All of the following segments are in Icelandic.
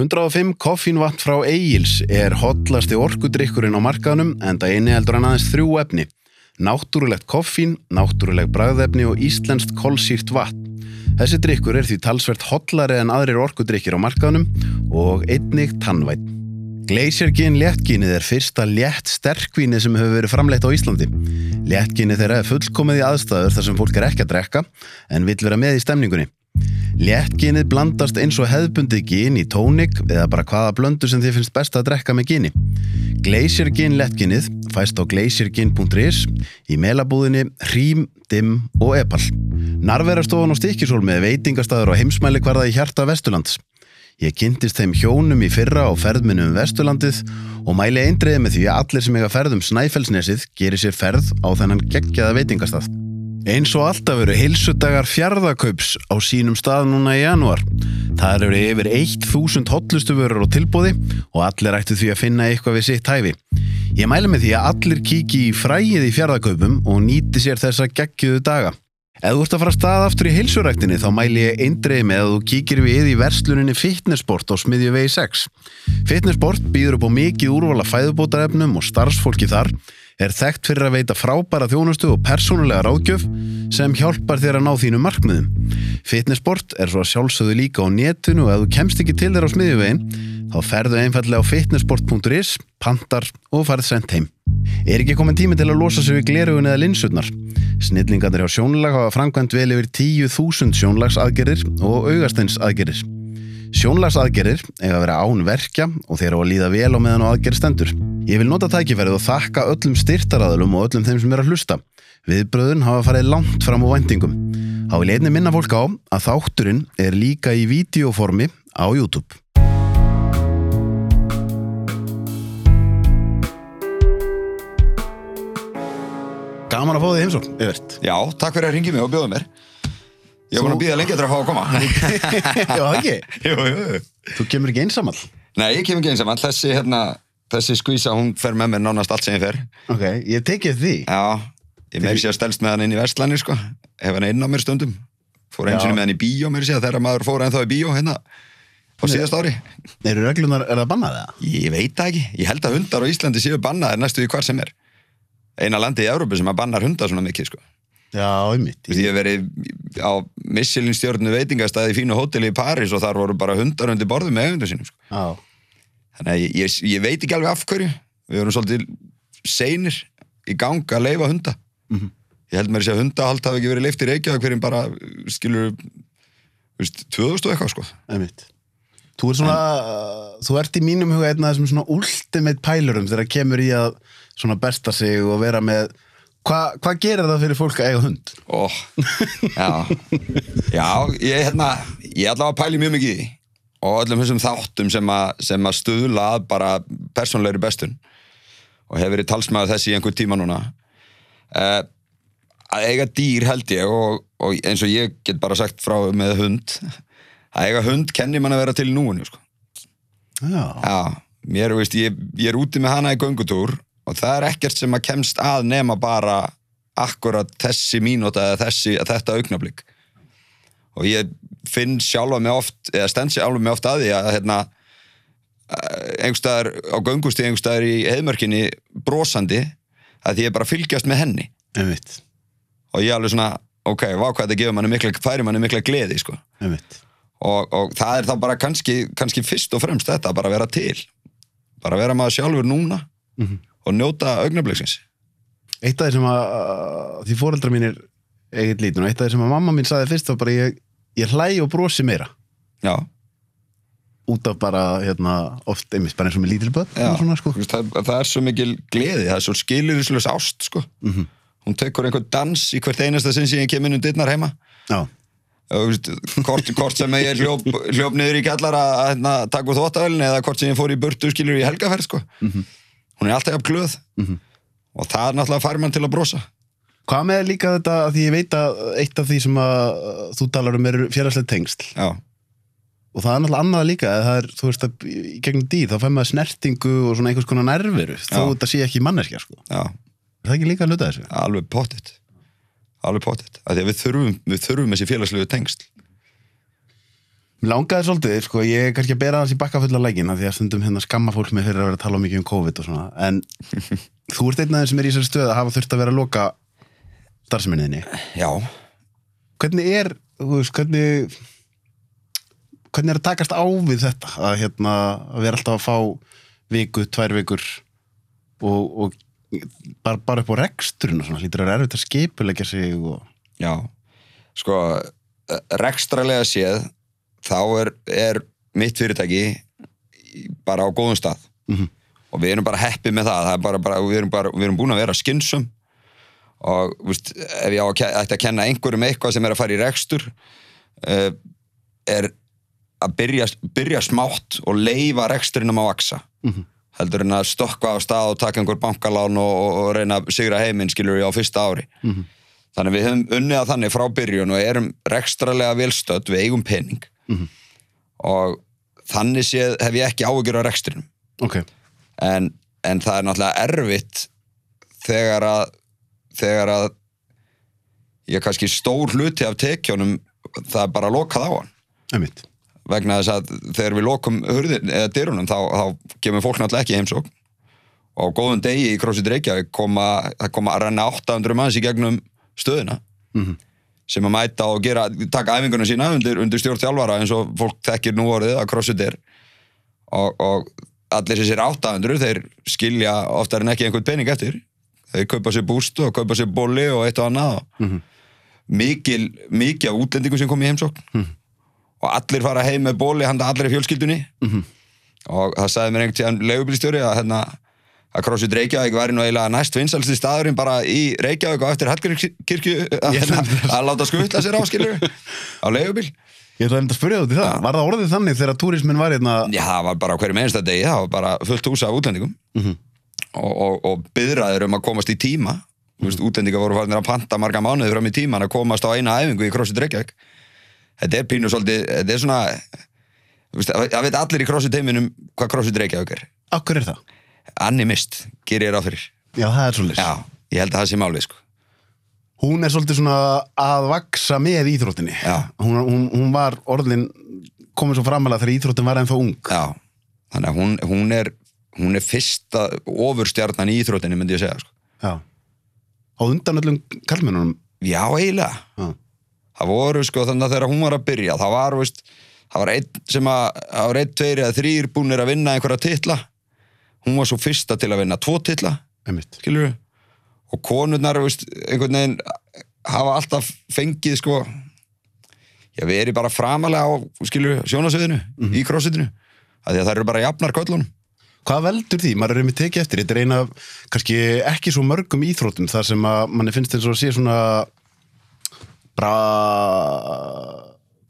105 koffínvatn frá Egils er hotlasti orkudrykkurinn á markaðnum en það eini heldur hann aðeins þrjú efni. Náttúrulegt koffín, náttúruleg bragðefni og íslenskt kolsýrt vatn. Þessi drykkur er því talsvert hotlari en aðrir orkudrykkir á markaðnum og einnig tannvætt. Glacier-gin léttginið er fyrsta létt sterkvíni sem hefur verið framleitt á Íslandi. Léttginið þeirra er fullkomið í aðstæður þar sem fólk er ekki að drekka en vill vera með í stemningunni. Léttginið blandast eins og hefðbundið gin í tónik eða bara hvaða blöndu sem þið finnst best að drekka með gini. Glacier Gin léttginið fæst á glaciergin.is í melabúðinni Hrím, Dimm og Epal. Narverastofan og stikkisól með veitingastæður og heimsmæli hverða í hjarta Vesturlands. Ég kynntist þeim hjónum í fyrra á ferðminum um Vesturlandið og mæli eindriði með því að allir sem eiga ferð um Snæfellsnesið gerir sér ferð á þennan geggjaða veitingastað. Eins og alltaf eru heilsudagar fjardakaups á sínum stað núna í janúar. Það eru yfir 1000 hotlustufurur og tilbúði og allir ættu því að finna eitthvað við sitt hæfi. Ég mæli með því að allir kíki í fræið í fjardakaupum og nýti sér þessa geggjuðu daga. Ef þú ert að fara stað aftur í heilsuræktinni þá mæli ég eindreið með að þú kíkir við í versluninni Fitnessport á smiðju vegi 6. Fitnessport býður upp á mikið úrvala fæðubótarefnum og starfsfólki þar er þekkt fyrir að veita frábæra þjónustu og persónulega ráðgjöf sem hjálpar þér að ná þínu markmiðum. Fitnessport er svo að sjálfsögðu líka á netinu og ef þú kemst ekki til þér á smiðjuvegin þá ferðu einfallega á fitnessport.is, pantar og farið sendt heim. Er ekki komin tími til að losa sig við glerugun eða linsutnar? Snillingarnir hjá sjónlag hafa framkvæmt vel yfir 10.000 sjónlagsaðgerir og augasteinsaðgerir. Sjónlagsaðgerir eiga að vera án verkja og þeir á að líða vel á meðan á aðgerð stendur. Ég vil nota tækifærið og þakka öllum styrtaraðalum og öllum þeim sem er að hlusta. Viðbröðun hafa farið langt fram á vendingum. Há vil einni minna fólk á að þátturinn er líka í videoformi á YouTube. Gaman að fá þig heimsókn, Evert. Já, takk fyrir að ringi mig og bjóða mér. Ég var að býða lengi eftir að fá að koma. Já, ekki? jú, jú, jú. Þú kemur ekki einsamall? Nei, ég kem ekki eins saman. Þessi, hérna, þessi skvísa, hún fer með mér nánast allt sem ég fer. Ok, ég tekið því. Já, ég meiri sér stelst með hann inn í Vestlanir, sko. Hef hann inn á mér stundum. Fór eins og með hann í bíó, meiri sér, þegar maður fór ennþá í bíó, hérna, á síðast ári. Eru reglunar, er það bannað það? Ég veit ekki. Ég held að hundar á Íslandi séu bannaðir næstu í hvar sem er. Eina landi í Európu sem að bannar hundar svona mikið, sko. Já, einmitt. Ég hef verið á Michelin stjórnu veitingastæði í fínu hóteli í París og þar voru bara hundar undir borðum með eigundu sínum. Sko. Já, Þannig að ég, ég, veit ekki alveg af hverju. Við vorum svolítið seinir í gang að leifa hunda. Mhm. Ég held mér að hundahald hafi ekki verið leift í Reykjavík hverjum bara, skilur, veist, 2000 og eitthvað, sko. einmitt. Þú er svona, uh, þú ert í mínum huga einn af þessum svona ultimate pælurum þegar kemur í að svona besta sig og vera með, hvað hva gerir það fyrir fólk að eiga hund? Ó, já, já, ég, hérna, ég að pæli mjög mikið í og öllum þessum þáttum sem að, sem að stuðla að bara persónlegri bestun og hefur verið talsmaður þessi í einhver tíma núna uh, að eiga dýr held ég og, og eins og ég get bara sagt frá með hund að eiga hund kennir mann að vera til núinu sko. Já, Já, mér, veist, ég, ég er úti með hana í göngutúr og það er ekkert sem að kemst að nema bara akkurat þessi mínúta eða þessi, þetta augnablík og ég finn sjálfa mig oft eða stend sjálfa mig oft að því að hérna einhverstaðar á göngustíð einhverstaðar í heiðmörkinni brosandi að ég bara að fylgjast með henni. Einmitt, og ég alveg svona, ok, vá hvað þetta gefur manni mikla, færi manni mikla gleði sko. Og, og það er þá bara kannski, kannski fyrst og fremst þetta, bara að vera til. Bara að vera maður sjálfur núna. Mhm. Og njóta augnabliksins Eitt af því sem að, því fóreldra mínir eigin lítun og eitt af því sem að mamma mín saði fyrst var bara ég, ég hlæ og brosi meira já, út af bara, hérna, oft einmitt bara eins og með lítil börn já. og svona, sko. Það, það er svo mikil gleði það er svo skilurislaus ást sko. Mhm. hún tekur einhvern dans í hvert einasta sinn sem ég kem inn um dittnar heima Já, hvort, hvort sem ég hljóp, hljóp niður í kallar að, að hérna, taka úr þvóttavælni eða hvort sem ég fór í burtu skilur í helgaferð sko. Mhm. Hún er alltaf jafn glöð. Mhm. og það er náttúrulega fær mann til að brosa. Hvað með líka þetta að því ég veit að eitt af því sem að uh, þú talar um er félagslega tengsl. Já, og það er náttúrulega annað líka er, þú veist að í gegnum dýr þá fær maður snertingu og svona einhvers konar nærveru þó þetta sé ekki manneskja sko. Er það ekki líka að luta þessu? alveg pottitt alveg pottitt, af því að við þurfum, við þurfum þessi félagslegu tengsl Mér langaði svolítið, sko, ég er kannski að bera þess í bakka fulla lægin því að stundum hérna skamma fólk með fyrir að vera að tala mikið um COVID og svona, en þú ert einn af þeim sem er í þessari stöð að hafa þurft að vera að loka starfseminniðinni. Já, Hvernig er, þú veist, hvernig hvernig er að takast á við þetta? Að hérna, að vera alltaf að fá viku, tvær vikur og, og bara, bara upp á reksturinn og svona, hlýtur að vera erfitt að skipulegja sig og já. Sko, eh, rekstralega séð þá er, er mitt fyrirtæki bara á góðum stað Mhm. og við erum bara heppið með það, það er bara, bara, við, erum bara við erum búin að vera skynsum og víst, ef ég á að, kenna einhverjum eitthvað sem er að fara í rekstur uh, er að byrja, byrja smátt og leifa reksturinnum að vaksa Mhm. heldur en að stokka á stað og taka einhver bankalán og, og, og reyna að sigra heiminn skilur við á fyrsta ári Mhm. þannig að við höfum unnið að þannig frá byrjun og erum rekstralega vilstödd við eigum pening Mhm. og þannig séð hef ég ekki áhyggjur á rekstrinum. Ok, en, en það er náttúrulega erfitt þegar að þegar að ég kannski stór hluti af tekjónum það er bara lokað á hann. Einmitt. Vegna þess að þegar við lokum hurðin eða dyrunum þá, þá kemur fólk náttúrulega ekki heimsókn. Og góðum degi í CrossFit Reykjavík koma, það koma að renna 800 manns í gegnum stöðuna. Mhm. Sem að mæta og gera, taka æfinguna sína undir, undir stjórn þjálfara eins og fólk þekkir nú orðið að CrossFit er. Og, og allir þessir 800 þeir skilja oftar en ekki einhvern pening eftir. Þeir kaupa sér búst og kaupa sér bolli og eitt og annað Mhm. mikil, mikið af útlendingum sem kom í heimsókn. Og allir fara heim með bóli handa allir í fjölskyldunni. Mhm. og það sagði mér einhvern tíðan leigubílstjóri að hérna að CrossFit Reykjavík væri nú eiginlega næst vinsalsti staðurinn bara í Reykjavík og eftir Hallgrímskirkju að, láta skutla sér á skilur á leigubíl Ég ætla einmitt að spyrja út í það. Var það orðið þannig þegar túrismin var hérna? Já, það var bara á hverju einsta degi, það var bara fullt hús af útlendingum Mhm. og, og, og byðraður um að komast í tíma mm. veist, útlendingar voru farinir að panta marga mánuði fram í tíman að komast á eina æfingu í CrossFit Reykjavík þetta er pínu svolítið, þetta er svona það veit allir í CrossFit heiminum hvað CrossFit Reykjavík er Akkur er það? Anni mist, gerir ég ráð fyrir Já, það er svolítið. Já, ég held að það sé málið sko Hún er svolítið svona að vaksa með íþróttinni. Já. Hún, hún, hún var orðin, komið svo framalega þegar íþróttin var ennþá ung. Já, þannig að hún, hún er hún er fyrsta ofurstjarnan í íþrótinni myndi ég segja sko. Já. Á undan öllum kallmennunum. Já, eiginlega Já. það voru sko þannig að þegar hún var að byrja það var, veist, það var einn sem að það var einn, tveir eða þrýr búnir að vinna einhverja titla hún var svo fyrsta til að vinna tvo titla Einmitt. skilur og konurnar veist, einhvern veginn hafa alltaf fengið sko já við erum bara framalega á skilur sjónasviðinu í crossfitinu að því að það eru bara jafnar köllunum Hvað veldur því? Maður er einmitt tekið eftir. Þetta er eina af, kannski ekki svo mörgum íþróttum þar sem að manni finnst eins og að sé svona bara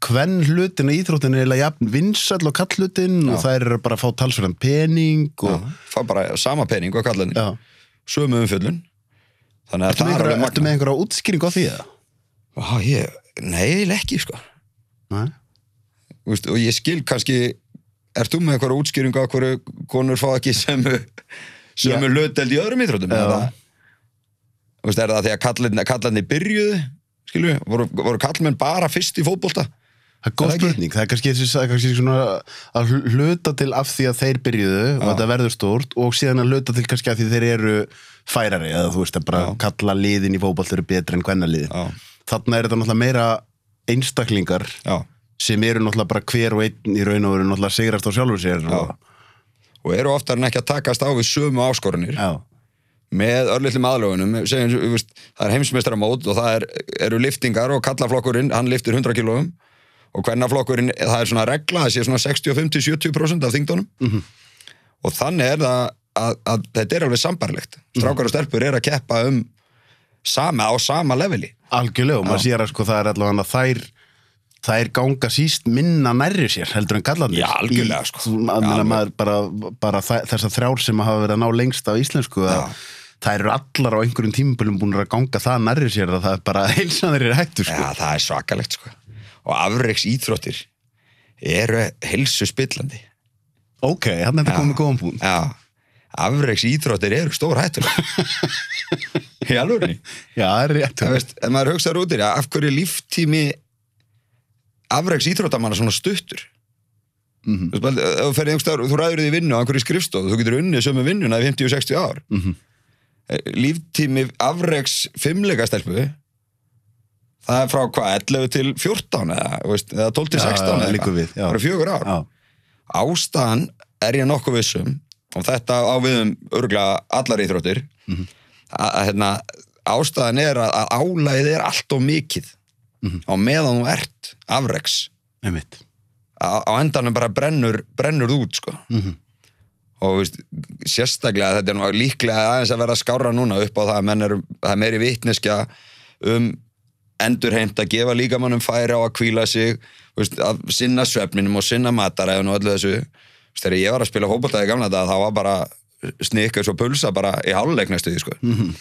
hvern hlutin að íþróttin er eiginlega jafn vinsall og kall hlutin og það er bara að fá talsverðan pening og... fá bara sama pening og kallarnir Já. sömu umfjöllun þannig að það er alveg einhverja, magna með einhverja útskýring á því? Á, ég, nei, eiginlega ekki sko Nei? Úst, og ég skil kannski ert þú með eitthvað útskýringu á hverju konur fá ekki sömu sömu Já. hluteld í öðrum íþróttum Já. er það, er það því að kallarnir byrjuðu skilju, voru, voru kallmenn bara fyrst í fótbolta Það er góð spurning, það er kannski, það er kannski svona að hl- hluta til af því að þeir byrjuðu og þetta verður stórt og síðan að hluta til kannski að því þeir eru færari eða þú veist að bara Já. kalla liðin í fótboll eru betri en hvenna liðin. Þarna er þetta náttúrulega meira einstaklingar já, sem eru náttúrulega bara hver og einn í raun og veru náttúrulega sigrast á sjálfur sér og, og eru oftar en ekki að takast á við sömu áskorunir já, með örlitlum aðlögunum segjum, þú veist, það er heimsmeistaramót og það er, eru liftingar og kallaflokkurinn hann liftir 100 kílóum og hvernaflokkurinn, það er svona regla það sé svona 65-70% af þingdónum Mhm. og þannig er það að, að þetta er alveg sambarlegt strákar og stelpur er að keppa um sama á sama leveli. Algjörlega og maður sér að sko það er allavega þær þær ganga síst minna nærri sér heldur en kallarnir Já, algjörlega, sko. Í- maður bara, bara þessar þrjár sem hafa verið að ná lengst á íslensku að þær eru allar á einhverjum tímabölum búin að ganga það nærri sér að það er bara heilsan þeir eru hættu sko. Já, það er svakalegt sko og afreiks íþróttir eru helsu spillandi ok, hann Já. komið góðan búin Já, afreiks íþróttir eru stór hættuleg. Í alvörinni já, það er rétt. Það veist, ef maður hugsaður út í það, af hverju líftími afreiks íþróttamanna svona stuttur. Þú veist, bara, ef þú ferð einhvers staðar, þú ræður því vinnu á einhverju skrifstofu, þú getur unnið sömu vinnuna í 50-60 ár. Mhm. Eh, líftími afreiks fimmleika stelpu það er frá hvað, 11 til 14 eða, veist, eða 12 til Já, 16 já, eða eitthvað. já. bara fjögur ár Já, ástæðan er ég nokkuð vissum og þetta á við um örgulega allar íþróttir Mhm. að, að hérna, ástæðan er að, að álæðið er allt of mikið Mhm. á meðan þú ert einmitt. á, á endanum bara brennur, brennur þú út sko. Mhm. og veist, sérstaklega þetta er nú líklega aðeins að vera skára núna upp á það að menn eru, það er meiri vitneskja um endurheimt að gefa líkamannum færi á að kvíla sig veist, að sinna svefninum og sinna mataræðun og öllu þessu veist, þegar ég var að spila fótbolltaði gamla þetta þá var bara snikka svo pulsa bara í háluleiknastuði sko. Mhm.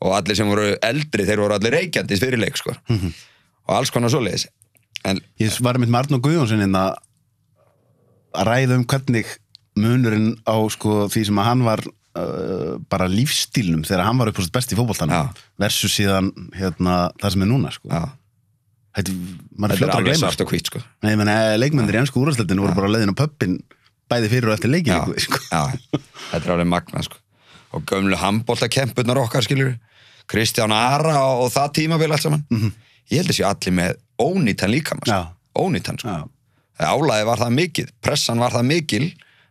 og allir sem voru eldri þeir voru allir reykjandis fyrir leik sko. Mhm. og alls konar svoleiðis en Ég var með Arnó Guðjónsson inn að að ræða um hvernig munurinn á sko, því sem að hann var uh, bara lífstílnum þegar hann var upp á sitt besti í fótboltanum Já. versus síðan hérna, það sem er núna sko. Þetta, er alveg svart sko. og hvít sko. Nei, ég menna, leikmyndir í ennsku úrvarsleitinu voru bara leiðin á pöppin bæði fyrir og eftir leikin sko. já, þetta er alveg magna sko. og gömlu handbóltakempurnar okkar skilur Kristján Ara og, og það tímabil allt saman ég held að sé allir með ónýtan sko. Já. ónýtan sko. Álæði var það mikið, pressan var það mikil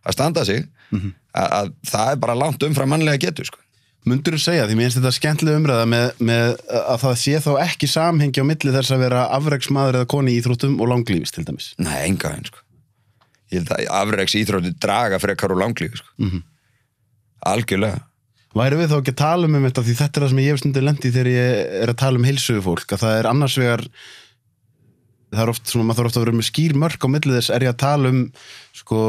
að standa sig Mhm. að, að það er bara langt umfram mannlega getur sko. Mundur þú segja, því mér finnst þetta skemmtilega umræða með, með að það sé þá ekki samhengi á milli þess að vera afreiksmaður eða koni í íþróttum og langlífis til dæmis. nei, enga veginn sko. ég held að afreiks íþrótti draga frekar og langlífi sko. Mhm. algjörlega Væri við þá ekki að tala um þetta því þetta er það sem ég hef stundir lendi þegar ég er að tala um heilsugu fólk að það er annars vegar það er oft svona, maður þarf oft að vera með skýr mörk á milli þess er ég að tala um sko,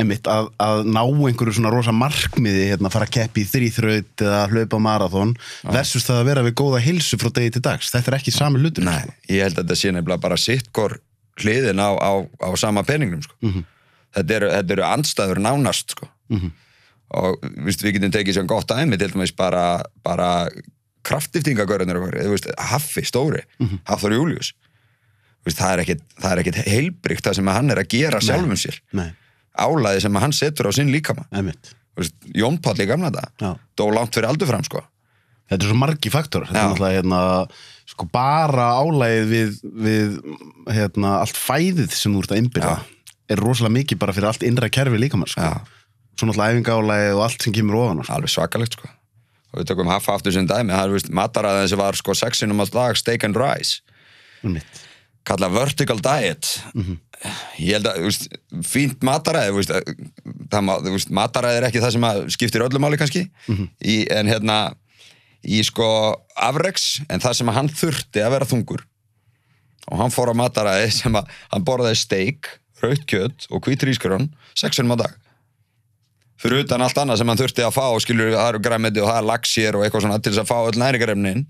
einmitt, að, að ná einhverju svona rosa markmiði hérna, fara að keppi í þrýþraut eða hlaupa marathon versus það að vera við góða heilsu frá degi til dags, þetta er ekki sami hlutur Nei, ég held að þetta sé nefnilega bara sittkor hliðin á, á, á sama peningum sko. Mhm. þetta, eru, þetta eru andstæður nánast sko. Mhm. og víst, við getum tekið sem gott dæmi til dæmis bara, bara víst, Haffi stóri Mhm. Hafþór Július víst, það er ekkit, það er ekkit heilbrygt það sem hann er að gera sjálfum sér Nei, álæði sem hann setur á sinn líkama Jón Páll í gamla Já. dó langt fyrir aldur fram sko. Þetta er svo margi faktor Þetta er hérna, sko, bara álægið við, við hérna, allt fæðið sem þú ert að innbyrða er rosalega mikið bara fyrir allt innra kerfi líkamann sko. Já. Svo náttúrulega æfingálægið og allt sem kemur ofan sko. alveg svakalegt sko og við tökum haffa aftur sem dæmi það er vist mataræðin sem var sko sexinum á dag steak and rice Einmitt. kalla vertical diet ég held að, þú veist, fínt mataræði þú veist, mataræði er ekki það sem skiptir öllu máli kannski. Í, en hérna í sko afreks en það sem hann þurfti að vera þungur og hann fór á mataræði sem að hann borðaði steik, raut kjöt og hvít rískurón sexinum á dag. Fyrir utan allt annað sem hann þurfti að fá skilur, það eru græmiti og það er laxér og eitthvað svona til þess að fá öll næringarefnin.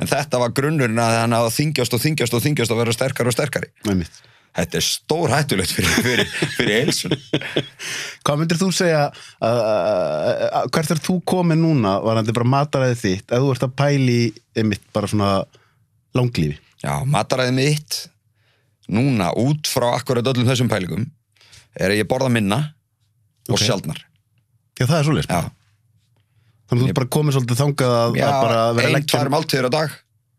En þetta var grunnurinn að hann að þingjast og þingjast og þingjast og vera sterkari og sterkari. Einmitt. Þetta er stór hættulegt fyrir, fyrir, fyrir heilsun Hvað myndir þú segja að, að, að, hvert er þú komin núna var hann bara mataræðið þitt ef þú ert að pæli einmitt bara svona langlífi? Já, mataræði mitt núna út frá akkurat öllum þessum pælingum er að ég borða minna og Ok. sjaldnar. Já, það er já, bara. Þannig að þú ert bara komin svolítið þangað að, já að bara vera ein, leggja tvær máltíður á dag.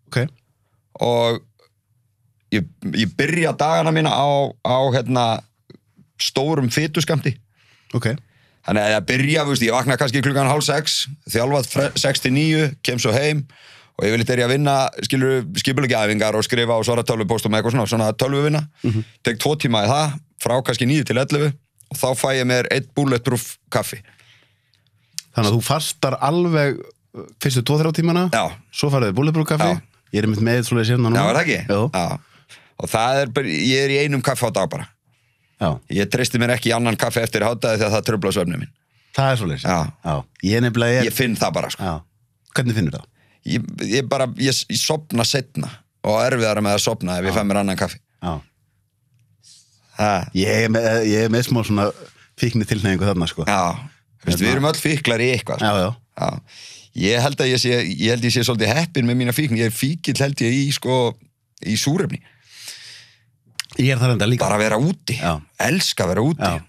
Ok, og ég, ég byrja dagana mína á, á hérna, stórum fytuskamti ok Þannig að ég byrja, veist, ég vakna kannski klukkan hálf sex, þjálfað fre- sex til níu, kem svo heim og ég vil eitthvað að vinna, skipulegja æfingar og skrifa og svara tölvupóstum og eitthvað svona, svona tölvuvinna. Tek tvo tíma í það, frá kannski níu til 11 og þá fæ ég mér eitt bulletproof kaffi. Þannig að þú fastar alveg uh, fyrstu 2-3 tímana Já, Svo farið bulletproof kaffi Já. Ég er einmitt með svoleiðis hérna já, núna er það ekki? Já. Og það er bara, ég er í einum kaffi á dag bara. Já, Ég treysti mér ekki í annan kaffi eftir hátæði þegar það tröfla svefnum minn. það er svoleiðis Já. já. Ég nefnilega er Ég finn það bara, sko. Já, hvernig finnur það? Ég, ég bara, ég, ég sopna setna og erfiðara með að sopna ef ég fæ mér annan kaffi. Já Það, Ég er með, ég er með smá svona fíkni tilneyingu þarna sko Já, Vist, við erum öll fíklar í eitthvað sko. já, já. Já. Ég held að ég sé, ég held ég sé svolítið heppin með mína fíkn, ég er fíkill held ég í sko, í súrefni Ég er það enda líka. bara að vera úti, Já. elska að vera úti Já.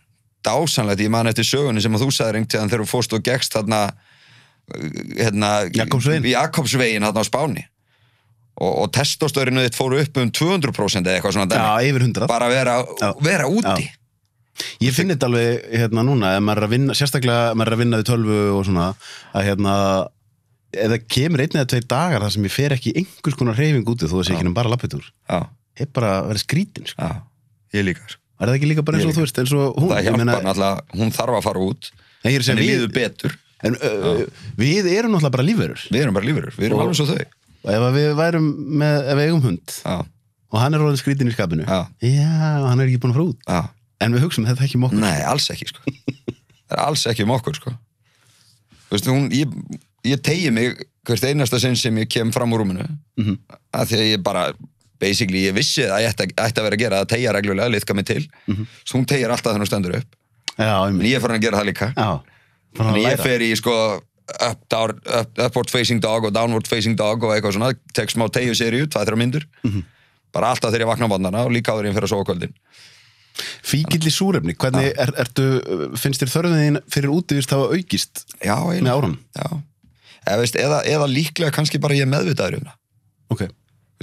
dásanlegt, ég man eftir sögunni sem að þú sagði reynd þegar þú fórst og gegst þarna uh, hérna, Jakobsveginn. Jakobsveginn þarna á Spáni og, og testostöðurinn þitt fóru upp um 200% eða eitthvað svona dæmi. Já, yfir hundrað. bara að vera, Já. vera úti Ég finn þetta alveg hérna núna, er að vinna, sérstaklega maður er að vinna við tölvu og svona, að hérna, eða kemur einn eða tveir dagar þar sem ég fer ekki einhvers konar reyfing úti þó það sé ekki um bara lappitur. já, er bara að vera skrítin, sko. já, ég líka sko. Er það ekki líka bara eins og þú veist, og hún? það meina- náttúrulega, hún þarf að fara út Nei, ég er henni við- betur En uh, við erum náttúrulega bara lífverur. við erum bara lífurur, við erum Og- alveg svo þau Og ef við værum með, ef við eigum hund já, og hann er orðin skrítin í skapinu, já, já, hann er ekki búin að fara út. já En við hugsaum þetta ekki um okkur. Nei, alls ekki sko. Það er alls ekki um okkur sko. Veist, hún, ég, ég tegi mig hvert einasta sinn sem ég kem fram úr rúminu Mhm. að því að ég bara basically, ég vissi að ég ætti, ætti að vera að gera að tegja reglulega, liðka mig til Mhm. svo hún tegjar alltaf þegar hún stendur upp Já, en einmitt. ég er farin að gera það líka Já. Að en ég fer í sko up, down, up, upward facing dog og downward facing dog og eitthvað svona, tek smá tegju serju, tvað þrjá myndur Mhm. bara alltaf þegar ég vakna á vandana og líka áður en ég fer að á kvöldin Fíkill í súrefni, hvernig er, ertu, finnst þér þörfiðin fyrir útivist hafa aukist Já, með árum? Já. Eða, veist, eða, eða líklega kannski bara ég meðvitaður um það Ok.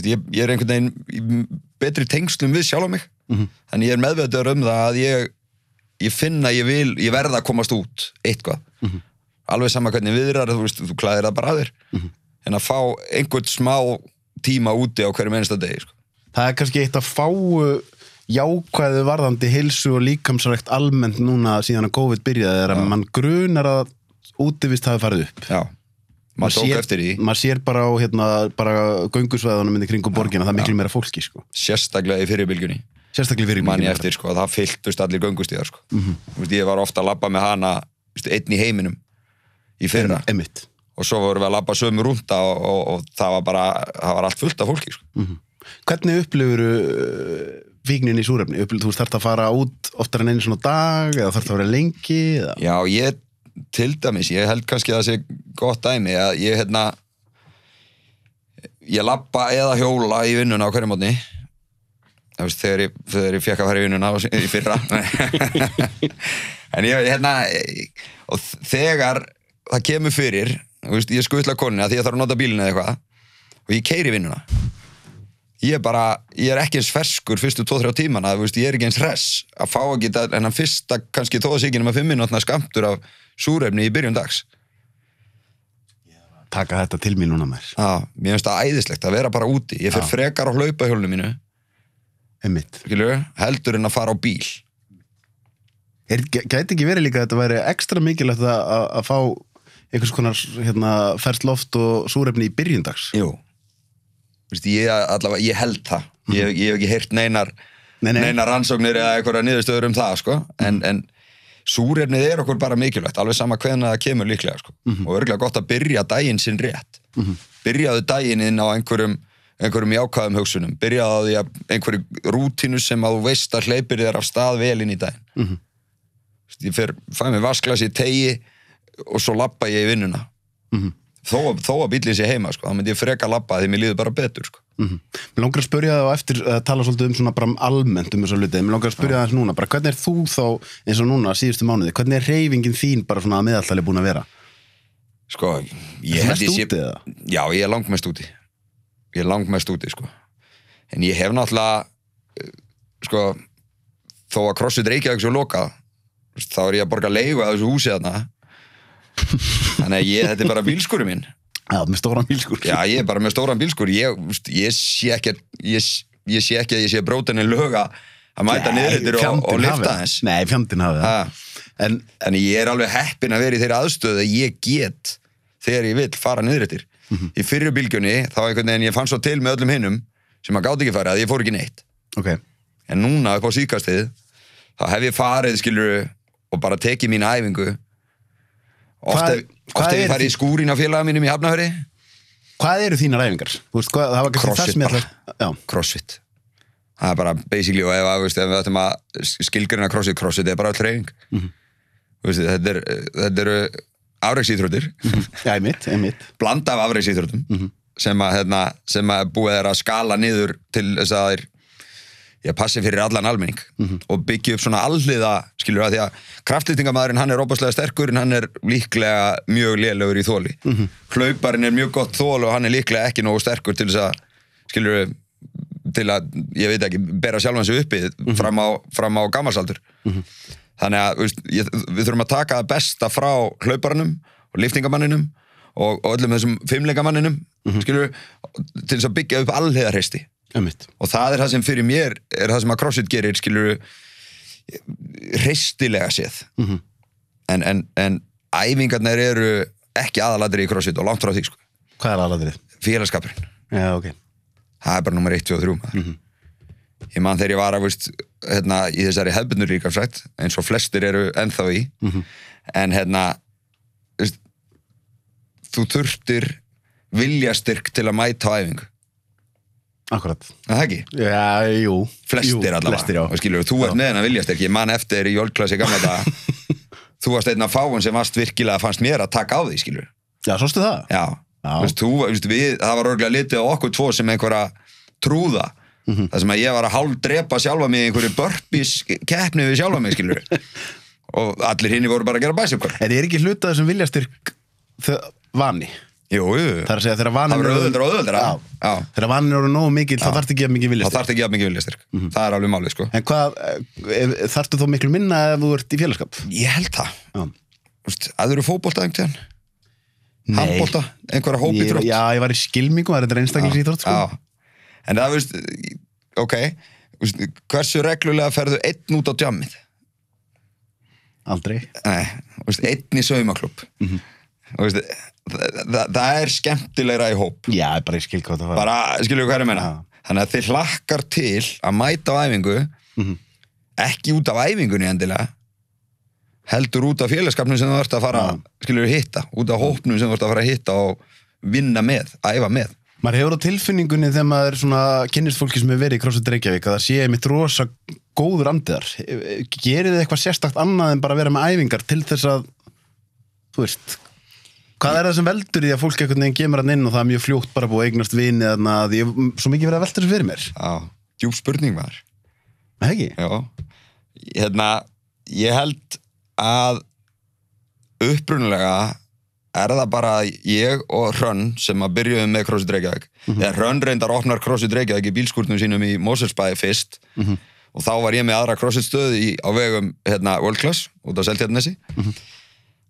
Ég, ég er einhvern veginn betri tengslum við sjálf mig Mhm. þannig ég er meðvitaður um það að ég, ég finna ég vil, ég verða að komast út eitthvað Mhm. alveg sama hvernig viðrar, þú veist, þú klæðir það bara að þér Mhm. en að fá einhvern smá tíma úti á hverju einasta degi sko. Það er kannski eitt að fáu jákvæðu varðandi heilsu og líkamsrækt almennt núna síðan að COVID byrjaði er að mann grunar að útivist hafi farið upp. Já, maður tók eftir því Maður sér bara á hérna, bara göngusvæðunum inn í kringum borgina, það er miklu meira fólki, sko. sérstaklega í fyrirbylgjunni manni eftir, sko, að það fylltust allir göngustíðar sko. Þú veist, ég var ofta að labba með hana veist, einn í heiminum í fyrra Emmitt. og svo vorum við að labba sömu rúnda og, og, og það var bara, það var allt fullt af fólki sko. Hvernig upplifur uh, vígnin í súrefni? Þú þarft að fara út oftar en einu svona dag eða þarft að vera lengi? Eða? Já, ég til dæmis, ég held kannski að það sé gott dæmi að ég hérna ég labba eða hjóla í vinnuna á hverju mótni þegar ég, ég fekk að fara í vinnuna í fyrra. En ég, hérna og þegar það kemur fyrir veist, ég skutla konuna því ég þarf að nota bílinn eða eitthvað og ég keiri vinnuna. Ég er bara, ég er ekki eins ferskur fyrstu 2-3 tímana, þú veist, ég er ekki eins hress að fá ekki þetta, en að fyrsta kannski þó að sé ekki nema 5 minútna skamtur af súrefni í byrjun dags Taka þetta til mín núna mér. Mér finnst það æðislegt að vera bara úti ég fer Já. frekar á hlaupahjólinu mínu skilur, heldur en að fara á bíl Er, gæti ekki verið líka að þetta væri ekstra mikilvægt að, að, að fá einhvers konar hérna, ferskt loft og súrefni í byrjundags? Vist, ég, allavega, ég held það ég, ég hef ekki heyrt neinar Nei, nei. neinar rannsóknir eða einhverja niðurstöður um það sko. en, en súrefnið er okkur bara mikilvægt alveg sama hvernig það kemur líklega sko. og örgulega gott að byrja daginn sinn rétt byrjaðu daginn inn á einhverjum einhverjum jákvæðum hugsunum byrjaðu því að einhverju rútínu sem að þú veist að hleypir þér af stað vel inn í daginn Mhm. Vist, ég fer, fæ mér vasklas í tegi og svo lappa ég í vinnuna Mhm. Þó, þó að bílinn sé heima sko. þá myndi ég freka lappa því mér líður bara betur sko. Mm Mér langar að spyrja það á eftir að tala svolítið um svona bara almennt um þessu hluti. Mér langar að spyrja það núna, bara hvernig er þú þá eins og núna síðustu mánuði? Hvernig er reyfingin þín bara svona að meðallali búin að vera? sko, ég held ég sé já, ég er langmest úti ég er langmest úti sko. en ég hef náttúrulega eh, sko þó að CrossFit loka þá er ég að borga leigu að þessu húsi þarna þannig að ég, þetta er bara bílskúri minn. Já, með stóran bílskur. já, ég er bara með stóran bílskur ég, ég sé ekki ég, ég sé ekki að ég sé brótinni löga að mæta niður og, og lifta þess Nei, fjandinn hafi það. En, en ég er alveg heppin að vera í þeirri aðstöðu að ég get þegar ég vil fara niður eftir í fyrri bylgjunni þá einhvern veginn ég fann svo til með öllum hinnum sem að gátt ekki fara að ég fór ekki neitt. Ok, en núna upp á síkastið þá hef ég farið skilur og bara tekið mín æfingu oft Hvað- hef, hvað oft hef er ég farið í skúrin á félaga mínum í Hafnahöri hvað eru þínar æfingar? Þú veist, hvað, það var kannski Crossfit það sem bara. crossfit. Það er bara basically og ef, að, veist, ef við ættum að skilgrina crossfit crossfit er bara öll reyning mm veist, þetta, er, þetta eru afreiksýþróttir já, einmitt, einmitt. Blanda af afreiksýþróttum sem, að, hérna, sem að búið er að skala niður til þess að þeir ég passi fyrir allan almenning og byggja upp svona alliða skilur að því að kraftlýtingamæðurinn hann er óbáslega sterkur en hann er líklega mjög lélegur í þóli mm hlauparinn er mjög gott þól og hann er líklega ekki nógu sterkur til þess að skilur til að, ég veit ekki, bera sjálfan sig uppi fram á, fram á gammalsaldur. Þannig að ég, við þurfum að taka það besta frá hlauparanum og liftingamanninum og, og öllum þessum fimmleikamanninum skilur, til þess að byggja upp allheðarheisti Einmitt. og það er það sem fyrir mér er það sem að CrossFit gerir skilur hreistilega séð Mhm. en, en, en æfingarnir eru ekki aðaladri í CrossFit og langt frá því sko. Hvað er aðladrið? félagskapurinn, Já, ok. það er bara nummer 1, 2 og 3 maður. ég man þegar ég var að veist, hérna, í þessari hefbundur ríkafsætt eins og flestir eru ennþá í en hérna veist, þú þurftir viljastyrk til að mæta á æfingu Akkurat. Er það ekki? Já, jú. flestir allavega Flestir, þú ert með hennar viljastyrk ég man eftir í jólklasi gamla daga þú varst einn af fáin sem varst virkilega fannst mér að taka á því, skilur Já, sástu það? já. Veist, þú, veist, við, það var örgulega litið á okkur tvo sem einhverja trúða Mhm. það sem að ég var að hálf drepa sjálfa mig í einhverju burpees keppni við sjálfa mig, skilur og allir hinni voru bara að gera bæsjökkur En er ekki hluta þessum viljastyrk vani? Jú, jú, Það er að segja þegar vanin það verður auðvöldra og auðvöldra. Þegar vanin eru nógu mikil, þá þarf ekki að mikið þá viljastyrk. þarf ekki að mikið viljastyrk Mhm. það er alveg málið, sko En hvað, þarftu þó miklu minna ef þú ert í félagskap? ég held það, Já. Vist, að þú eru fótbolta einhvern tíðan handbolta, einhverja hópi Ég, já, ég var í skilmingu, það er þetta einstaklisíþrótt, sko. Já, en það, veist, ok, veist, hversu reglulega ferðu einn út á djammið? Aldrei. Nei, veist, einn í saumaklubb. Mhm. Veist, það, það, það er skemmtilegra í hóp. Já, ég bara ég skil hvað það var. Bara, skilju hvað er að menna? Já. Þannig að þið hlakkar til að mæta á æfingu, Mhm. ekki út af æfingunni endilega, heldur út af félagskapnum sem þú ert að fara, Já. skilju, hitta, út af hópnum sem þú ert að fara að hitta og vinna með, æfa með. Maður hefur á tilfinningunni þegar maður svona kynnist fólki sem hefur verið í CrossFit Reykjavík að það sé mitt rosa góður andiðar. Gerir þið eitthvað sérstakt annað en bara vera með æfingar til þess að, þú veist, hvað er það sem veldur því að fólk einhvern veginn kemur hann inn og það er mjög fljótt bara búið eignast vini eða að ég hef svo mikið verið að velta þessu fyrir mér. Já, djúb spurning var. Það ekki? Já, hérna, ég held að upprunalega er það bara ég og Hrönn sem að byrjuðum með CrossFit Reykjavík. Þegar Hrönn reyndar opnar CrossFit Reykjavík í bílskúrnum sínum í Moselsbæði fyrst og þá var ég með aðra CrossFit stöð í, á vegum hérna, World Class út á Seltjarnesi.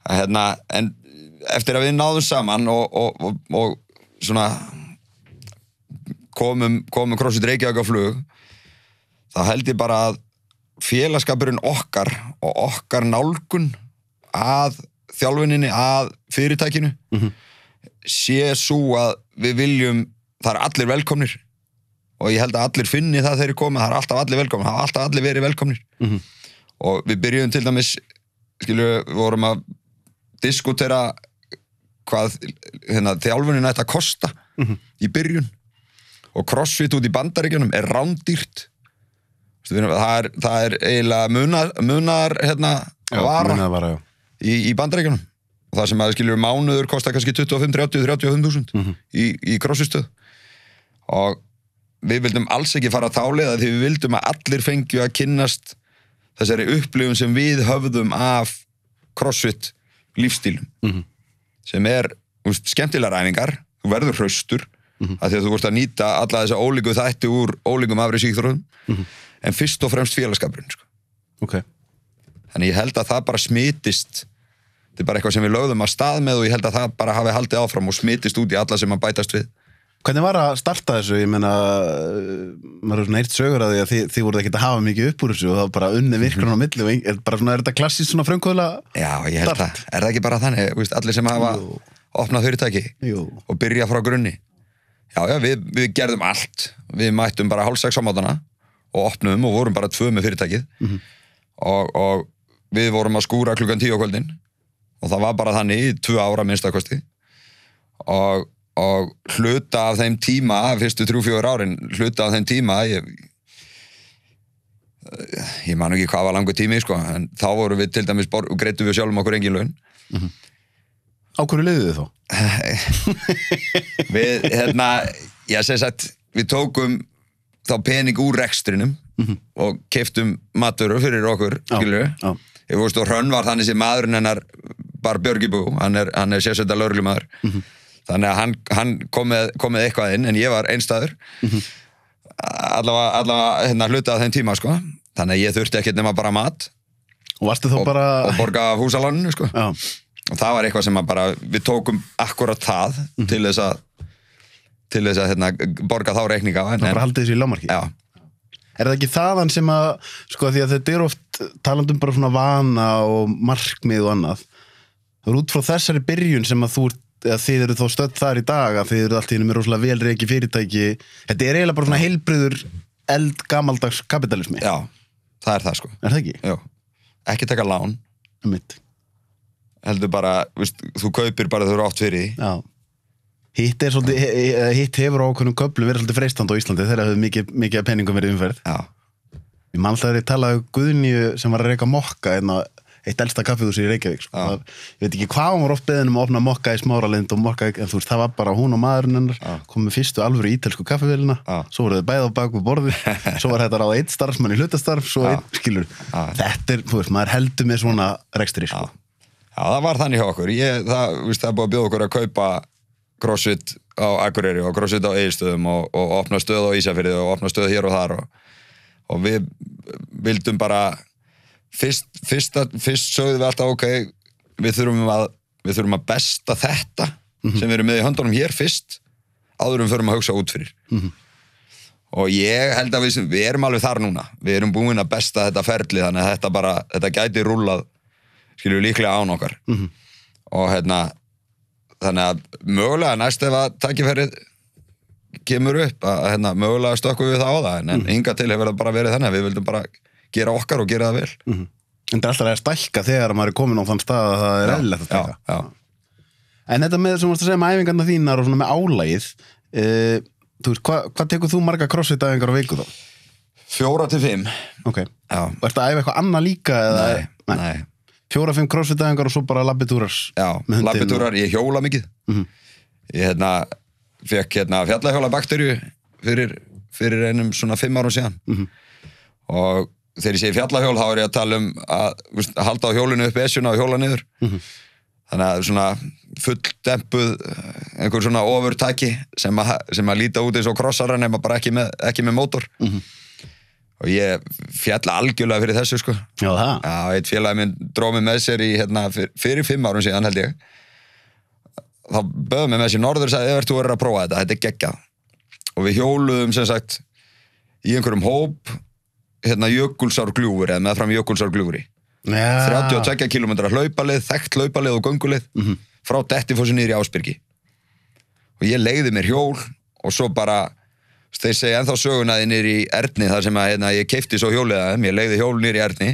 Hérna, en eftir að við náðum saman og, og, og, og svona komum, komum CrossFit Reykjavík á flug þá held ég bara að félagskapurinn okkar og okkar nálgun að þjálfuninni, að fyrirtækinu sé svo að við viljum, það er allir velkomnir. Og ég held að allir finni það þegar þeir koma, það er alltaf allir velkomnir það er alltaf allir verið velkomnir. Mhm. og við byrjuðum til dæmis skilju, við vorum að diskutera hvað hérna, þjálfunin ætti að kosta í byrjun. Og crossfit út í bandaríkjunum er rándýrt. Það er, það er eiginlega munar, munar hérna, vara munaði bara, já. í, í bandaríkjunum. Og það sem að skiljur mánuður kostar kannski 25, 30, 35 þúsund í, í crossfitstöð. Og við vildum alls ekki fara þá leiða því við vildum að allir fengju að kynnast þessari upplifun sem við höfðum af crossfit lífstílum Mhm. Sem er úst, skemmtilega ræningar þú verður hraustur Mhm. af því að þú vorst að nýta alla þessa ólíku þætti úr ólíkum afri síkþróðum Mhm. en fyrst og fremst félagskapurinn sko. Ok. þannig ég held að það bara smitist þetta er bara eitthvað sem við lögðum að stað með og ég held að það bara hafi haldið áfram og smitist út í alla sem að bætast við Hvernig var að starta þessu? Ég meina, uh, maður er svona eitt sögur að því að þið, þið voruð ekkert að hafa mikið upp úr þessu og það var bara unni virkunum á milli og er, bara svona, er þetta klassískt svona frumkvöðla? Já, ég held Start. það, er það ekki bara þannig þú veist, allir sem hafa Jú. opnað fyrirtæki Jú. og byrja frá grunni Já, já, við, við gerðum allt við mættum bara hálf sex á mátana og opnum og vorum bara tvö með fyrirtækið og, og við vorum að skúra klukkan tíu á kvöldin og það var bara þannig í tvö ára minnstakosti og, og hluta af þeim tíma fyrstu þrjú fjóður árin hluta af þeim tíma ég, ég man ekki hvað var langur tími sko, en þá vorum við til dæmis bor- greiddum við sjálfum okkur engin laun. Á hverju leiðu þið þá? við, hérna, ég segi sagt við tókum þá pening úr rekstrinum og keiftum matvöru fyrir okkur, já. ég veist og Hrönn var þannig sem maðurinn hennar bara Björgibú, hann er, er sérsetta lögreglumæður þannig að hann, hann kom, með, kom með eitthvað inn en ég var einstæður allavega, allavega hérna, hluta af þeim tíma sko. þannig að ég þurfti ekkert nema bara mat Og þá og, bara... og borga af húsaláninu sko. Og það var eitthvað sem bara við tókum akkurat það til þess að til þess að hérna, borga þá reikninga það bara haldið þessu í lámarki. já, Er það ekki þaðan sem að, sko, því að þetta er oft talandum bara svona vana og markmið og annað. Það er út frá þessari byrjun sem að þú ert, eða þið eru þó stödd þar í dag að þið eru allt í henni með rosalega vel reiki fyrirtæki. Þetta er eiginlega bara svona heilbriður eld gamaldags kapitalismi. já, það er það sko Er það ekki? já. ekki taka lán heldur bara, veist, þú kaupir bara þú eru átt fyrir Já. Hitt er svolítið, hitt hefur á okkurum köflum verið svolítið freistand á Íslandi þegar hefur mikið, mikið penningum verið umferð. já, Ég man alltaf þegar ég talaði um Guðnýju sem var að reyka mokka en eitt elsta kaffihús í Reykjavík sko. Það, ég veit ekki hvað hún var oft beðin um að opna mokka í smáralind og mokka, en þú veist, það var bara hún og maðurinn hennar komið fyrstu alvöru ítelsku kaffivélina. Já. svo voru þau bæði á baku borði svo var þetta ráða eitt starfsmann í hlutastarf einn, skilur, þetta er, þú veist, maður heldur með svona rekstri, sko. já, það var þannig hjá okkur. Ég, það, veist, það búið að bjóða okkur að kaupa crossfit á Akureyri og crossfit á Eirstöðum og, og opna stöð á Ísafirði og opna stöð hér og þar og, og við vildum bara fyrst, fyrst, fyrst sögðum við alltaf ok, við þurfum að við þurfum að besta þetta sem við erum með í höndunum hér fyrst áður um förum að hugsa út fyrir. Og ég held að við, við erum alveg þar núna. Við erum búin að besta þetta ferli þannig að þetta bara, þetta gæti rúllað skilju líklega án okkar. -hmm. og hérna þannig að mögulega næst ef að takkifærið kemur upp að hérna, mögulega stökkum við það á það en, en hinga til hefur það bara verið þannig að við vildum bara gera okkar og gera það vel en það er alltaf að stælka þegar maður er komin á þann stað að það er eðlilegt að stælka já. En þetta með varst að segja með æfingarna þínar og svona með álægið uh, þú veist, hvað hva tekur þú marga crossfit æfingar á viku þá? fjóra til fimm Ok, já, og ertu að æfa eitthvað annað líka? Eða, nei, nei, Fjóra, fimm crossfit æfingar og svo bara labbitúrar já, labbitúrar, ég hjóla mikið Mhm. ég hérna fekk hérna fjallahjóla bakterju fyrir, fyrir einum svona fimm árum síðan Mhm. og þegar ég segi fjallahjól þá er ég að tala um að, veist, að halda á hjólinu upp esjuna og hjóla niður. Mhm. þannig að svona fulldempuð einhver svona ofurtæki sem, sem að líta út eins og krossara nema bara ekki með, ekki með mótor. Mhm. og ég fjalla algjörlega fyrir þessu sko. Já, eitt félagi minn dróð mig með sér í hérna, fyr- fyrir fimm árum síðan held ég. Þá böðum mig með sér norður og sagði, þú verður að prófa þetta, þetta er geggjað. Og við hjóluðum sem sagt í einhverjum hóp hérna jökulsárgljúfur eða meðfram jökulsárgljúfuri Já, 32 km hlaupalið, þekkt hlaupalið og göngulið frá Dettifossi niður í Ásbyrgi. Og ég leiði mér hjól og svo bara þeir segja ennþá sögunaði niður í Erni þar sem að hérna, ég keipti svo hjólið að þeim ég leiði hjól niður í Erni.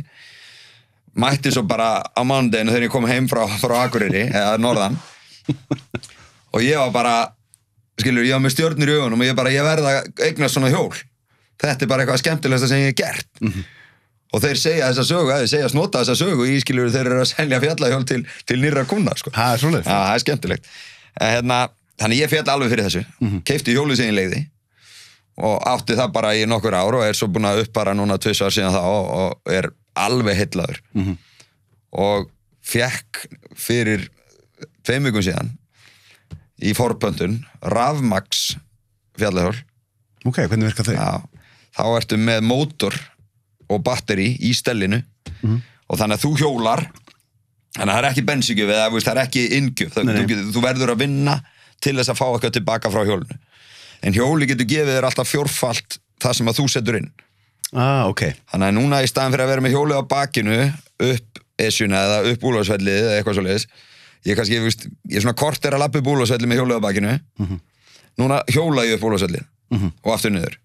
Mætti svo bara á mánudeginu þegar ég kom heim frá, frá Akureyri eða Norðan. Og ég var bara skilur, ég var með stjörnur í augunum og ég bara, ég verða að eignast svona hjól þetta er bara eitthvað skemmtilegsta sem ég hef gert og þeir segja þessa sögu, þeir segja snota þessa sögu í skilur þeir eru að selja fjallahjól til, til nýra kuna sko. er Já, það er skemmtilegt en, hérna, Þannig ég fjall alveg fyrir þessu mm -hmm. Ég leiði og átti það bara í nokkur ár og er svo búin að uppara núna tvissar síðan þá og, og er alveg heitlaður Mhm. og fekk fyrir tveim vikum síðan í forböndun Rafmax fjallahjól Ok, hvernig virkar þau? Þá ertu með mótor og batteri í stellinu. Mhm. og þannig að þú hjólar þannig að það er ekki bensígjöf eða það er ekki inngjöf. Þú, þú verður að vinna til þess að fá eitthvað tilbaka frá hjólinu. En hjóli getur gefið þér alltaf fjórfalt það sem að þú setur inn. Ah, ok. Þannig að núna í staðan fyrir að vera með hjólið á bakinu upp esjuna eða upp úlfarsvellið eða eitthvað svo leiðis ég, kannski, þú veist, ég er svona kort er að lappa upp úlfarsvellið með hjólið á bakinu. Mhm. núna hjóla ég upp úlfarsvellið og aftur niður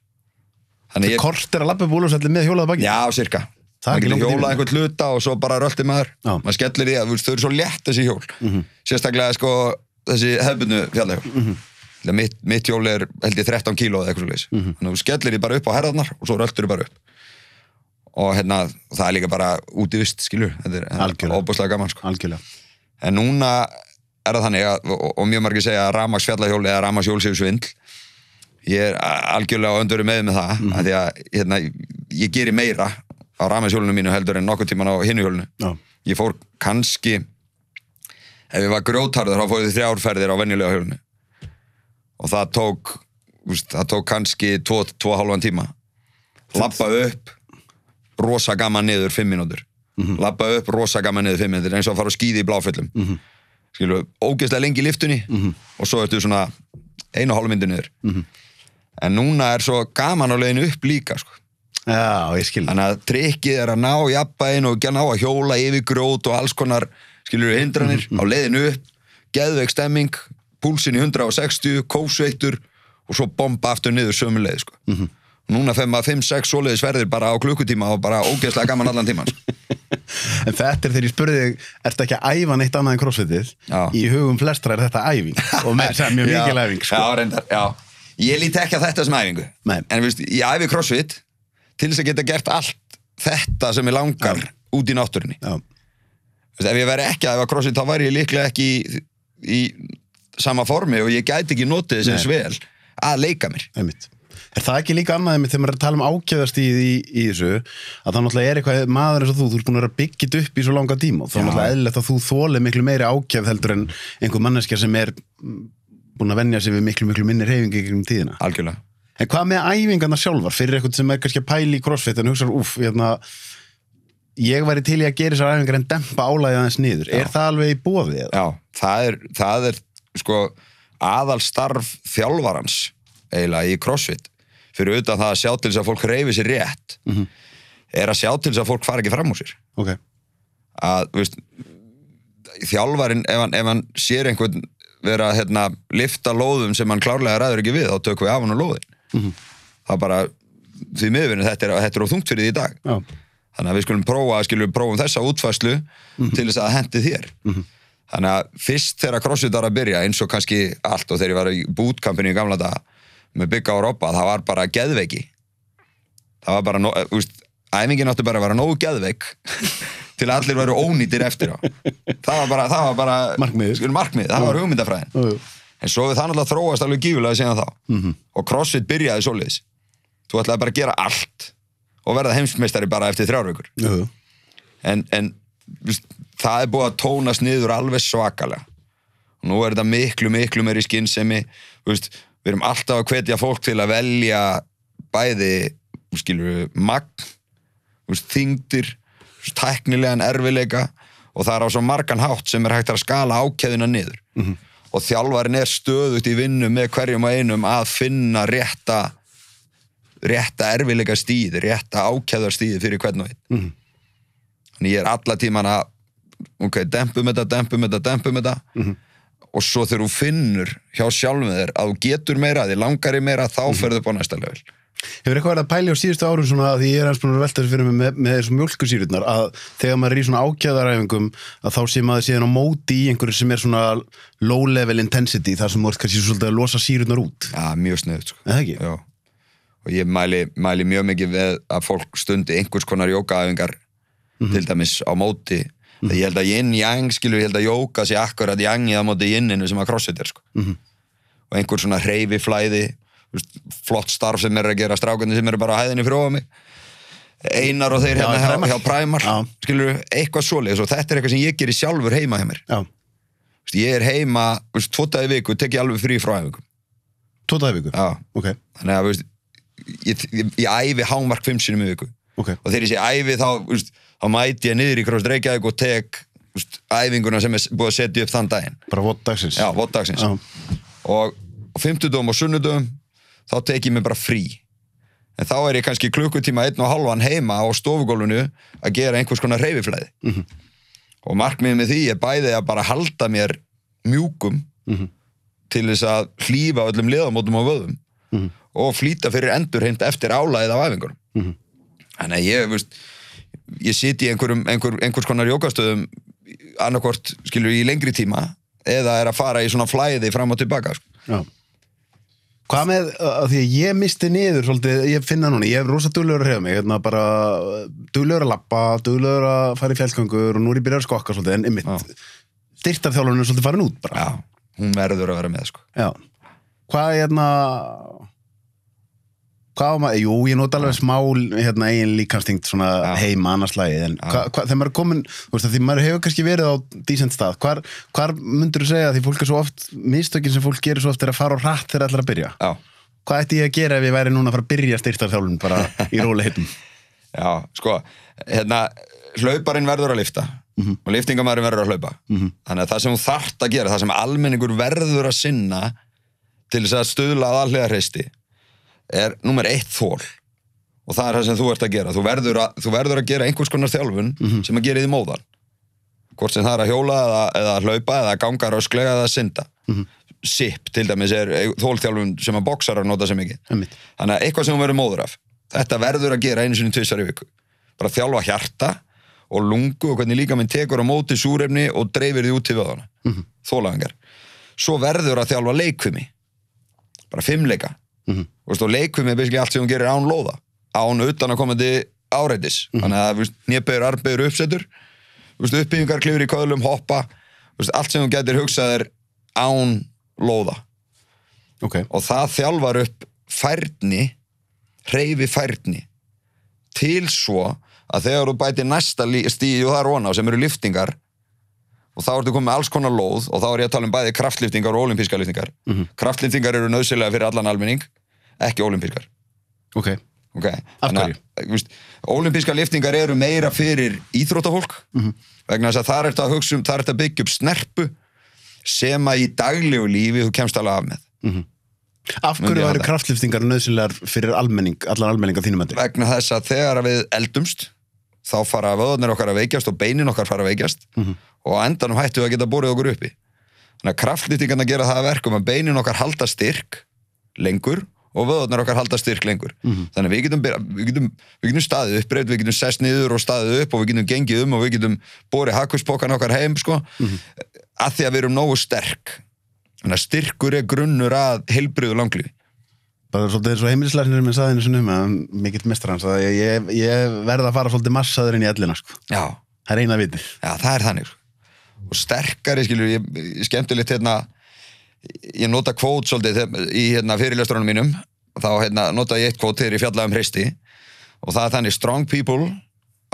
þannig ég Kort er að lappa búlúsælli með hjólað baki Já, cirka. Það er ekki getur langur tími. hjólað einhvern hluta og svo bara rölti maður. Já. Maður skellir í að þau eru svo létt þessi hjól. Mhm. Sérstaklega sko þessi hefbundu fjallahjól. Mm mitt, mitt hjól er held ég 13 kíló eða eitthvað svo leis. Mhm. Þannig að þú skellir því bara upp á herðarnar og svo röltur því bara upp. Og hérna, það er líka bara útivist, skilur. Þetta er Algjörlega. óbúslega gaman, sko. Algjörlega En núna er það þannig að, og, og mjög margir segja að Ramax fjallahjól eða Ramax hjól séu svindl. Ég er algjörlega á öndurum með með það, Mhm. mm. að því að hérna, ég geri meira á rafmennshjólinu mínu heldur en nokkuð tíman á hinnu hjólinu Já. ég fór kannski ef ég var grjótarður þá fór ég þrjárferðir á venjulega hjólinu og það tók úst, það tók kannski 2,5 tíma lappa upp rosa gaman niður 5 mínútur lappa upp rosa gaman niður 5 mínútur eins og að fara á skíði í bláföllum mm -hmm. skilu, ógeðslega lengi í liftunni og svo ertu svona einu og hálf myndu niður en núna er svo gaman á leiðinu upp líka sko. Já, ég skil. þannig að trikkið er að ná jafnbæin og ná að hjóla yfir grót og alls konar skilur hindranir á leiðinu upp geðveik stemming, púlsin í 160 kósveittur og svo bomba aftur niður sömu leið sko. núna fer maður 5-6 svoleiðis ferðir bara á klukkutíma og bara ógeðslega gaman allan tíman sko. En þetta er þegar ég spurði þig, ertu ekki að æfa neitt annað en crossfitið? Í hugum flestra er þetta æfing og með þess að mjög mikil æfing, sko. já, reyndar, já. Ég líti ekki að þetta sem æfingu Nei. en veist, ég æfi crossfit til þess að geta gert allt þetta sem ég langar út í náttúrunni Já, Veist, ef ég væri ekki að æfa crossfit þá væri ég líklega ekki í, í sama formi og ég gæti ekki notið þess eins vel að leika mér einmitt. Er það ekki líka annað með þegar maður er að tala um ákjöðastíð í, í þessu að það náttúrulega er eitthvað maður eins og þú, þú ert búin að vera byggjit upp í svo langa tíma og þá er Já. náttúrulega eðlilegt að þú þóli miklu meiri ákjöð heldur en einhver manneskja sem er búin að venja sig við miklu miklu minni reyfingi gegnum tíðina. algjörlega En hvað með æfingarna sjálfar fyrir eitthvað sem er kannski að pæli í crossfit en hugsa, úff, hérna, ég væri til í að gera þessar æfingar en dempa álæðið aðeins niður. Er það alveg í bóði? eða? Já, það er, það er sko aðal starf þjálfarans eiginlega í crossfit fyrir utan það að sjá til þess að fólk reyfi sér rétt er að sjá til þess að fólk fara ekki fram úr sér Ok, að, veist þjálfarin, ef hann, ef hann sér einhvern vera að hérna, lifta lóðum sem hann klárlega ræður ekki við, þá tökum við af hann og lóðin það er bara því miðvinni, þetta er, þetta er á þungt fyrir því í dag. Já, þannig að við skulum prófa, skulum prófum þessa útfæslu til þess að hendi þér. Þannig að fyrst þegar crossfit var að byrja eins og kannski allt og þegar ég var í bootcampinu í gamla daga með bygga á Robba, það var bara geðveiki. Það var bara, no, úst, æfingin átti bara að vera nógu geðveik til að allir veru ónýtir eftir á. Það var bara, það var bara Markmiðið. skilur, markmið, það var hugmyndafræðin. Jú, jú. en svo við það náttúrulega þróast alveg gífulega síðan þá. Og crossfit byrjaði svoleiðis. Þú ætlaði bara að gera allt og verða heimsmeistari bara eftir þrjárvíkur jú, jú. en, en það er búið að tónast niður alveg svakalega. Og nú er þetta miklu, miklu meiri skinnsemi við erum alltaf að hvetja fólk til að velja bæði skilur magn þingdir, víst, tæknilegan erfileika og það er á svo margan hátt sem er hægt að skala ákæðina niður. Og þjálfarin er stöðugt í vinnu með hverjum og einum að finna rétta rétta erfileika stíð, rétta ákæðar stíð fyrir hvern og einn. Þannig ég er alla tíman að ok, dempum þetta, dempum þetta, dempum þetta. Og svo þegar þú finnur hjá sjálfum þér að þú getur meira, þið langar í meira, þá ferðu upp á næsta level. Hefur eitthvað verið að pæli á síðustu árum svona að því ég er hans búin að velta þessu fyrir mig með, með þessum mjölkusýrutnar að þegar maður er í svona ákjæðaræfingum að þá sé maður síðan á móti í einhverju sem er svona low level intensity þar sem maður kannski svolítið að losa sýrutnar út. Já, mjög sniðut, sko. Eða ekki? Já. Og ég mæli, mæli mjög mikið við að fólk stundi einhvers konar jókaæfingar til dæmis á móti. Mm Ég held að yin yang, skilur, ég held að jóka sé akkurat yangið á móti yinninu sem að crossfit er, sko. Og einhver svona hreyfi flæði, flott starf sem er að gera strákandi sem eru bara á hæðinni ofan mig. Einar og þeir Já, hérna hjá, hjá Primar, Já. skilur, eitthvað svoleiðis og þetta er eitthvað sem ég gerir sjálfur heima hjá mér. Vist, ég er heima, vist, tvo dagi í viku, tek ég alveg frí frá æfingum. tvo dagvíku. Já, Ok, þannig að vist, ég, ég, ég æfi hámark fimm sinum í viku ok. og þegar ég sé æfi þá, vist, þá mæti ég niður í Kross Reykjavík og tek æfinguna sem er búið að setja upp þann daginn Bara vott dagsins. já, votdagsins Já. og á fimmtudöfum og sunnudöfum þá tek ég mig bara frí en þá er ég kannski klukkutíma einn og halvan heima á stofugólfinu að gera einhvers konar reyfiflæði -hmm. og markmiðið með því er bæði að bara halda mér mjúkum til þess að hlýfa öllum liðamótum á vöðum og flýta fyrir endurheimt eftir álæðið af æfingunum -hmm. þannig að ég, veist, ég siti í einhverjum, einhver, einhvers konar jókastöðum annarkvort skilur í lengri tíma eða er að fara í svona flæði fram og tilbaka sko. Já. Hvað með, að því að ég misti niður svolítið, ég finna núna, ég hef rosa duglegur að hreyfa mig, hérna bara duglegur að lappa, duglegur að fara í fjallgöngur og nú er ég byrjað að skokka svolítið, en ymmit, styrtarþjálfurinn er svolítið farin út bara. Já, hún verður að vera með sko. Já. Hvað er hérna, Hvað á maður, jú, ég nota alveg smá hérna, eigin líkanstingt svona Já. heima annars lagi, en hva, hva, þegar maður er komin þú veist, að því maður hefur kannski verið á dísent stað, hvar, hvar myndur þú segja því fólk er svo oft, mistökin sem fólk gerir svo oft er að fara á hratt þegar ætlar að byrja? Já, hvað ætti ég að gera ef ég væri núna að fara að byrja styrtarþjálfun bara í róli heitum já, sko hérna, hlauparinn verður að lifta og liftingamæðurinn verður að hlaupa. Þannig að það sem þú þarft að gera, það sem almenningur verður að sinna til þess að stuðla að allega hreisti er nummer eitt þól og það er það sem þú ert að gera. Þú verður að, þú verður að gera einhvers konar þjálfun sem að gera því móðan. Hvort sem það er að hjóla eða, eða að hlaupa eða að ganga rösklega eða að synda SIP til dæmis er þólþjálfun sem að boksarar nota sem ekki. Einmitt. þannig að eitthvað sem hún verður móður af. Þetta verður að gera einu sinni tvisar í viku. Bara þjálfa hjarta og lungu og hvernig líka minn tekur á móti súrefni og dreifir því út til vöðana mm -hmm. þólagangar svo verður að þjálfa leikvimi bara fimmleika mm -hmm. og leikvimi er basically allt sem hún gerir án lóða án utan að komandi áreitis þannig að nýjaböður, arbegur, uppsetur Vistu, uppbyggingar, klifur í köðlum, hoppa Vistu, allt sem hún getur hugsað er án lóða. Ok, og það þjálfar upp færni hreyfi færni til svo að þegar þú bætir næsta lí- stíð og það er vona sem eru liftingar og þá ertu komið með alls konar lóð og þá er ég að tala um bæði kraftliftingar og olimpíska liftingar. Kraftliftingar eru nöðsilega fyrir allan almenning ekki olimpískar. Ok. Okay? Af veist, olimpíska liftingar eru meira fyrir íþróttafólk vegna þess að það er þetta að hugsa um það er þetta að byggja upp snerpu sem að í daglegu lífi þú kemst alveg af með. Af Myndi hverju ég væri halda. kraftliftingar nöðsynlegar fyrir almenning, allan almenning á þínum endi vegna þess að þegar við eldumst þá fara vöðarnir okkar að veikjast og beinin okkar fara að veikjast og á endanum hættu við að geta borið okkur uppi. Þannig að kraftlýtingarna gera það að verkum að beinin okkar halda styrk lengur og vöðarnir okkar halda styrk lengur. Þannig að við getum, við getum, við getum staðið uppbreyt, við getum sest niður og staðið upp og við getum gengið um og við getum borið hakkuspokkan okkar heim sko, að því að við erum nógu sterk. Þannig að styrkur er grunnur að heilbriðu langlífi bara svolítið eins og heimilislæknir minn saði einu sinni um að mikill mestar hans að ég, ég, ég verð að fara svolítið massaður inn í ellina sko. Já, það er eina vitir Já, það er þannig sko. og sterkari, skilur, ég, ég skemmtilegt hérna, ég nota kvót svolítið í hérna, fyrirlesturunum mínum. Þá hérna, nota ég eitt kvót þegar ég fjallaði um hreisti og það er þannig strong people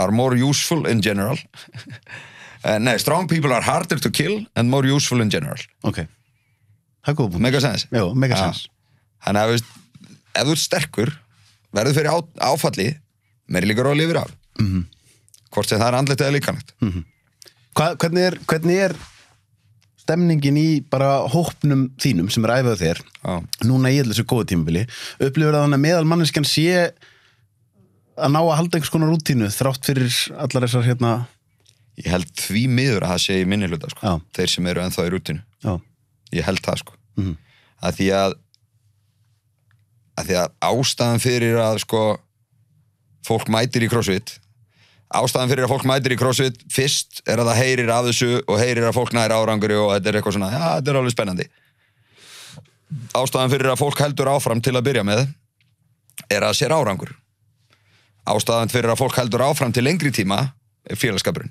are more useful in general. Eh, nei, strong people are harder to kill and more useful in general. Ok, það er góð mega sens Jó, mega sens þannig að veist, ef þú ert sterkur verður fyrir á, áfalli meiri líka róli yfir af -hmm. Mhm. hvort sem það er andlegt eða líkanlegt Hva, hvernig, er, hvernig er stemningin í bara hópnum þínum sem er æfað þér Já. núna í þessu góðu tímabili upplifur það að meðal manneskjan sé að ná að halda einhvers konar rútínu þrátt fyrir allar þessar hérna ég held því miður að það sé í minni hluta sko. Þeir sem eru ennþá í rútinu já, ég held það sko Mhm. að því að að því að ástæðan fyrir að sko fólk mætir í crossfit ástæðan fyrir að fólk mætir í crossfit fyrst er að það heyrir af þessu og heyrir að fólk næri árangri og þetta er eitthvað svona já, þetta er alveg spennandi. Ástæðan fyrir að fólk heldur áfram til að byrja með er að sér árangur. Ástæðan fyrir að fólk heldur áfram til lengri tíma er félagskapurinn.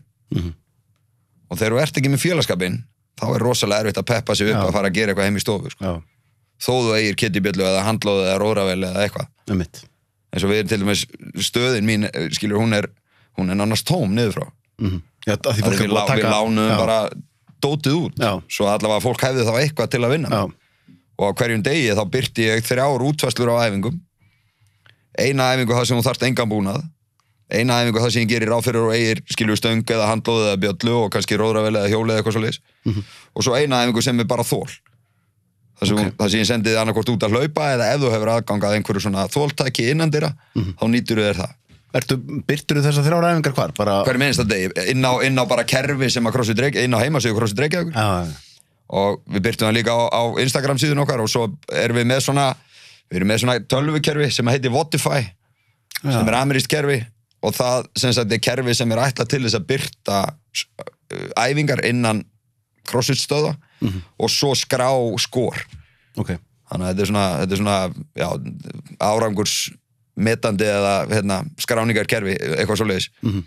Og þegar þú ert ekki með félagskapin þá er rosalega erfitt að peppa sig upp Já. að fara að gera eitthvað heim í stofu sko. Já, þó þú eigir kittibjöllu eða handlóðu eða róravel eða eitthvað. Um eins og við erum til dæmis stöðin mín eh, skilur hún er, hún er nánast tóm niður frá mm já, að því er við, lá, taka við lánuðum já, bara dótið út. Já. svo allavega fólk hefði þá eitthvað til að vinna. Já, og á hverjum degi þá byrti ég þrjár útfæslur á æfingum. Eina æfingu það sem þú þarft engan búnað. Eina æfingu það sem ég gerir ráð fyrir og eigir skilur stöng eða handlóð eða bjöllu og kannski róðravel eða hjóli eða eitthvað svo leis og svo eina æfingu sem er bara þól það sem, Ok. okay. það sem ég sendið annarkvort út að hlaupa eða ef þú hefur aðgangað einhverju svona þóltæki innan dyra þá nýtur þér það. Ertu, byrtur þessar þrjár æfingar hvar? Bara, hverju minnst að degi, inn á, inn á bara kerfi sem að krossi dreik, inn á heimasíðu krossi dreikja já, og við byrtum það líka á, á Instagram síðun okkar og svo erum við með svona við erum með svona tölvukerfi sem heitir Votify já, sem er amerískt kerfi. Og það sem sagt er kerfi sem er ætlað til þess að byrta uh, æfingar innan crossfit stöða og svo skrá skor ok þannig að þetta er svona, þetta er svona já, árangurs metandi eða hérna, skráningarkerfi eitthvað svo leiðis Mhm.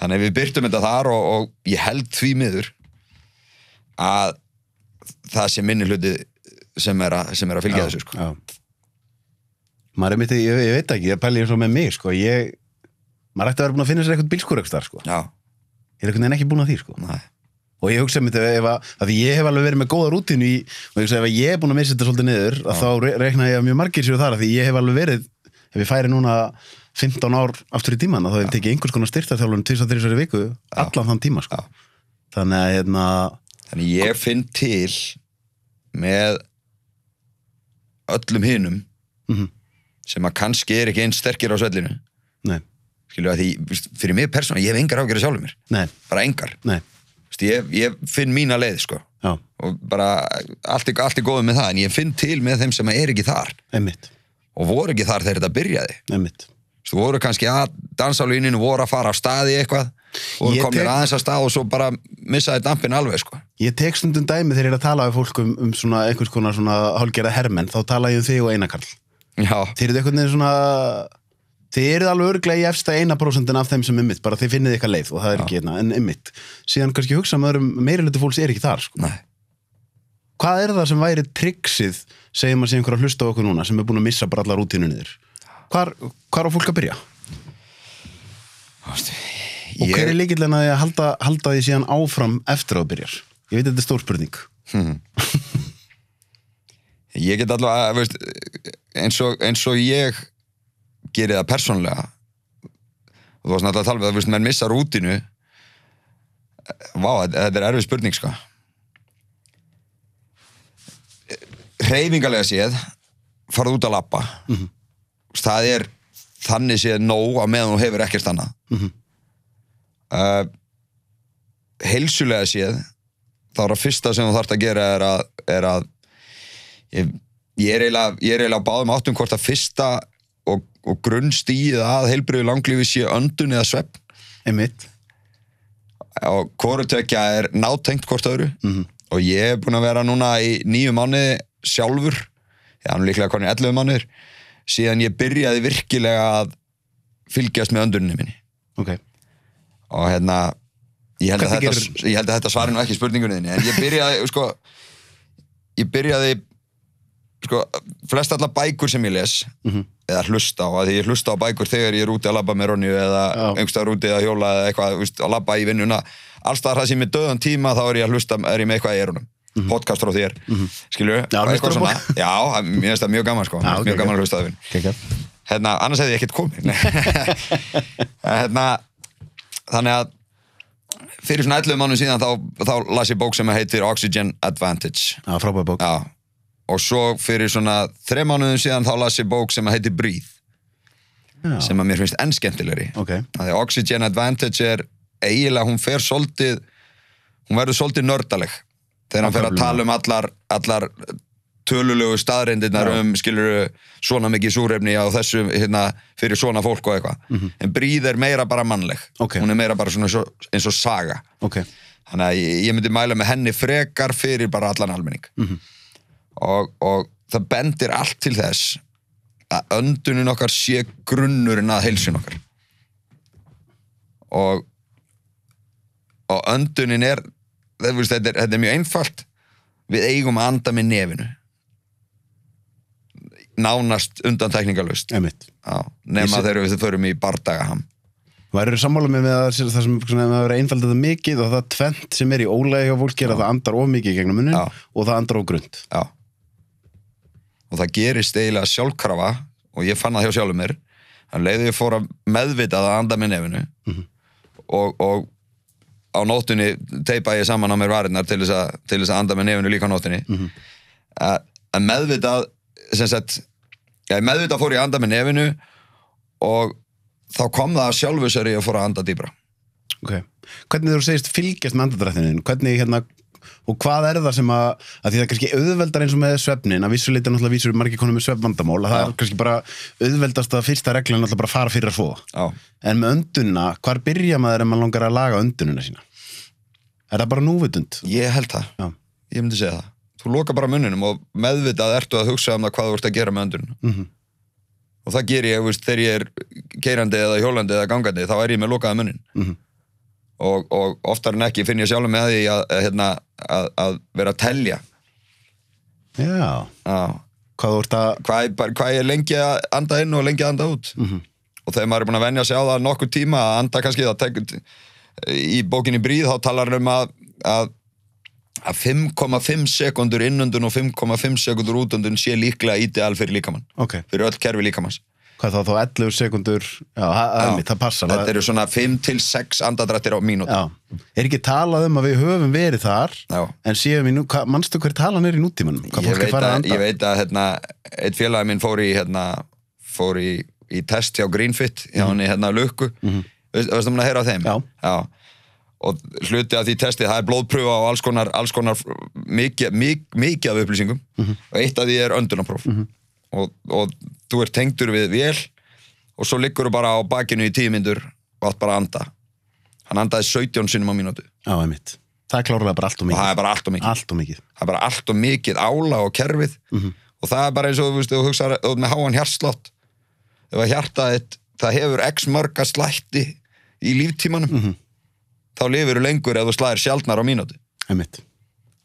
þannig að við byrtum þetta þar og, og ég held því miður að það sé minni hluti sem er að, sem er að fylgja Já, þessu sko. já. maður er mitt, ég, ég veit ekki, ég pæli eins og með mig sko, ég maður ætti að vera búin að finna sér eitthvað bílskur sko. Já, ég er einhvern veginn ekki búin að því sko. næ, og ég hugsa mitt ef að, ég hef alveg verið með góða rútínu í, og ég hugsa ef ég er búin að missa þetta svolítið niður að þá re reikna ég að mjög margir sér þar að því ég hef alveg verið, ef ég færi núna 15 ár aftur í tíman þá hef ég tekið einhvers konar styrtarþjálfun 2-3 viku allan þann tíma sko. þannig að hérna, Þannig ég finn til með öllum hinum Mhm. sem að kannski er ekki einn sterkir á svellinu. Nei, skilju að því, fyrir mig persóna, ég hef engar ágjörði sjálfur mér, nei, bara engar. Nei Víst, ég, ég finn mína leið sko. Já, og bara allt er, allt er góð með það en ég finn til með þeim sem er ekki þar. Einmitt, og voru ekki þar þegar þetta byrjaði. Þú voru kannski að dansa á líninu, voru að fara á staði eitthvað, voru Ég komnir tek- aðeins að stað og svo bara missaði dampin alveg, sko. Ég tek stundum dæmi þegar ég er að tala við fólk um, um svona einhvers konar svona hálgerða hermenn, þá tala ég um þig og Einakarl. Já, Þið eruð einhvern veginn svona, þið eruð alveg örglega í efsta eina prósentin af þeim sem ymmit, bara þið finnið eitthvað leið og það er ekki hérna, en ymmit. Síðan kannski hugsa maður um meiri hluti fólks er ekki þar, sko. nei. Hvað er það sem væri triksið, segjum að sé einhver að hlusta á okkur núna, sem er búin að missa bara alla rútínu niður? Hvar, hvar á fólk að byrja? Og Ég, hver er líkillin að að halda, halda því síðan áfram eftir að byrjar? Ég veit að þetta er stór spurning. ég get allavega, veist, eins og, eins og ég geri það persónlega og þú varst náttúrulega að tala við það, veist, menn missa rútinu Vá, þetta er erfið spurning, sko. Hreyfingalega séð, farðu út að labba. Það er þannig séð nóg á meðan þú hefur ekkert annað. Mhm. uh, heilsulega séð þá er það fyrsta sem þú þarfst að gera er að, er að ég, ég er eiginlega báðum áttum hvort að fyrsta og, grunnstíð að heilbriðu langlífi sé öndun eða svepp Einmitt. og hvoru tökja er nátengt hvort öðru Mhm. og ég er búin að vera núna í nýju mánuði sjálfur já, nú líklega konið 11 mánuður síðan ég byrjaði virkilega að fylgjast með önduninni minni Ok. og hérna ég held, þetta, gerir- ég held að þetta svari nú ekki spurningunni þinni en ég byrjaði sko, ég byrjaði sko, flest allar bækur sem ég les Mhm. Eða hlusta á, því ég hlusta á bækur þegar ég er úti að labba með Ronju eða einhverstaðar úti að hjóla eða eitthvað, veist, að labba í vinnuna allstaðar það sem er döðan tíma þá er ég að hlusta er ég með eitthvað í erunum podcast frá þér, mm -hmm. skilju. Já, það- mér finnst það mjög gaman sko, Já, mjög gaman ok. að hlusta Kekja. hérna, annars hefði ég ekkert komið hérna, þannig að fyrir svona 11 mánu síðan þá, þá las ég bók sem heitir Oxygen Advantage Já, frábæð bók. Já. Og svo fyrir svona 3 mánuðum síðan þá las ég bók sem heitir Breathe Já. sem að mér finnst enn skemmtilegri Ok. Af því Oxygen Advantage er eiginlega, hún fer svolítið hún verður svolítið nördaleg þegar hann fer að tala um allar, allar tölulegu staðreindirnar Já. um skilur svona mikið súrefni á þessu hérna, fyrir svona fólk og eitthvað en Bríð er meira bara mannleg Mhm. Ok. hún er meira bara svona eins og, saga Ok. þannig að ég, ég myndi mæla með henni frekar fyrir bara allan almenning Mhm. Og, og það bendir allt til þess að öndunin okkar sé grunnurinn að heilsun okkar og og öndunin er það, veist, þetta, er þetta er mjög einfalt við eigum að anda með nefinu nánast undantekningalust Einmitt. nema þegar við förum í bardagaham Værið sammála með með að það sem svona, að vera einfald þetta mikið og það tvent sem er í ólega hjá fólki er að það andar of mikið gegnum Já. og það andar of grund. Já. Og það gerist eiginlega sjálfkrafa og ég fann það hjá sjálfum mér að leiði ég fór að meðvitað að anda með nefinu og, og á nóttunni teipa ég saman á mér varirnar til þess að, til þess að anda með nefinu líka á nóttunni. Að, að meðvitað sem sagt, já, meðvitað fór ég að anda með nefinu og þá kom það að sjálfu sér ég fór að anda dýbra Ok. Hvernig þú segist fylgjast með andadrættinu, hvernig hérna, og hvað er það sem að, að því það er kannski auðveldar eins og með svefnin, að vissuleita náttúrulega vísur margir konum með svefnvandamál, að það er kannski bara auðveldast að fyrsta reglan náttúrulega bara fara fyrir að svoða. Já, En með öndunna, hvar byrja maður ef maður langar að laga öndunina sína? Er það bara núvitund? ég held það Já. ég myndi segja það þú loka bara munninum og meðvitað ertu að hugsa um það hvað þú ert að gera með öndunum Mhm. og það ger ég, veist, þegar ég er keirandi eða hjólandi eða gangandi, þá er ég með lokaða munnin Mhm. Og, og oftar en ekki finn ég sjálfur með því að, hérna, að, að vera að telja. Já. Já. Hvað að, hvað er, hvað er lengi að anda inn og lengi að anda út? Og þegar maður er búin að venja sig á það nokkur tíma að anda kannski tekur í bókinni Bríð þá talar um að, að að 5,5 sekundur innundun og 5,5 sekundur útundun sé líklega ideal fyrir líkamann. Ok, fyrir öll kerfi líkamanns hvað þá þá 11 sekundur, já, Já. það, passar. þetta eru svona 5 til 6 andadrættir á mínúti er ekki talað um að við höfum verið þar Já. en séum við nú, hvað, manstu hver talan er í nútímanum? Hvað ég veit, að að, ég veit að hérna, eitt félagi minn fór í hérna, fór í, í test hjá Greenfit hjá henni hérna Lukku veist, veistu maður að heyra á þeim? Mhm. Já. og hluti af því testi það er blóðpröfa og alls konar, alls konar mikið, mikið, mikið af upplýsingum Mhm. og eitt af því er öndunapróf og, og þú ert tengdur við vél og svo liggur þú bara á bakinu í tíu myndur og átt bara að anda hann andaði 17 sinnum á mínútu Já, einmitt. Það er klárlega bara allt og og mikið. það er bara allt og mikið Allt og mikið. það er bara allt og mikið ála á kerfið Mhm. og það er bara eins og þú veist, þú hugsar þú ert með háan hjartslátt ef að hjartað þitt, það hefur x mörga slætti í líftímanum Mhm. þá lifir þú lengur ef þú slæðir sjaldnar á mínúti Einmitt.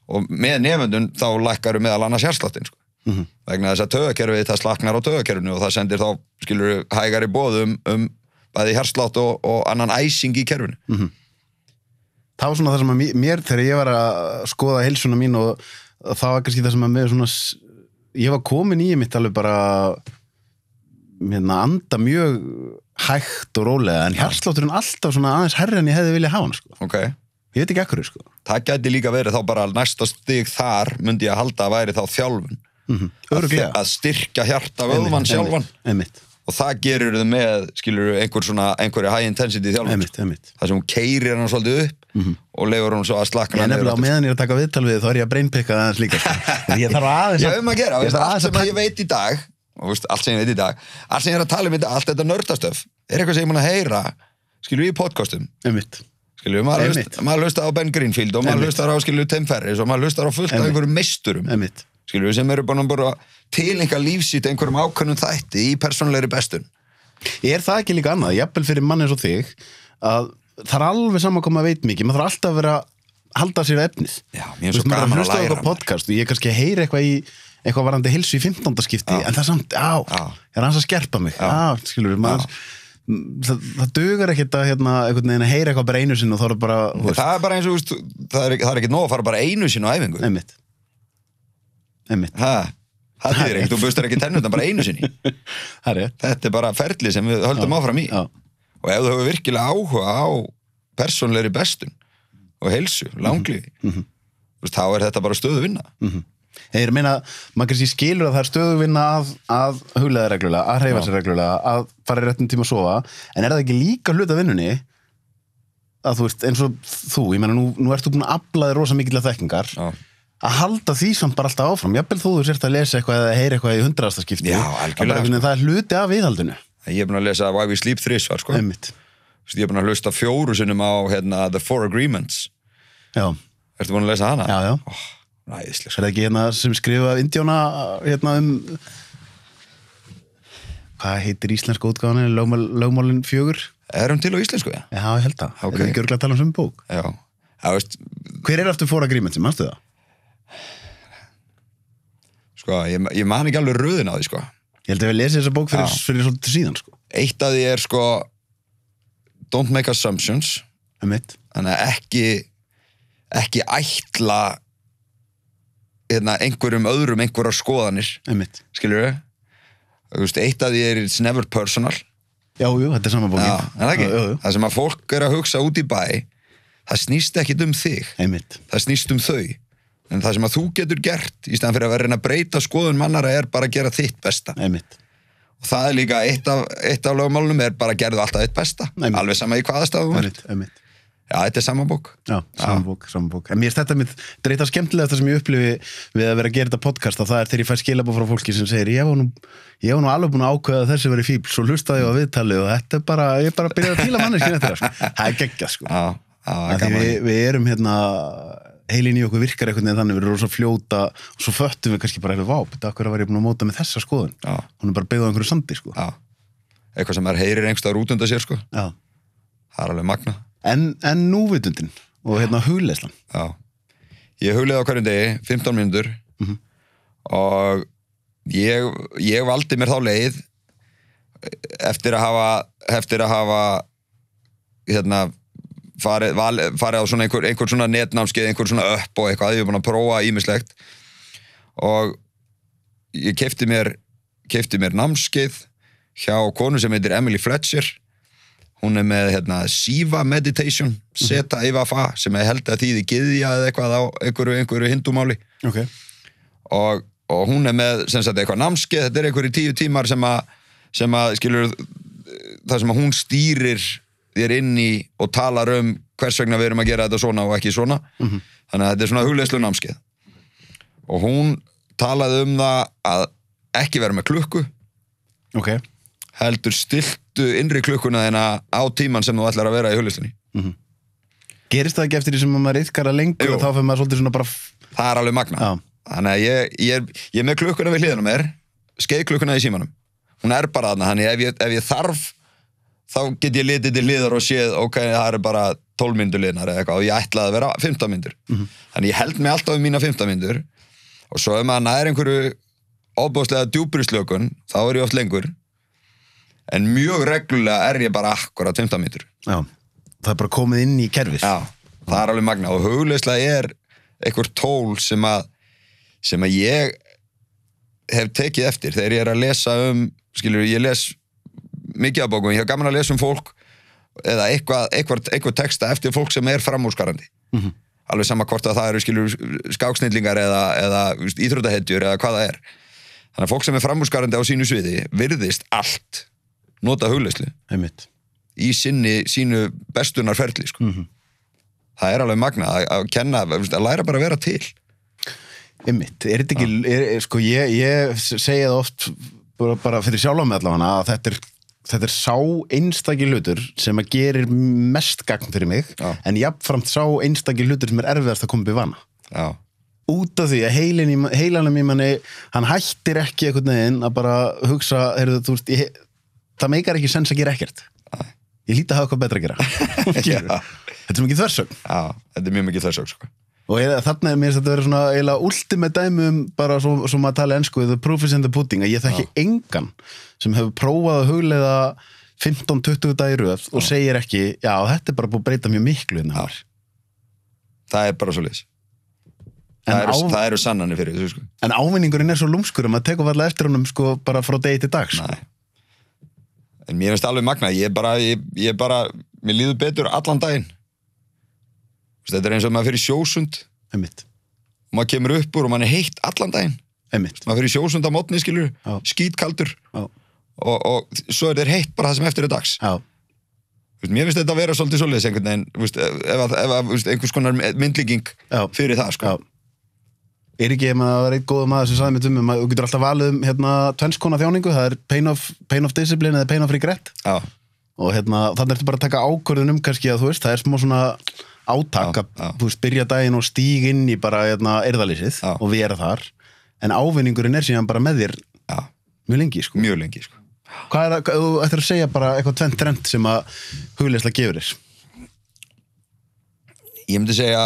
og með nefndun þá lækkar þú meðal annars hjartsláttin sko. Mhm. vegna þess að tögakerfið það slaknar á tögakerfinu og það sendir þá skilur hægari bóðum um bæði hjartslátt og, og annan æsing í kerfinu Það var svona það sem að mér- þegar ég var að skoða heilsuna mín og það var kannski það sem að mér svona, ég var komin í mitt alveg bara, hérna, anda mjög hægt og rólega, en hjarslátturinn alltaf svona aðeins herri en ég hefði viljað hafa hann, sko. ok Ég veit ekki ekkur, sko. það gæti líka verið þá bara næsta stig þar myndi ég að halda að væri þá þjálfun Mm að, Öruglega. að styrkja hjarta vöðvan sjálfan. Einmitt, og það gerir þau með skilur einhver svona, einhverja high intensity einmitt. það sem hún keirir hann svolítið upp og leifur hann svo að Ég slakna er nefnilega á meðan ég er að taka viðtal við þá er ég að brainpicka aðeins líka, sko. Ég þarf aðeins ég hef maður að gera, ég allt sem að að ég veit í dag veist, allt sem ég veit í dag allt sem ég er að tala um dag, allt þetta nördastöf er eitthvað sem ég múin að heyra skilur í podcastum. Einmitt. skilur, maður, hlustar á Ben Greenfield og maður hlustar á Tim Ferriss og maður hlustar á fullt af einhverjum meisturum Skilur sem eru bara, bara til einhver lífsýtt einhverjum ákveðnum þætti í persónlegri bestun Er það ekki líka annað, jafnvel fyrir mann eins og þig að það er alveg saman hvað maður veit mikið, maður þarf alltaf að vera að halda sér við efnið. Já, mér er Þú svo veist, maður gaman að hlusta á læra, eitthvað podcast og ég kannski heyri eitthvað í eitthvað varandi hilsu í 15. skipti en það er samt, á, Já. ég er hans að skerpa mig Já. á, skilur, maður það, það dugar ekkert að hérna, að heyra eitthvað bara einu sinni og þá er það bara, þú veist, það er bara eins og veist, það er, það er ekki nóg að fara bara einu sinni á æfingu einmitt það þýðir ekki, þú bustar ekki tennutna bara einu sinni? Er þetta er bara ferli sem við höldum áfram í. já, og ef þú hefur virkilega áhuga á persónlegri bestun og heilsu, langlífi Mhm. þú veist, þá er þetta bara stöðu vinna. Ég meina, maður kannski skilur að það er stöðuvinna að, að huglega reglulega, að hreyfa sér reglulega, að fara í réttum tíma að sofa, en er það ekki líka hluta vinnunni að þú veist, eins og þú, ég meina, nú, nú ertu búin að aflaði rosa mikill að þekkingar, Já. Að halda því samt bara alltaf áfram, jafnvel þú sért að lesa eitthvað eða heyra eitthvað í hundraðasta skipti, Já, að algjörlega, bara, sko. það er hluti af viðhaldinu. ég er búin að lesa Why We Sleep þrísvar sko. Einmitt. Þú veist, ég er búin að hlusta fjóru sinnum á hérna, The Four Agreements Já, ertu búin að lesa hana? já, já. Oh, næðislega Er það ekki hérna sem skrifa Indjóna hérna um hvað heitir íslenska útgáðan lögmál, lögmálin fjögur? er hún til á íslensku? Já, ég held það. Ok. Er það ekki örgulega að tala um sem bók? já, já veist, Hver er aftur fóra grímenti, mannstu það? Sko, ég, ég man ekki alveg röðin á því sko. Ég held að við lesið þessa bók fyrir, Já. fyrir svolítið síðan, sko. eitt af því er sko don't make assumptions Um mitt. þannig að ekki ekki ætla hérna, einhverjum öðrum einhverjar skoðanir Um mitt. skilur við eitt af því er it's never personal Já, jú, þetta er sama bókin. Já, en það ekki, Jú, jú, það sem að fólk er að hugsa út í bæ það snýst ekkit um þig Um mitt. það snýst um þau en það sem að þú getur gert í staðan fyrir að vera að að breyta skoðun mannara er bara að gera þitt besta Um mitt. og það er líka eitt af, eitt af lögumálunum er bara að gerðu alltaf þitt besta Nei, mitt. alveg sama í hvaða staðu þú Um ert. mitt. Um mitt. já, þetta er sama bók Já, sama bók, sama bók. En mér er þetta mitt, dreita skemmtilega þetta sem ég upplifi við að vera að gera þetta podcast og það er þegar ég fæ skilabóð frá fólki sem segir ég var nú, ég var nú alveg búin að ákveða að þessi verið fíbl, svo hlustaði ég á viðtalið og þetta er bara, ég er bara að byrja að fíla manneskinn eftir það. Það er geggjað, sko. já, já, gaman við, við erum hérna heilin í okkur virkar einhvern veginn þannig við erum rosa fljóta og svo föttum við kannski bara eitthvað váp, þetta akkur var ég búin að móta með þessa skoðun Já. hún er bara byggð á einhverju sandi sko. já. eitthvað sem er heyrir einhverstað út undan sér sko. Já. það er alveg magna en, en núvitundin og hérna hugleislan já. ég huglið á hverjum degi 15 mínútur Mhm. og ég, ég valdi mér þá leið eftir að hafa eftir að hafa hérna farið, val, farið á svona einhver, einhver svona netnámskeið, einhver svona upp og eitthvað, ég er búin að prófa ímislegt og ég kefti mér kefti mér námskeið hjá konu sem heitir Emily Fletcher. Hún er með hérna Siva Meditation, Seta Ivafa sem ég held að þýði giðja eða eitthvað á einhverju, einhverju hindumáli. Ok. og, og hún er með sem sagt eitthvað námskeið, þetta er einhverju tíu tímar sem að, sem að skilur það sem að hún stýrir þér inn í og talar um hvers vegna við erum að gera þetta svona og ekki svona. Þannig að þetta er svona hugleyslu námskeið. Og hún talaði um það að ekki vera með klukku. Ok. heldur stiltu innri klukkuna þeina á tíman sem þú ætlar að vera í hugleyslunni Gerist það ekki eftir því sem maður ytkar að lengur Jú. og þá fyrir maður svolítið svona bara... það er alveg magna Já. þannig að ég, ég, er, ég er með klukkuna við hliðina á mér skeið klukkuna í símanum. Hún er bara þarna, þannig ef ég, ef ég þarf þá get ég litið til hliðar og séð ok, það eru bara 12 myndur liðnar eða eitthvað og ég ætlaði að vera 15 myndur þannig ég held mig alltaf um mína 15 myndur og svo ef maður næri einhverju óbúðslega djúpri slökun þá er ég oft lengur en mjög reglulega er ég bara akkurat 15 myndur Já. Það er bara komið inn í kerfið. Já, það er alveg magna og hugleyslega er einhver tól sem að sem að ég hef tekið eftir þegar ég er að lesa um skilur, ég les mikið af bókum, ég hef gaman að lesa um fólk eða eitthvað, eitthvað, eitthvað texta eftir fólk sem er framúrskarandi. Alveg sama hvort að það eru skilur skáksnillingar eða, eða íþrótahetjur eða hvað það er. Þannig að fólk sem er framúrskarandi á sínu sviði virðist allt nota hugleyslu Einmitt. í sinni, sínu bestunarferli sko. það er alveg magna að, að kenna, að læra bara að vera til. Einmitt. Er þetta ekki... Er, er, sko, ég, ég segja það oft bara, bara fyrir sjálf með allavega að þetta er, þetta er sá einstakir hlutur sem að gerir mest gagn fyrir mig Já. en jafnframt sá einstakir hlutur sem er erfiðast að koma í vana. já, út af því að heilanum í manni hann hættir ekki einhvern veginn að bara hugsa, heyrðu, þú veist ég, það meikar ekki sens að gera ekkert Nei. ég líti að hafa eitthvað betra að gera Já. þetta er mikið þversögn já, þetta er mjög mikið þess sko. Og ég, þarna er mér finnst þetta að vera svona eiginlega ultimate dæmi um bara svo, svo maður tala ensku the proof is in the pudding að ég þekki engan sem hefur prófað að hugleiða 15-20 dagir röð og segir ekki, já þetta er bara búið að breyta mjög miklu hérna. Já. það er bara svo leis En það, á- það eru sannanir fyrir þessu sko. en ávinningurinn er svo lúmskur að maður tekur varlega eftir honum sko bara frá degi til dag sko. En mér finnst alveg magna ég er bara, ég, ég er bara mér líður betur allan daginn þetta er eins og maður fyrir sjósund. Einmitt, og maður kemur upp úr og maður er heitt allan daginn. Einmitt. Maður fyrir sjósund á mótni skilur Já. skítkaldur. Já, og, og svo er þér heitt bara það sem eftir er dags. Já, Þú veist, mér finnst þetta að vera svolítið svoleiðis einhvern veginn þú veist, ef, ef, að- ef, að, þú veist, einhvers konar myndlíking Já. fyrir það sko. já. Er ekki ef maður var eitt góða maður sem sagði mér um að þú getur alltaf valið um hérna tvennskona þjáningu, það er pain of, pain of discipline eða pain of regret. Já, og hérna þannig ertu bara að taka ákvörðun um kannski að þú veist, það er smá svona átak að byrja daginn og stíg inn í bara hérna erðalýsið Já. og vera þar en ávinningurinn er síðan bara með þér já, mjög lengi sko. mjög lengi sko. hvað er það, þú ættir að segja bara eitthvað tvent trend sem að hugleislega gefur þér Ég myndi segja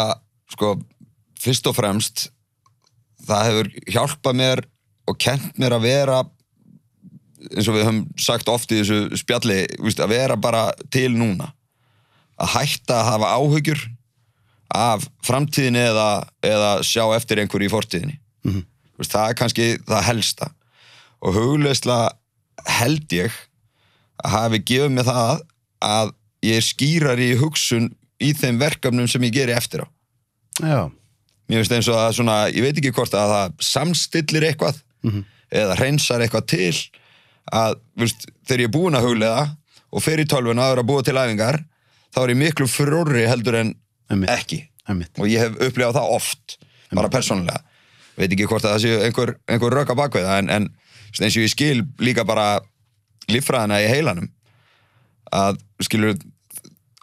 sko, fyrst og fremst það hefur hjálpað mér og kent mér að vera eins og við höfum sagt oft í þessu spjalli að vera bara til núna að hætta að hafa áhyggjur af framtíðinni eða, eða sjá eftir einhverju í fortíðinni. Mhm. Vist, það er kannski það helsta. Og hugleisla held ég að hafi gefið mér það að ég er skýrar í hugsun í þeim verkefnum sem ég geri eftir á. Já, mér finnst eins og að svona, ég veit ekki hvort að það samstillir eitthvað eða hreinsar eitthvað til að veist, þegar ég er búin að huglega og fer í tölvuna að vera að búa til æfingar þá er ég miklu frórri heldur en Einmitt. ekki. Einmitt. Og ég hef upplifað það oft bara persónulega. Veit ekki hvort að það séu einhver, einhver röka bakvið það en, en eins og ég skil líka bara líffræðina í heilanum að skilur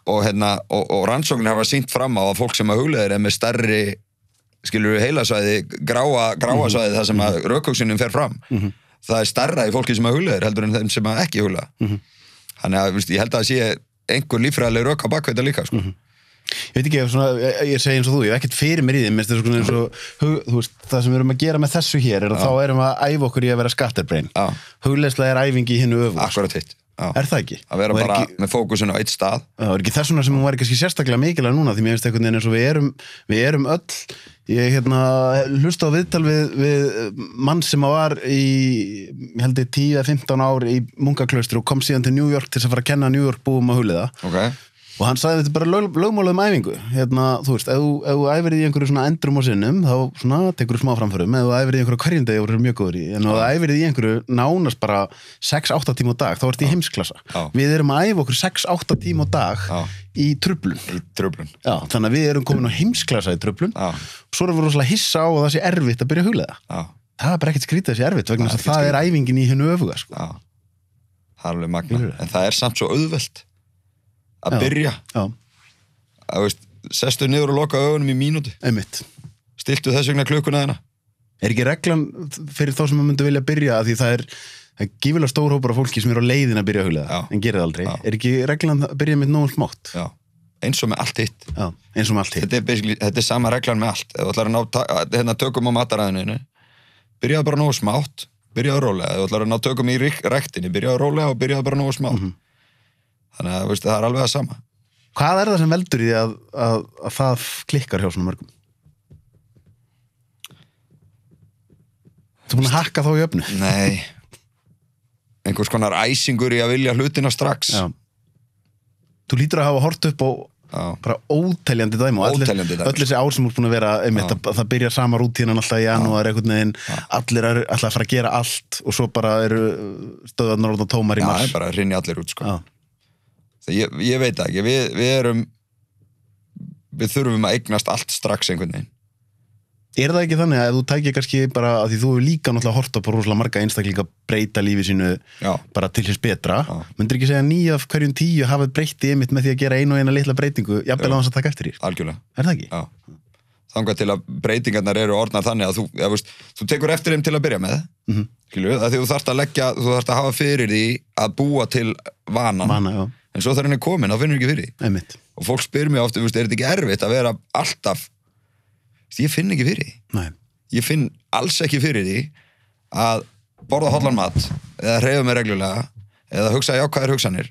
og, hérna, og, og rannsóknir hafa sínt fram á að fólk sem að hugleðir er með stærri skilur heilasvæði gráa, gráa svæði þar sem að rökkóksinum fer fram það er stærra í fólki sem að hugleðir heldur en þeim sem að ekki huglega þannig að ég held að það sé einhver líffræðileg röka bakvið það líka sko. Ég veit ekki, ef svona, ég, ég segi eins og þú, ég hef ekkert fyrir mér í því, minnst þetta eins og, hug, þú veist, það sem við erum að gera með þessu hér er að þá erum við að æfa okkur í að vera skatterbrein. Já. Hugleislega er æfingi í hinnu öfu. akkurat hitt Já. Er það ekki? að vera er bara Ekki, með fókusin á eitt stað já, er ekki þess vegna sem hún var kannski sérstaklega mikilvæg núna, því mér finnst einhvern veginn eins og við erum, við erum öll, ég hérna, hlusta á viðtal við, við mann sem var í, ég held ég 10-15 ár í munkaklaustri og kom síðan til New York til að fara að kenna New York búum að huliða. ok, Og hann sagði þetta er bara lög, lögmálið um æfingu. Hérna, þú veist, ef, þú- ef þú æfir í einhverju svona endrum og sinnum, þá svona tekur þú smá framförum. Ef þú æfir í einhverju hverjum degi og eru mjög góður í. En ef þú æfir í einhverju nánast bara 6-8 tíma á dag, þá ertu í heimsklassa. Já. Við erum að æfa okkur 6-8 tíma á dag Já. í trublun. í tröflun Já, þannig að við erum komin á heimsklassa í trublun. já, Svo erum við rosalega hissa á að það sé erfitt að byrja huglega. Það er bara ekkert skrítið að sé erfitt vegna Það er þess að já byrja Já, að veist, sestu niður og loka augunum í mínúti einmitt. stiltu þess vegna klukkuna þeina Er ekki reglan fyrir þá sem maður myndi vilja byrja að því það er, það er gífilega stór hópar af fólki sem eru á leiðin að byrja að huglega en gerir það aldrei. Já. Er ekki reglan að byrja með nógum smátt? já, eins og með allt hitt Já, eins og með allt hitt. þetta basically, þetta er sama reglan með allt ef þú ætlar að ná hérna, tökum á mataræðinu byrjaðu bara nógu smátt byrjaðu rólega, ef þú ætlar að ná tökum í ræktinni byrjaðu rólega og byrjaðu bara nógu smátt Mhm. Þannig að veist, það er alveg það sama Hvað er það sem veldur í því að, að, að það klikkar hjá svona mörgum? Þú er búin að hakka þá í öfnu? nei einhvers konar æsingur í að vilja hlutina strax Já. Þú lítur að hafa hort upp á Já. bara óteljandi dæmi og allir, öll þessi ár sem þú er búin að vera einmitt, Já. að, það byrjar sama rútínan alltaf í janúar allir er alltaf að fara að gera allt og svo bara eru stöðarnar orðan tómar í Já, það mars er bara að rinja allir út sko. Já. Ég, ég veit ekki, við, við erum við þurfum að eignast allt strax einhvern veginn. Er það ekki þannig að þú tækir kannski bara að því þú hefur líka náttúrulega hort á bara rosalega marga einstaklinga breyta lífi sínu Já, bara til hins betra, Já. myndir ekki segja að af hverjum tíu hafa breytti einmitt með því að gera einu og eina litla breytingu, jafnvel á þess að taka eftir því, algjörlega. Er það ekki? Já. Þangað til að breytingarnar eru orðnar þannig að þú, ja, veist, þú tekur eftir þeim til að byrja með Mhm. skilju, að því þú þarft að leggja þú þarft að hafa fyrir því að búa til vanan, Mana, já, en svo þegar hann er komin þá finnur ekki fyrir einmitt, og fólk spyr mér ofta, er þetta ekki erfitt að vera alltaf ég finn ekki fyrir nei, ég finn alls ekki fyrir því að borða hollan mat eða reyða mig reglulega eða hugsa jákvæðir hugsanir?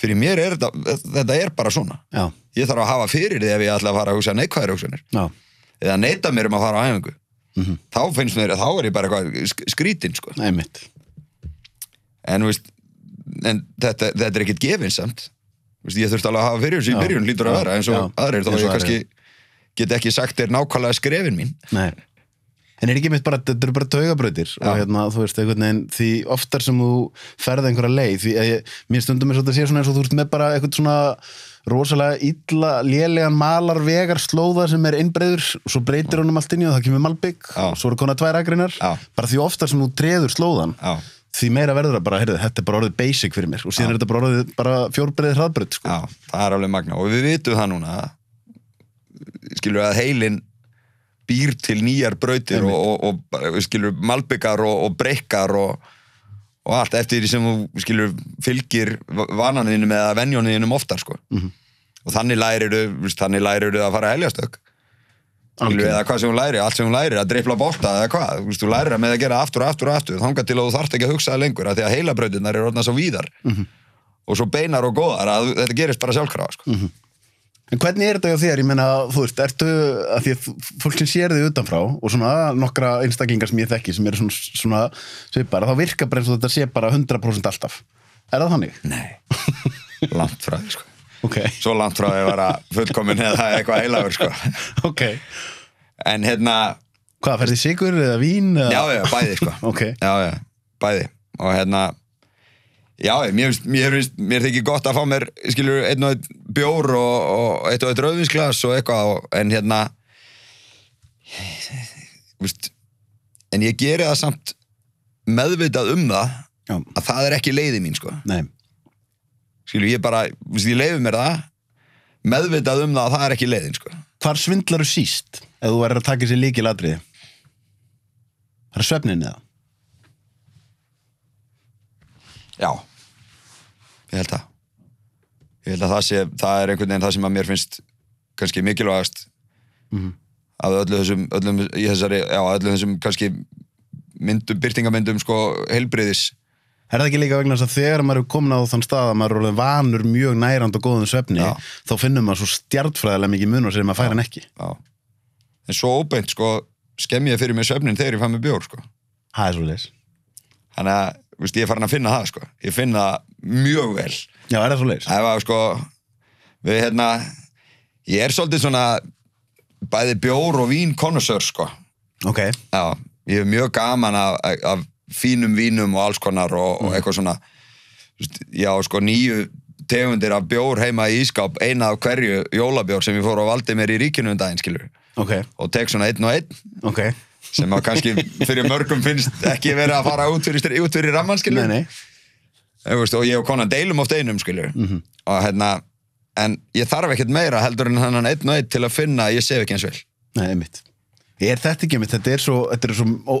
Fyrir mér er þetta, þetta er bara svona. Já, ég þarf að hafa fyrir því ef ég ætla að fara að hugsa neikvæðir hugsanir? Já, eða neita mér um að fara á æfingu. Mhm. þá finnst mér, þá er ég bara eitthvað sk- skrítinn sko. en, þú veist, en þetta, þetta er ekkit gefinsamt ég þurfti alveg að hafa fyrir þessu í byrjun lítur að vera eins og aðrir Eins og ég kannski get ekki sagt þér nákvæmlega skrefin mín. Nei. En er ekki mitt bara, þetta eru bara taugabrautir og hérna, þú veist, einhvern veginn, því oftar sem þú ferði einhverja leið, því að ég, mér stundum er svo að sé svona eins og þú ert með bara eitthvað svona rosalega illa, lélegan malar vegar slóða sem er innbreiður og svo breytir honum allt inn í og það kemur malbygg og svo eru konar tvær agrinar, Já. bara því oftar sem þú treður slóðan, Já. Því meira verður það bara, heyrðu, þetta er bara orðið basic fyrir mér. Og síðan er þetta bara orðið bara fjórbreiðið hraðbraut, sko. Já, það er alveg magna og við vitum það núna skilur að heilin býr til nýjar brautir og, og, og skilur malbyggar og, og breykar og, og allt eftir því sem þú skilur fylgir vananinum eða venjóninum oftar sko. Mhm. og þannig lærir þú að fara að heljastök Algjörlega. eða hvað sem hún lærir, allt sem hún lærir að dreifla bolta eða hvað, þú veist, þú lærir að með að gera aftur og aftur og aftur, þangað til að þú þarft ekki að hugsa lengur að því að heilabrautinnar eru orðna svo víðar Mhm. og svo beinar og góðar að þetta gerist bara sjálfkrafa sko. En hvernig er þetta hjá þér? Ég meina, þú veist, ertu að því að fólk sem sér þig utanfrá og svona nokkra einstaklingar sem ég þekki sem eru svona, svona svipar, þá virka bara eins og þetta sé bara 100% alltaf. Er það þannig? Nei, langt frá sko. Ok, Svo langt frá að vera fullkomin eða eitthvað heilagur sko. ok. En hérna, Hvað, ferði sigur eða vín? Eða? já, já, bæði sko. Ok, Já, já, bæði Og hérna, já, mér, mér, mér þykir gott að fá mér, skilur, einn og einn bjór og, og eitt og eitt rauðvinsglas og eitthvað og, En hérna, veist, en ég geri það samt meðvitað um það já, að það er ekki leiði mín sko. nei, Skilur, ég bara, ég leiði mér það meðvitað um það að það er ekki leiðin sko. hvar svindlar þú síst ef þú verður að taka sér líkil atriði? Það er svefnin eða? Já, ég held það. Ég held að það sé, það er einhvern veginn það sem að mér finnst kannski mikilvægast Mhm. af öllu þessum, öllum, í þessari, já, öllu þessum kannski myndum, byrtingamyndum sko heilbriðis Er það ekki líka vegna þess að þegar maður er komin á þann stað að maður er vanur mjög nærand og góðum svefni Já. þá finnur maður svo stjartfræðilega mikið mun og sér maður færa hann ekki. Já. en svo óbeint sko skemm ég fyrir mig svefnin þegar ég fann mig bjór sko. Það er svo leis þannig að veist, ég er farin að finna það sko. Ég finn það mjög vel. Já, er það svo leis? það var sko við hérna ég er svolítið svona bæði bjór og vín konusör sko. Ok, já, ég er mjög gaman af, af fínum vínum og alls konar og, og eitthvað svona. Já sko nýju tegundir af bjór heima í ískáp eina af hverju jólabjór sem ég fór og valdi mér í ríkinu um daginn skilur ok, og tek svona einn og einn ok. sem að kannski fyrir mörgum finnst ekki verið að fara út fyrir, út fyrir ramman skilur Nei, nei, Þú veist, og ég og konan deilum oft einum skilur og hérna en ég þarf ekkert meira heldur en hann einn og einn til að finna að ég sef ekki eins vel. Nei, einmitt. Er þetta ekki einmitt, þetta er svo, þetta er svo ó,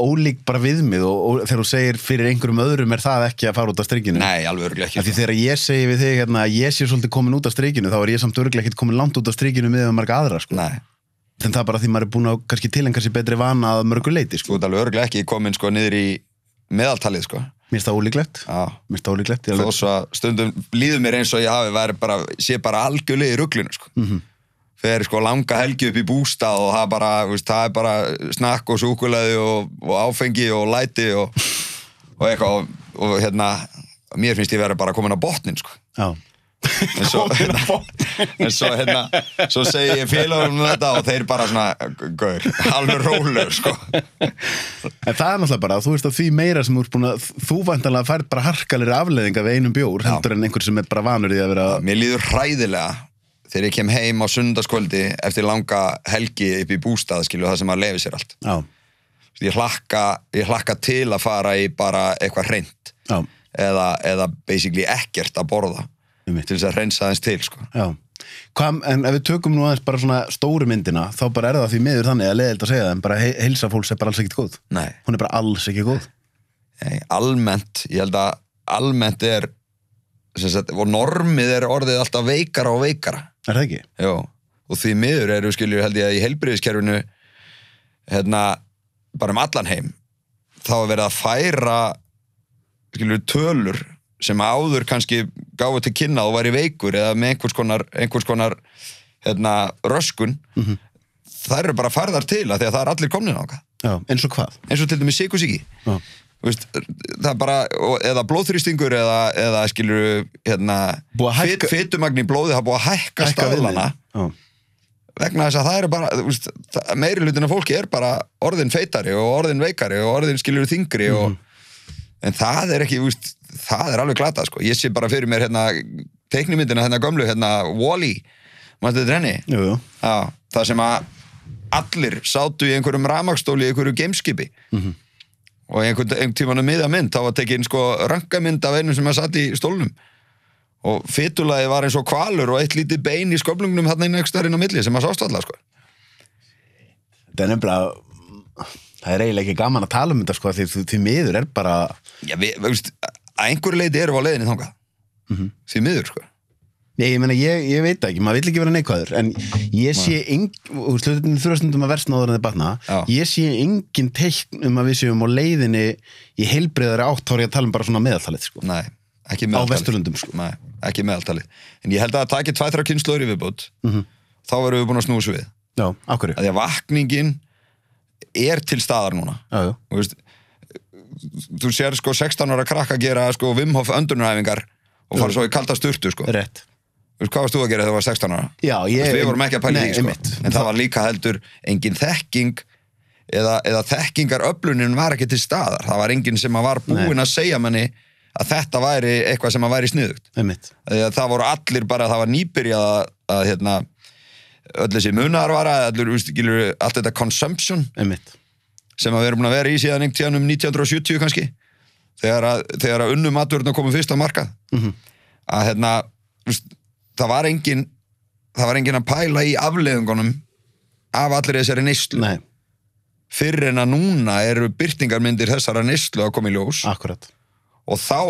ólík bara viðmið og, og þegar þú segir fyrir einhverjum öðrum er það ekki að fara út af strikinu nei, alveg örgulega Af því ekki þegar ég segi við þig hérna, að ég sé svolítið komin út af strikinu þá er ég samt örglega ekkert komin langt út af strikinu með marga aðra sko. nei, en það er bara því maður er búin að kannski tilengja sér betri vana að mörgu leiti sko. þú ert alveg örgulega ekki komin sko niður í meðaltalið sko Mér finnst það ólíklegt já Mér finnst það ólíklegt þó svo stundum líður mér eins og ég hafi væri bara, sé bara algjörlega í ruglinu sko. mm -hmm. Fer sko langa helgi upp í bústað og það, bara, veist, það er bara snakk og súkuleði og, og áfengi og læti og, og eitthvað og, og hérna, mér finnst ég vera bara komin á botnin sko. Já, en svo, hérna, en svo, hérna, svo segi ég félagum um þetta og þeir bara svona, gaur, alveg rólur sko. En það er náttúrulega bara, þú veist að því meira sem að, þú vantanlega færð bara harkalir afleðinga við einum bjór, heldur en einhver sem er bara vanur í að vera, mér líður hræðilega þegar ég kem heim á sundarskvöldi eftir langa helgi upp í bústað skilu það sem að lefi sér allt já, ég hlakka, ég hlakka til að fara í bara eitthvað hreint já, eða, eða basically ekkert að borða Einmitt. til þess að hreinsa aðeins til sko. já. Hvað, en ef við tökum nú aðeins bara svona stóru myndina, þá bara er það því miður þannig að leiðild að segja það, en bara he heilsa fólks er bara alls ekkit góð. nei, Hún er bara alls ekki góð. nei, almennt ég held að almennt er sagt, og normið er orðið alltaf veikara og veikara Er það ekki? Jó, og því miður eru skiljur held ég að í heilbriðiskerfinu hérna, bara um allan heim þá er verið að færa skiljur tölur sem áður kannski gáðu til kynna og væri veikur eða með einhvers konar, einhvers konar hérna, röskun Mhm. þær eru bara færðar til að því að það er allir það Já, eins og hvað? eins og til dæmis sykusíki Já, Veist, það er bara, eða blóðþrýstingur eða, eða skilur hérna, fytumagn í blóði það er búið að hækka, staðlana. Vegna þess að það eru bara veist, það- meiri hlutin af fólki er bara orðin feitari og orðin veikari og orðin skilur þingri og, en það er ekki veist, það er alveg glata sko. ég sé bara fyrir mér hérna teiknimyndina hérna gömlu, hérna Wall-E. Maður þetta henni? Jú. Já, það sem að allir sátu í einhverjum ramagstóli í einhverju gameskipi. Mhm. Og einhvern, einhvern tíman að miða mynd þá var tekin sko rangamynd af einum sem að satt í stólnum og fytulaði var eins og kvalur og eitt lítið bein í sköflungnum hann einn ekstra inn á milli sem að sást alla sko. Það er nefnilega, það er eiginlega ekki gaman að tala um þetta sko, því, því, miður er bara, Já, við, við, einhverju leiti við á leiðinni þangað því miður sko. Nei, ég meina, ég, ég veit ekki, maður vill ekki vera neikvæður, en ég sé eng, slutin þurfastundum að versna áður en þið batna, Já. ég sé engin teikn um að við séum á leiðinni í heilbreyðari átt, þá ég að tala um bara svona meðaltalið, sko. Nei, ekki Á Vesturlundum, sko. Nei, ekki meðaltalið en ég held að það taki tvæ-þrjá kynnslóður í viðbútt Mhm. þá verðum við búin að snúsa við Já, ákverju. að því að vakningin er til staðar núna Já, Þú veist, þú sér sko 16 ára krakka gera sko Wim Hof öndunaræfingar og fara svo í kalda sturtu sko. rétt. Hvað varst þú að gera þegar þú var 16 ára? Já, ég... veist, við vorum ekki að pæla í því sko. einmitt. en það var líka heldur engin þekking eða, eða þekkingar öflunin var ekki til staðar það var engin sem var búinn að segja manni að þetta væri eitthvað sem að væri sniðugt það voru allir bara, það var nýbyrjað að, að hérna, öll þessi munarvara, allur, allt þetta consumption Einmitt. sem að við erum búin að vera í síðan um 1970 kannski þegar að, þegar að unnum maturinn komið fyrst á markað Mhm. að hérna það var engin það var engin að pæla í afleiðungunum af allir þessari neyslu Nei, fyrir en að núna eru byrtingarmyndir þessara neyslu að koma í ljós akkurat. og þá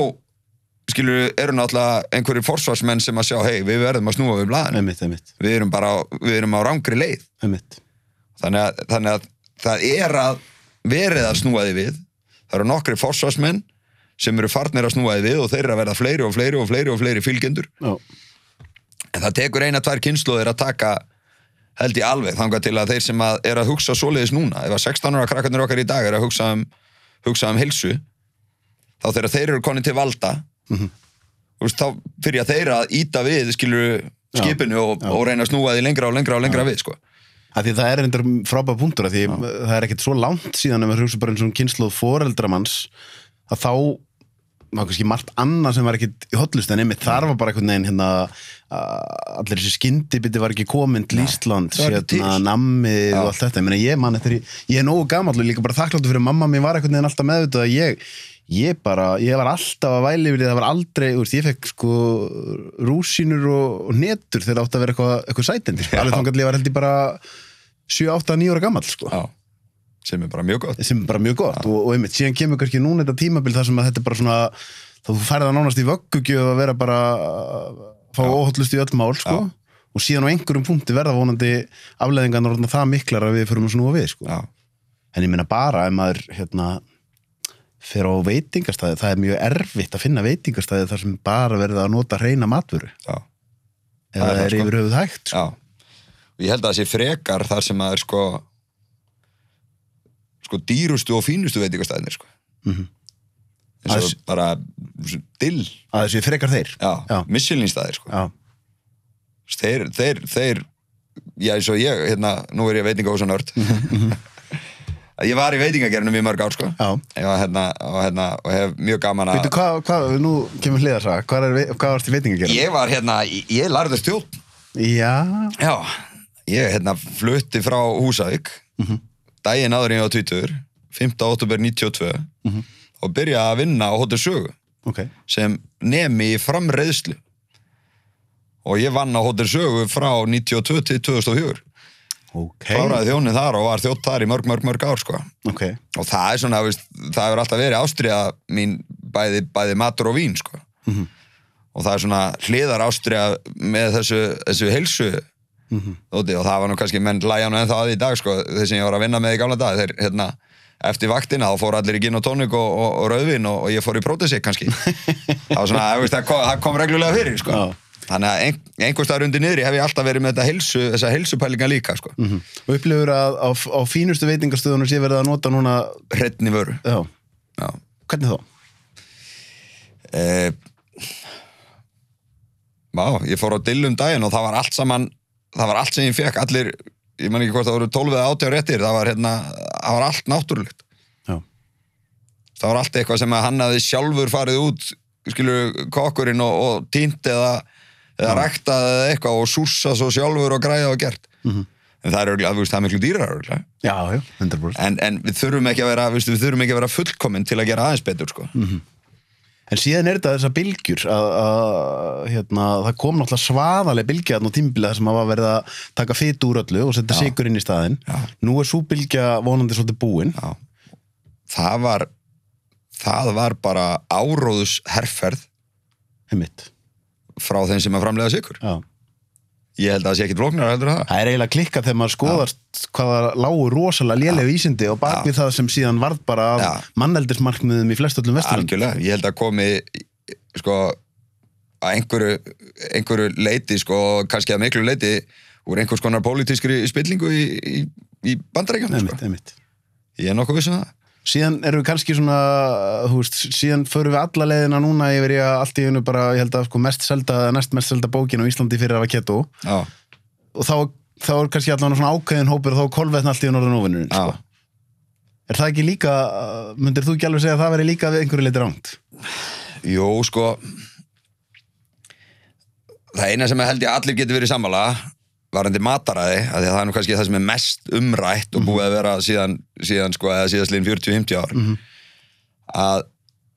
skilur, eru náttúrulega einhverjir forsvarsmenn sem að sjá, hei, við verðum að snúa við einmitt, Við erum bara, á- við erum á rangri leið. einmitt. Þannig að, þannig að það er að verið að snúa því við. Það eru nokkri forsvarsmenn sem eru farnir að snúa því við og þeir eru að verða fleiri og fleiri og fleiri og fleiri fylgjendur. Já, En það tekur eina, tvær kynnslóðir að taka held ég alveg, þangað til að þeir sem að er að hugsa svoleiðis núna, ef að 16 ára krakkarnir okkar í dag er að hugsa um, hugsa um hilsu, þá þegar þeir eru konið til valda, Mhm. þú veist, þá fyrir að þeir að íta við, skilur skipinu og, og reyna að snúa því lengra og lengra og lengra við, sko. Af því það er endur frábæð punktur af því það er ekkert svo langt síðan ef við hugsa bara eins og kynsluð foreldramanns að þá var kannski margt annað sem var ekkert í hotlust en einmitt þar var bara einhvern veginn hérna allir þessi skyndibiti var ekki komin til Ísland, hérna nammið og allt þetta, ég meina ég man eftir, ég er nógu gamall og líka bara þakkláttu fyrir mamma mér var einhvern veginn alltaf meðvitað að ég ég bara, ég var alltaf að væli það var aldrei, veist, ég fekk sko rúsínur og, og netur þegar átt að vera eitthvað, eitthvað sætindi, sko. alveg þannig að ég var held ég bara 7, 8, 9 ára gamall, sko. Já, sem er bara mjög gott. sem er bara mjög gott og, og einmitt, síðan kemur kannski núna þetta tímabil þar sem að þetta er bara svona þá þú færið það nánast í vöggugjöf að vera bara að fá óhollust í öll mál sko. Já. og síðan á einhverjum punkti verða vonandi afleðingarnar orðnar það miklar að við förum að snúa við sko. En ég meina bara ef maður hérna, fer á veitingastæði það er mjög erfitt að finna veitingastæði þar sem bara verða að nota reyna matvöru ef Það er er sko. yfir höfuð hægt sko. Og ég held að það sé frekar þar sem að er sko sko dýrustu og fínustu veitingastæðinir, sko. Mhm. eins og Aðeins- bara dill, að þessi frekar þeir já, Já. missilínstæðir, sko. Já. þeir, þeir, þeir já, eins og ég, hérna, nú er ég veitingahúsanörd ég var í veitingagernum í mörg ár, sko Já. ég var hérna, og, hérna, og hef mjög gaman að Veitu, hvað, hvað, nú kemur hliðarsaga, hvað, er, ve- hvað varst í veiting að gera? ég var hérna, ég, ég lærði stjórn Já, já, ég hérna flutti frá Húsavík daginn áður en ég var 20 5. óttúber 92 og byrjaði að vinna á Hotel Sögu ok. sem nemi í framreiðslu og ég vann á Hotel Sögu frá 92 til 2004 Ok. kláraði þjónið þar og var þjótt þar í mörg, mörg, mörg ár sko. Ok. og það er svona, það hefur alltaf verið ástriða mín bæði, bæði matur og vín sko. og það er svona hliðar ástriða með þessu, þessu heilsu Dóti, og það var nú kannski menn lægjan en það í dag sko, þeir sem ég var að vinna með í gamla dag þeir, hérna, eftir vaktina þá fór allir í gin og tónik og, og, og rauðvin og, og ég fór í prótesik kannski það var svona, veist, það, kom, það kom reglulega fyrir sko. Þannig að ein, einhver staðar undir niðri hef ég alltaf verið með heilsu, þessa heilsupælinga líka sko. Mm Og upplifur að á, á fínustu veitingastöðunum sé verið að nota núna, hrettni vöru já, Já. hvernig þá? Eh, Vá, ég fór á dillum daginn og það var allt saman það var allt sem ég fekk, allir ég man ekki hvort það voru 12 eða 80 réttir það var, hérna, það var allt náttúrulegt Já. það var allt eitthvað sem að hann hafði sjálfur farið út skilur kokkurinn og, og tínt eða, eða ræktað eða eitthvað og súsa svo sjálfur og græða og gert Mhm. en það er örgulega, þú veist, það er miklu dýrar Já, já, 100%. en, en við þurfum ekki að vera, við þurfum ekki að vera fullkomin til að gera aðeins betur sko. En síðan er þetta þessar bylgjur að, að hérna, það kom náttúrulega svaðaleg bylgja þarna á tímbilið sem að var verið að taka fit úr öllu og setja sigur inn í staðinn. Já. Nú er svo bylgja vonandi svolítið búin. Já. það var það var bara áróðus herrferð frá þeim sem að framlega sigur Já. Ég held að það sé ekkit flóknar heldur það. Það er eiginlega klikkað þegar maður skoðast hvaða lágu rosalega léleg vísindi og bak við það sem síðan varð bara af Já. manneldismarkmiðum í flestöllum vesturlum. algjörlega, ég held að komi sko að einhverju, einhverju leiti sko, kannski að miklu leiti úr einhvers konar pólitískri spillingu í, í, í bandarækjum sko. ég er nokkuð vissum það Síðan erum við kannski svona, þú veist, síðan förum við alla leiðina núna yfir í að allt í einu bara, ég held að sko mest selda, næst mest selda bókin á Íslandi fyrir að já, og þá, þá er kannski allan svona ákveðin hópur og þá er kolvetn allt í einu orðin óvinnurinn, sko. Er það ekki líka, myndir þú ekki alveg segja að það veri líka við einhverju leiti ránt? jú sko það eina sem ég held ég allir getur verið sammála varandi mataræði, því að það er nú kannski það sem er mest umrætt og búið að vera síðan, síðan sko, eða síðastliðin 40-50 ár að,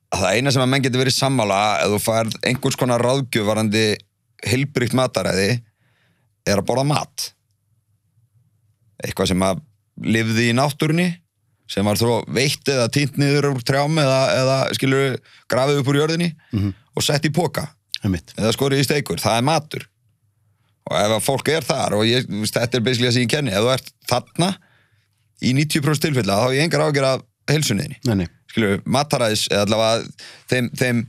að það eina sem að menn getur verið sammála ef þú færð einhvers konar ráðgjöf varandi heilbrygt mataræði er að borða mat. Eitthvað sem að lifði í náttúrunni sem var þó veitt eða týnt niður úr trjám eða, eða skilur grafið upp úr jörðinni og sett í póka eða skorið í steikur, það er matur og ef að fólk er þar og ég, þetta er basically það sem ég kenni, ef þú ert þarna í 90% tilfella þá hef ég engar ágjör af nei, skilur, mataræðis eða allavega þeim, þeim,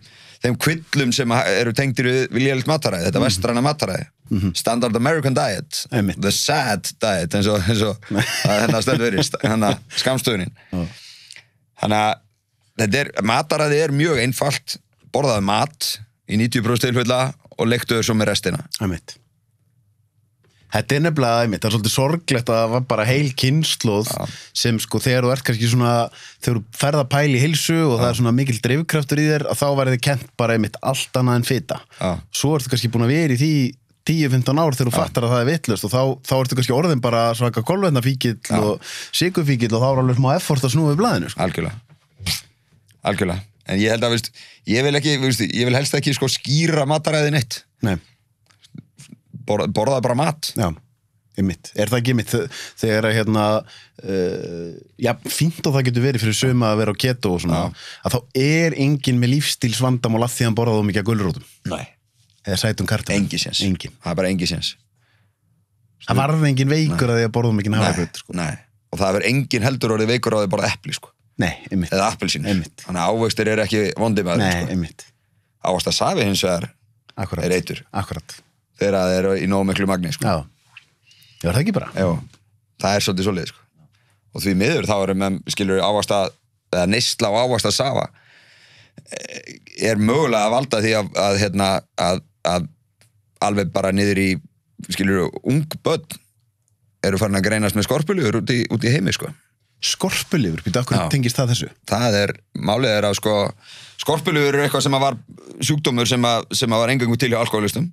þeim kvillum sem eru tengdir við, lélitt mataræði, þetta vestræna mataræði. Standard American Diet Einmitt. The Sad Diet eins og, eins og er hennar stöld verið hennar skamstöðunin þannig að er, mataræði er mjög einfalt borðaði mat í 90% tilfella og leiktuður svo með restina. Einmitt Þetta er nefnilega, einmitt, það er svolítið sorglegt að það var bara heil kynnslóð sem sko þegar þú ert kannski svona þegar þú ferð að pæla í hilsu og það er svona mikil drifkraftur í þér að þá verði kent bara einmitt allt annað en fita. Já. svo ertu kannski búin að vera í því 10-15 ár þegar þú fattar að það er vittlust og þá, þá ertu kannski orðin bara svaka kolvetnafíkill og sigurfíkill og þá er alveg smá effort að snúa við blaðinu sko. algjörlega. Algjörlega, en ég held að veist, ég vil ekki, veist, ég vil helst ekki sko skýra mataræðin eitt Nei, Borða, borðaði bara mat. Já, einmitt. Er það ekki einmitt þegar að hérna uh, já, fínt og það getur verið fyrir söma að vera á keto og svona að þá er enginn með lífstílsvandamál að því að hann borðaði mikið að gulrótum. Nei. eða sætum kartum engi séns. Engin. það er bara engi séns. Það varði enginn veikur að því að borða mikið hafragröð sko. Nei. og það er engin heldur orðið veikur á því bara epli sko. nei, einmitt, eða appelsín þannig að ávextir er ekki vondi með nei, sko. einmitt. Ávast að safi hins vegar akkurat, er eitur. Akkurat þegar það er í nógu miklu magni sko. já, já, er það ekki bara Jó, það er svolítið svolítið sko. og því miður þá erum við skilur ávast að eða neysla og ávast að safa eh, er mögulega að valda því að, að, hérna, að, að alveg bara niður í skilur ung börn eru farin að greinast með skorpulur út í, út í heimi sko. skorpulifur, býta okkur tengist það þessu það er, málið er að sko skorpulur eru eitthvað sem að var sjúkdómur sem að, sem að var engangu til hjá alkoholistum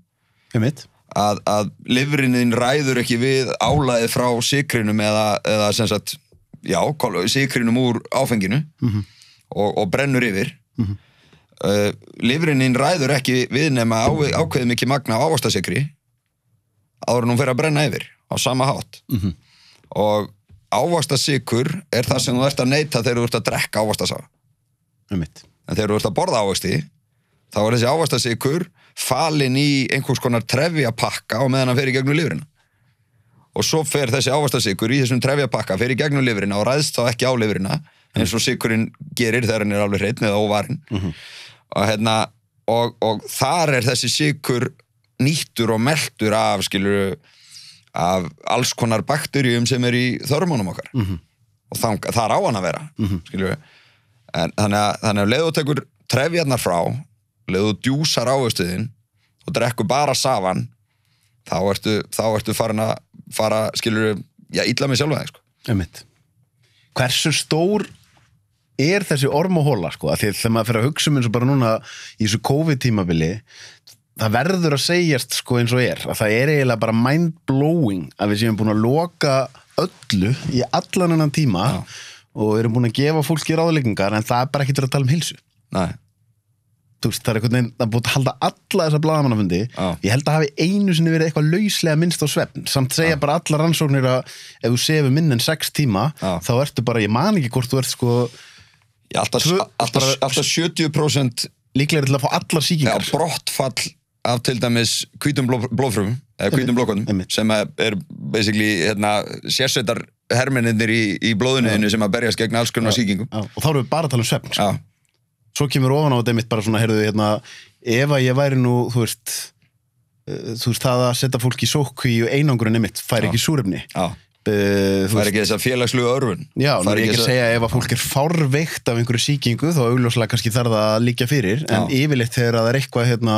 að, að livrininn ræður ekki við álæðið frá sikrinum eða, eða sem sagt, já, sikrinum úr áfenginu og, og brennur yfir. Mm uh, livrininn ræður ekki við nema á, ákveðið mikið magna á ávastasikri áður en hún fer að brenna yfir á sama hátt. -hmm. og ávastasikur er það sem þú ert að neyta þegar þú ert að drekka einmitt. En þegar þú ert að borða ávasti þá er þessi ávastasikur falin í einhvers konar trefjapakka og meðan hann fer í gegnum lifrina. Og svo fer þessi ávastasikur í þessum trefjapakka fer í gegnum lifrina og ræðst þá ekki á lifrina eins og sikurinn gerir þegar hann er alveg hreitn eða óvarinn. Og, hérna, og, og þar er þessi sikur nýttur og meltur af skilur af alls konar bakterjum sem er í þörmunum okkar. -hmm. og þang, það er á hann að vera mm -hmm. en þannig að, þannig að leðu þú tekur trefjarnar frá leðu djúsar áhustuðin og drekkur bara safan þá ertu, þá ertu farin að fara, skilur, já, illa með sjálfa þig sko. Einmitt. Hversu stór er þessi ormahóla sko, að þegar maður fyrir að hugsa um eins og bara núna í þessu COVID-tímabili það verður að segjast sko eins og er að það er eiginlega bara mind-blowing að við séum búin að loka öllu í allan annan tíma Já. og erum búin að gefa fólki ráðleggingar en það er bara ekki til að tala um hilsu Nei, veist, það er einhvern veginn, það er búin að halda alla þessa blaðamannafundi, Já. ég held að hafi einu sinni verið eitthvað lauslega minnst á svefn. Samt segja bara allar rannsóknir að ef þú sefur minn en sex tíma Já. þá ertu bara, ég man ekki hvort þú ert sko Ég, alltaf, Tvö- alltaf, bara- alltaf 70% líklega til að fá allar já, sýkingar brottfall af til dæmis hvítum bló, blóðfrumum eða hvítum blóðkonum sem er basically hérna, sérsveitar hermennir í, í blóðunniðinu sem að berjast gegn alls konar sýkingum. Já, og þá erum við bara að tala um svefn sko. Svo kemur ofan á þetta einmitt bara svona, heyrðu, hérna, ef að ég væri nú, þú veist uh, þú veist, það að setja fólk í sókví og einangurinn einmitt fær ekki súrefni já, uh, er ekki þess að félagslegu örfun Já, Það er ekki að segja ef að fólk er fárveikt af einhverju sýkingu þá augljóslega kannski þarf það að líka fyrir en Já. yfirleitt þegar það er eitthvað hérna,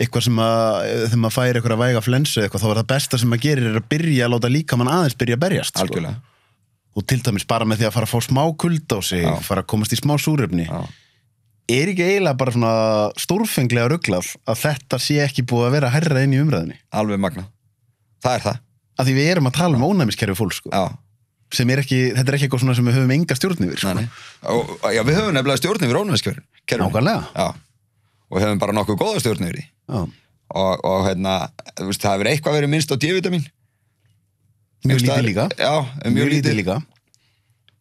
eitthvað sem að þegar maður fær eitthvað að væga flensu eitthvað þá er það besta sem maður gerir er að byrja að láta líka mann aðeins byrja að berjast sko. algjörlega og til dæmis bara með því að fara að fá smá kuld á sig Já. fara að komast í smá súrefni Já. Er ekki eiginlega bara svona stórfenglega rugglað að þetta sé ekki búið að vera herra inn í umræðinni alveg magna, það er það. Að því við erum að tala um ónæmiskerfi fólk sko, já, sem er ekki, þetta er ekki eitthvað svona sem við höfum enga stjórn yfir sko. já, við höfum nefnilega stjórn yfir ónæmiskjörn Nákvæmlega. já, og höfum bara nokkuð góða stjórn yfir og, og hérna, það hefur eitthvað verið minnst á D-vitamin. Mjög lítið líka. Já, mjög, lítið. líka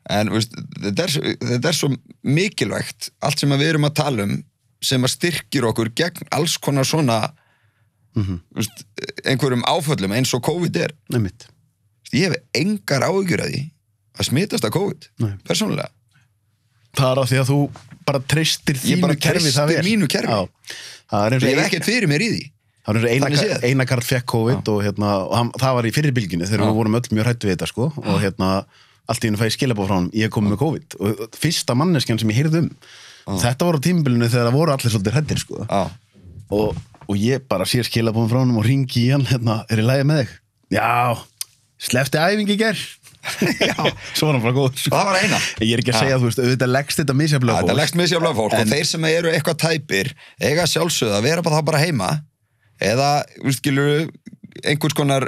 en þú veist, þetta, er, svo- þetta er svo mikilvægt allt sem að við erum að tala um sem að styrkir okkur gegn alls konar svona Mhm. þú veist, einhverjum áföllum eins og COVID er. Veist, ég hef engar áhyggjur að því að smitast að COVID Nei. persónulega. Það er af því að þú bara treystir þínu bara kerfi það vel mínu kerfi. Já. Það er ekkert fyrir mér í því. Er Þannig eina, fekk COVID og, hérna, og hann, það var í fyrir bylginu þegar við vorum öll mjög hrættu við þetta sko, og hérna, allt í hennu fæði skilabóð frá hann ég komið með COVID og fyrsta manneskjan sem ég heyrði um þetta voru á tímabilinu þegar það voru allir svolítið hrættir sko. Já. og, og ég bara sé skilabóðum frá hann og ringi í hann hérna, er í lægi með þig? Já, slefti æfingi ger svo var hann bara góð sko. það var eina Ég er ekki að Já. segja, þú veist, auðvitað leggst þetta misjaflega þetta leggst misjaflega fólk En- og þeir sem eru eitthvað tæpir eiga sjálfsögð að vera bara þá bara heima eða, veist, skilur einhvers konar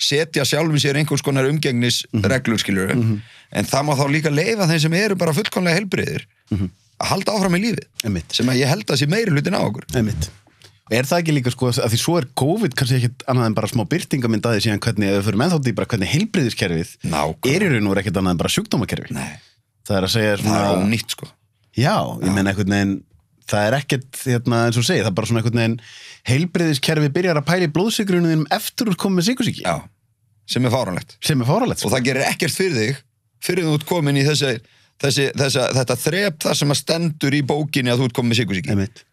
setja sjálfum sér einhvers konar umgengnisreglur skilur en það má þá líka leifa þeim sem eru bara fullkomlega helbriðir að halda áfram í lífið Einmitt. sem að ég held að sé meiri hlutin á okkur Einmitt. Er það ekki líka sko að því svo er COVID kannski ekkit annað en bara smá byrtingamind að því síðan hvernig, ef við fyrir með þátt í bara hvernig heilbriðiskerfið Nákvæmlega. er í raun og veru ekkit annað en bara sjúkdómakerfi. Nei, Það er að segja svona, er ónýtt sko já, ég meina einhvern veginn, það er ekkit, hérna, eins og segið, það er bara svona einhvern veginn heilbriðiskerfi byrjar að pæla í blóðsikrunum eftir úr komið síkusíki, Já, sem er fáránlegt sem er fáralegt. og það gerir ekkert fyrir þig fyrir þú ert komin í þessi, þessi, þessi þetta þrep þar sem að stendur í bókinni að þú ert komin með sykursíki Einmitt,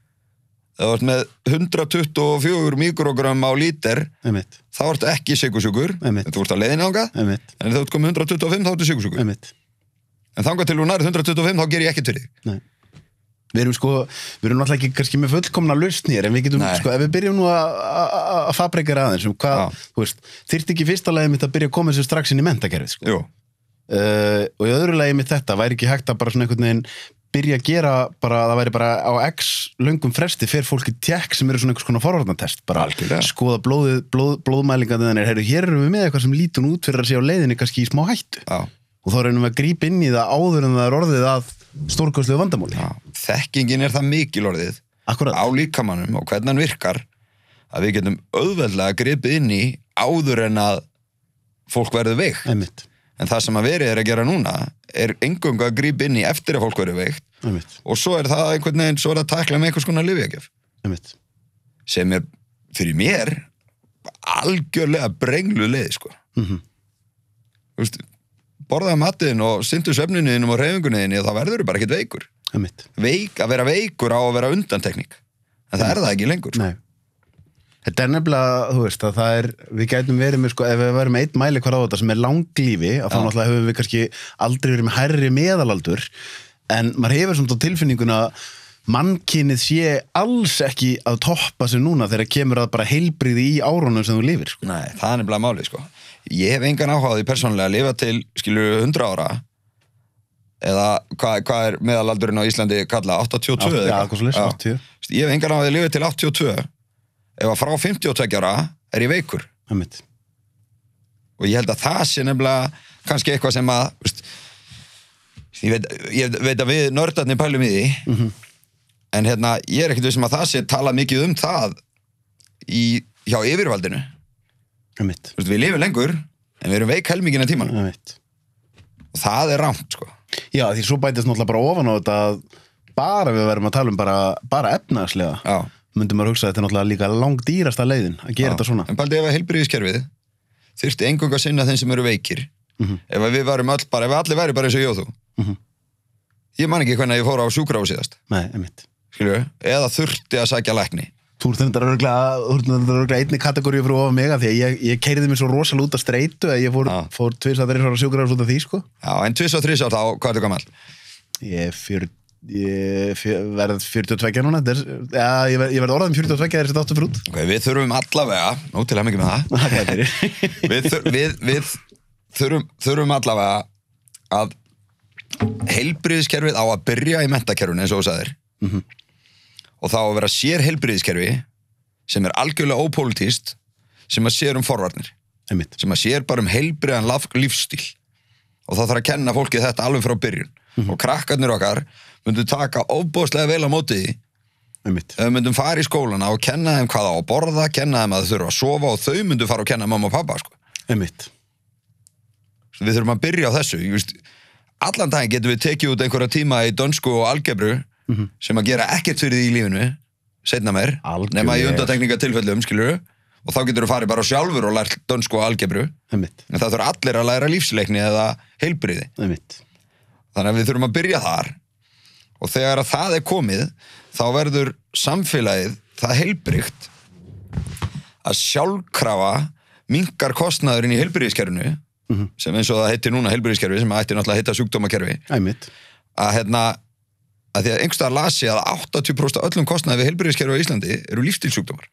það ert með 124 mikrogram á lítir einmitt, þá ert ekki Einmitt. þú ert að leiðin ánga einmitt, en þú ert komin 125 þá ertu sykursjúkur einmitt. en þangað til þú nærið 125 þá ger ég ekkert fyrir þig Nei. Við erum sko, við erum náttúrulega ekki kannski með fullkomna lausnir en við getum, Nei. sko, ef við byrjum nú að- fabrikera aðeins um hvað, Já. þú veist, þyrfti ekki fyrsta lagi mitt að byrja að koma sér strax inn í mentakerfið, sko. Jú, Uh, og í öðru lagi mitt þetta, væri ekki hægt að bara svona einhvern veginn byrja að gera bara, það væri bara á x löngum fresti fyrir fólki tjekk sem eru svona einhvers konar forvarnatest, bara Algjörlega. skoða blóðið, blóð, blóðmælingarnir þannig, heyrðu, hér erum við með eitthvað sem lítur út fyrir að sé á leiðinni kannski í smá hættu já, og þá reynum við að grípa inn í það áður en það er orðið að stórkostlegu vandamáli. þekkingin er það mikil orðið Akkurat. á líkamannum og hvernig hann virkar að við getum auðveldlega gripið inn í áður en að fólk verður veikt Einmitt, en það sem að verið er að gera núna er engung að grípa inn í eftir að fólk verður veikt einmitt, og svo er það einhvern veginn, svo er það að takla með einhvers konar einmitt. sem er fyrir mér algjörlega brenglu leið sko. Mm Þú veist, borðaði matinn og syndu svefninuðinum og reyfingunniðinni og þá verður þú bara ekkert veikur. Veik, að vera veikur á að vera undantekning en það er það ekki lengur. Nei. Þetta er nefnilega, þú veist, að það er, við gætum verið með, sko, ef við verum eitt mæli hvar á þetta sem er langlífi, að þá náttúrulega höfum við kannski aldrei verið með hærri meðalaldur, en maður hefur svona tilfinninguna að mannkynið sé alls ekki að toppa sig núna þegar kemur að bara heilbriði í árunum sem þú lifir, sko. Nei, það er nefnilega málið sko. Ég hef engan áhugaði persónulega að lifa til skilur 100 ára eða hvað, hvað er meðalaldurinn á Íslandi kalla 82 eða Já, eitthvað? eitthvað svoleiðis, Já. 80. Ég hef engan áhugaði að lifa til 82 ef að frá 52 ára er ég veikur Einmitt. og ég held að það sé nefnilega kannski eitthvað sem að veist, ég, veit, ég veit að við nördarnir pælum í því Mhm. en hérna ég er ekkert vissum að það sé talað mikið um það í, hjá yfirvaldinu Veist, við lifum lengur en við erum veik helmingina tíman og það er rámt sko. Já, því svo bætist náttúrulega bara ofan á þetta að bara við verum að tala um bara, bara efnaðslega, Já, myndum maður hugsa að þetta er náttúrulega líka langdýrasta leiðin að gera já. þetta svona. en paldi ef að heilbriðiskerfið þurfti engung að sinna þeim sem eru veikir Mhm. ef að við varum öll bara, ef allir væri bara eins og ég og þú. Mhm. ég man ekki hvernig ég fór á sjúkrá síðast. Nei, eða þurfti að sækja lækni Þú ert þetta örgulega einni kategóriu fyrir ofa mig að því að ég, ég keiriði mér svo rosalega út að streitu að ég fór, fór tvis að þeirri svara sjúkraðars út af því sko. Já, en tvis og þrís átt á, hvað er þetta gammal? Ég, er fjör, ég fjör, verð 42 núna, þetta er, ja, ég, verð, ég verð orðan 42 þegar þessi dáttu fyrir út. Ok, við þurfum allavega, nú til að mikið með það við, þur, við, við þurfum, þurfum allavega að heilbriðiskerfið á að byrja í mentakerfinu eins og þú sagðir Mhm. Og þá að vera sér heilbriðiskerfi sem er algjörlega ópolítíst sem að sér um forvarnir. Einmitt. sem að sér bara um heilbriðan laf- lífstíl og það þarf að kenna fólki þetta alveg frá byrjun. Og krakkarnir okkar myndu taka óbóðslega vel á móti því. Einmitt. ef við myndum fara í skólana og kenna þeim hvað á að borða, kenna þeim að þau þurfa að sofa og þau myndu fara og kenna mamma og pappa sko. Við þurfum að byrja á þessu. Veist, allan daginn getum við tekið út einhverja tíma í dönsku og algebru sem að gera ekkert fyrir því í lífinu setna Algjörlega. nema í undatekningatilfellum skilur og þá getur þú farið bara sjálfur og lært dönsku og algebru. Einmitt, en það þurfa allir að læra lífsleikni eða heilbriði einmitt. Þannig að við þurfum að byrja þar. Og þegar að það er komið þá verður samfélagið það heilbrygt að sjálfkrafa minkar kostnaðurinn í heilbryðiskerfinu sem eins og það heitir núna heilbryðiskerfi sem ætti náttúrulega að heita sjúkdómakerfi. Einmitt, að hérna að því að einhverstað lasi að 80% af öllum kostnaði við heilbryðiskerfi á Íslandi eru lífstilsjúkdómar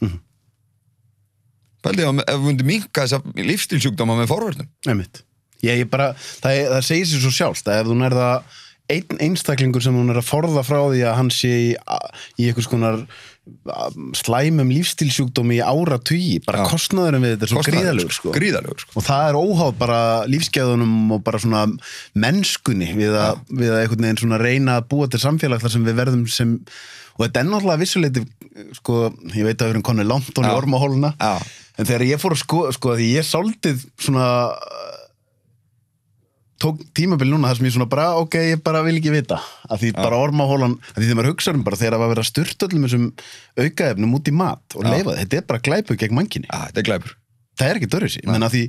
mm Mhm. Pældi að ef við myndum minka þessa lífstilsjúkdóma með forvörnum. Einmitt. Ég, ég bara, það, er- það segir sér svo sjálft að ef þú nærða einn einstaklingur sem hún er að forða frá því að hann sé í, í einhvers konar slæmum lífstilsjúkdómi í ára tugi, bara Já. kostnaðurinn við þetta er svo gríðalegur sko. sko. og það er óháð bara lífsgæðunum og bara svona mennskunni við að, við að einhvern veginn svona reyna að búa til samfélag þar sem við verðum sem og þetta er náttúrulega vissuleiti sko, ég veit að við erum konið langt og ormahóluna Já. en þegar ég fór að sko, sko því ég sáldið svona tók tímabil núna þar sem ég svona bara, ok, ég bara vil ekki vita. Að því bara ormahólan, að því þegar maður hugsa um bara þegar það var að vera styrt öllum þessum aukaefnum út í mat og Já. leifa það, þetta er bara glæpu gegn manginni Já, þetta er glæpur. Það er ekki dörrisi, menn að því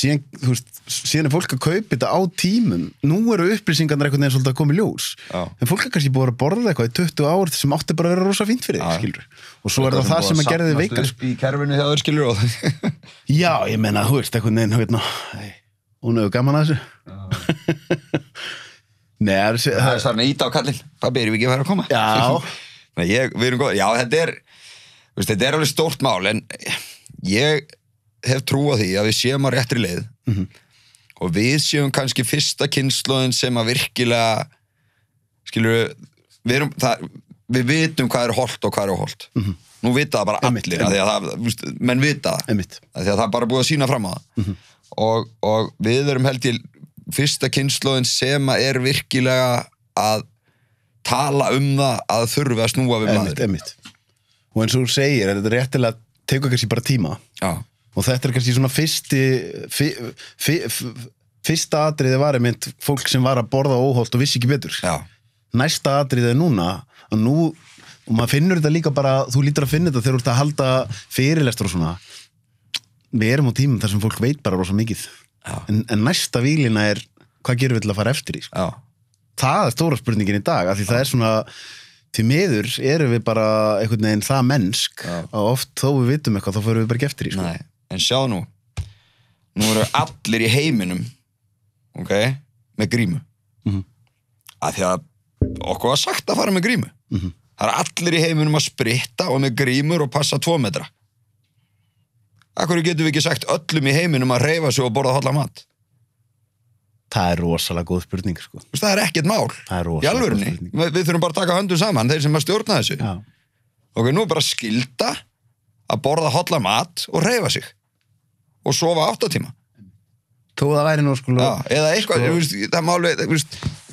síðan, þú veist, síðan er fólk að kaupa þetta á tímum, nú eru upplýsingarnar einhvern veginn svolítið að koma í ljós. Já. en fólk er kannski búið að borða eitthvað í 20 ár sem átti bara að vera rosa fínt fyrir þig, skilur og svo er það það sem að gerði þig veikar í kerfinu hjá þér skilur og já, ég menna, þú veist, hérna, hey, hún hefur gaman að þessu. Nei, það er, það er svona ít á kallinn. Hvað byrjum við ekki að vera að koma. Já. Nei, ég, já þetta er veist, þetta er alveg stórt mál en ég hef trú á því að við séum á réttri leið Mhm. og við séum kannski fyrsta kynnslóðin sem að virkilega skilur við erum, það, við vitum hvað er holt og hvað er óholt nú vita það bara allir það, menn vita það. Af því að það er bara búið að sína fram á það. Mhm. Og, og við erum held ég fyrsta kynnslóðin sem að er virkilega að tala um það að þurfi að snúa við maður einmitt. Og eins og þú segir, er þetta réttilega tegur kannski bara tíma. Já, og þetta er kannski svona fyrsti fi, fi, fi, fyrsta atriði var einmitt fólk sem var að borða óholt og vissi ekki betur. Já, næsta atriði er núna og nú, og maður finnur þetta líka bara þú lítur að finna þetta þegar þú ert að halda fyrirlestur og svona við erum á tímum þar sem fólk veit bara rosa mikið Já. en, en næsta vílina er hvað gerum við til að fara eftir í sko? já, það er stóra spurningin í dag af því það er svona til miður erum við bara einhvern veginn það mennsk Já. að oft þó við vitum eitthvað þá förum við bara ekki eftir í sko. nei en sjá nú nú eru allir í heiminum ok, með grímu Mhm. að því að okkur var sagt að fara með grímu Mhm. það eru allir í heiminum að spritta og með grímur og passa tvo metra Akkur getum við ekki sagt öllum í heiminum að reyfa sig og borða holla mat? Það er rosalega góð spurning sko. Það er ekkert mál. Það er í alvörunni, við, við þurfum bara að taka höndum saman þeir sem að stjórna þessu. Já. ok, nú er bara skilda að borða holla mat og reyfa sig. Og sofa áttatíma. Þó það væri nú sko, Já, eða eitthvað, Sko- sko, veist, það máli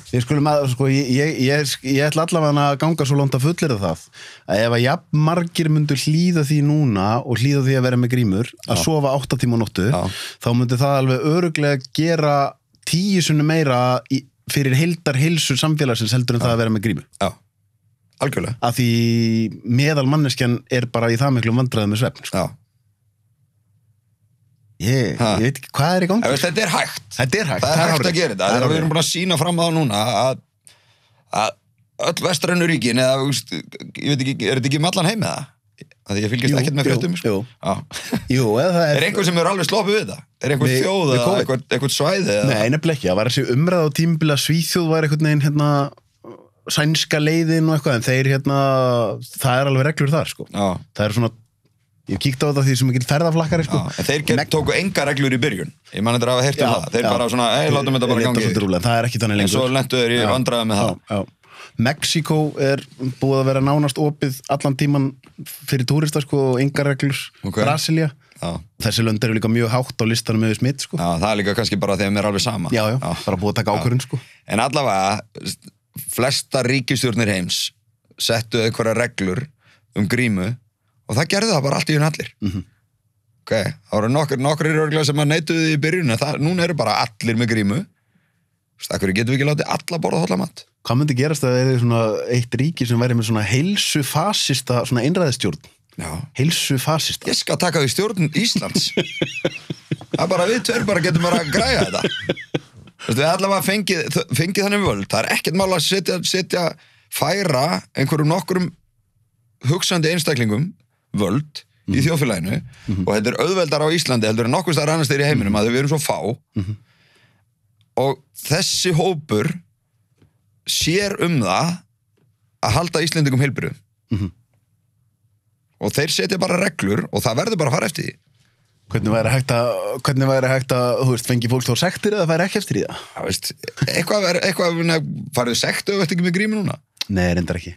Ég skulum að, sko, ég, ég, ég, ég ætla allavega að ganga svo lónt að fullir það að ef að jafn margir myndu hlýða því núna og hlýða því að vera með grímur að Já. sofa 8 tíma á nóttu þá myndi það alveg öruglega gera tíu sunni meira í, fyrir heildar heilsu samfélagsins heldur en það að vera með grímu já, algjörlega að því meðal manneskjan er bara í það miklu vandræði með svefn sko. já. Ég, ég veit ekki hvað er í gangi þetta er hægt Þetta er hægt það er hægt hárrétt. að gera þetta er við erum búin að sína fram á núna að, að öll vestrænu ríkin eða, veist, ég veit ekki, er þetta ekki með allan heim það? Því ég fylgist ekkert með fréttum sko. jú. Eða það Er einhver sem er alveg sloppið við það? Er einhver Við- þjóð eða eitthvað, eitthvað svæði? Eða? Nei, nefnilega ekki, það var þessi umræð á tímabili að Svíþjóð var einhvern veginn hérna sænska leiðin og eitthvað en þeir hérna, það er alveg reglur þar sko. Já, það er svona, ég kíkti á þetta því sem ekki ferðaflakkari já. sko. En þeir get, tóku enga reglur í byrjun Ég man þetta að hafa heyrt um það Þeir já. bara svona, ei, látum þetta bara gangi það er ekki þannig En lengur svo lentu þeir í Já. vandræða með það. Mexíkó er búið að vera nánast opið allan tíman fyrir túrista sko, og engar reglur, Ok. Brasilia já. þessi lönd eru líka mjög hátt á listanum með smitt sko. já, það er líka kannski bara þegar mér er alveg sama já, já, bara búið að taka ákvörðun sko. En allavega, flesta ríkistjórnir heims settu einhverja reglur um grímu og það gerði það bara allt í hún allir. Mhm. Ok, það voru nokkur, nokkur örgla sem að neituðu því í byrjun, en það, núna eru bara allir með grímu. Þú veist, Akkur getum við ekki látið alla borða hólla mat. Hvað myndi gerast að það er svona eitt ríki sem væri með svona heilsu fasista, svona einræðistjórn? Já. Heilsu fasista? Ég skal taka því stjórn Íslands. það er bara við tveir bara getum bara að græja þetta. Við allavega fengið, fengið þannig völd. Það er ekkert mál að setja, setja færa einhverjum nokkrum hugsandi einstaklingum völd í þjóðfélaginu og þetta er auðveldar á Íslandi heldur en nokkuð staðar annars þeir í heiminum að við erum svo fá. Og þessi hópur sér um það að halda Íslendingum heilbyrðu Mhm. og þeir setja bara reglur og það verður bara að fara eftir því. Hvernig væri hægt að, hvernig væri hægt að, þú veist, fengi fólk þá sektir eða færi ekki eftir í það? Það veist, eitthvað, eitthvað farið sekt þú ert ekki með grími núna? Nei, reyndar ekki.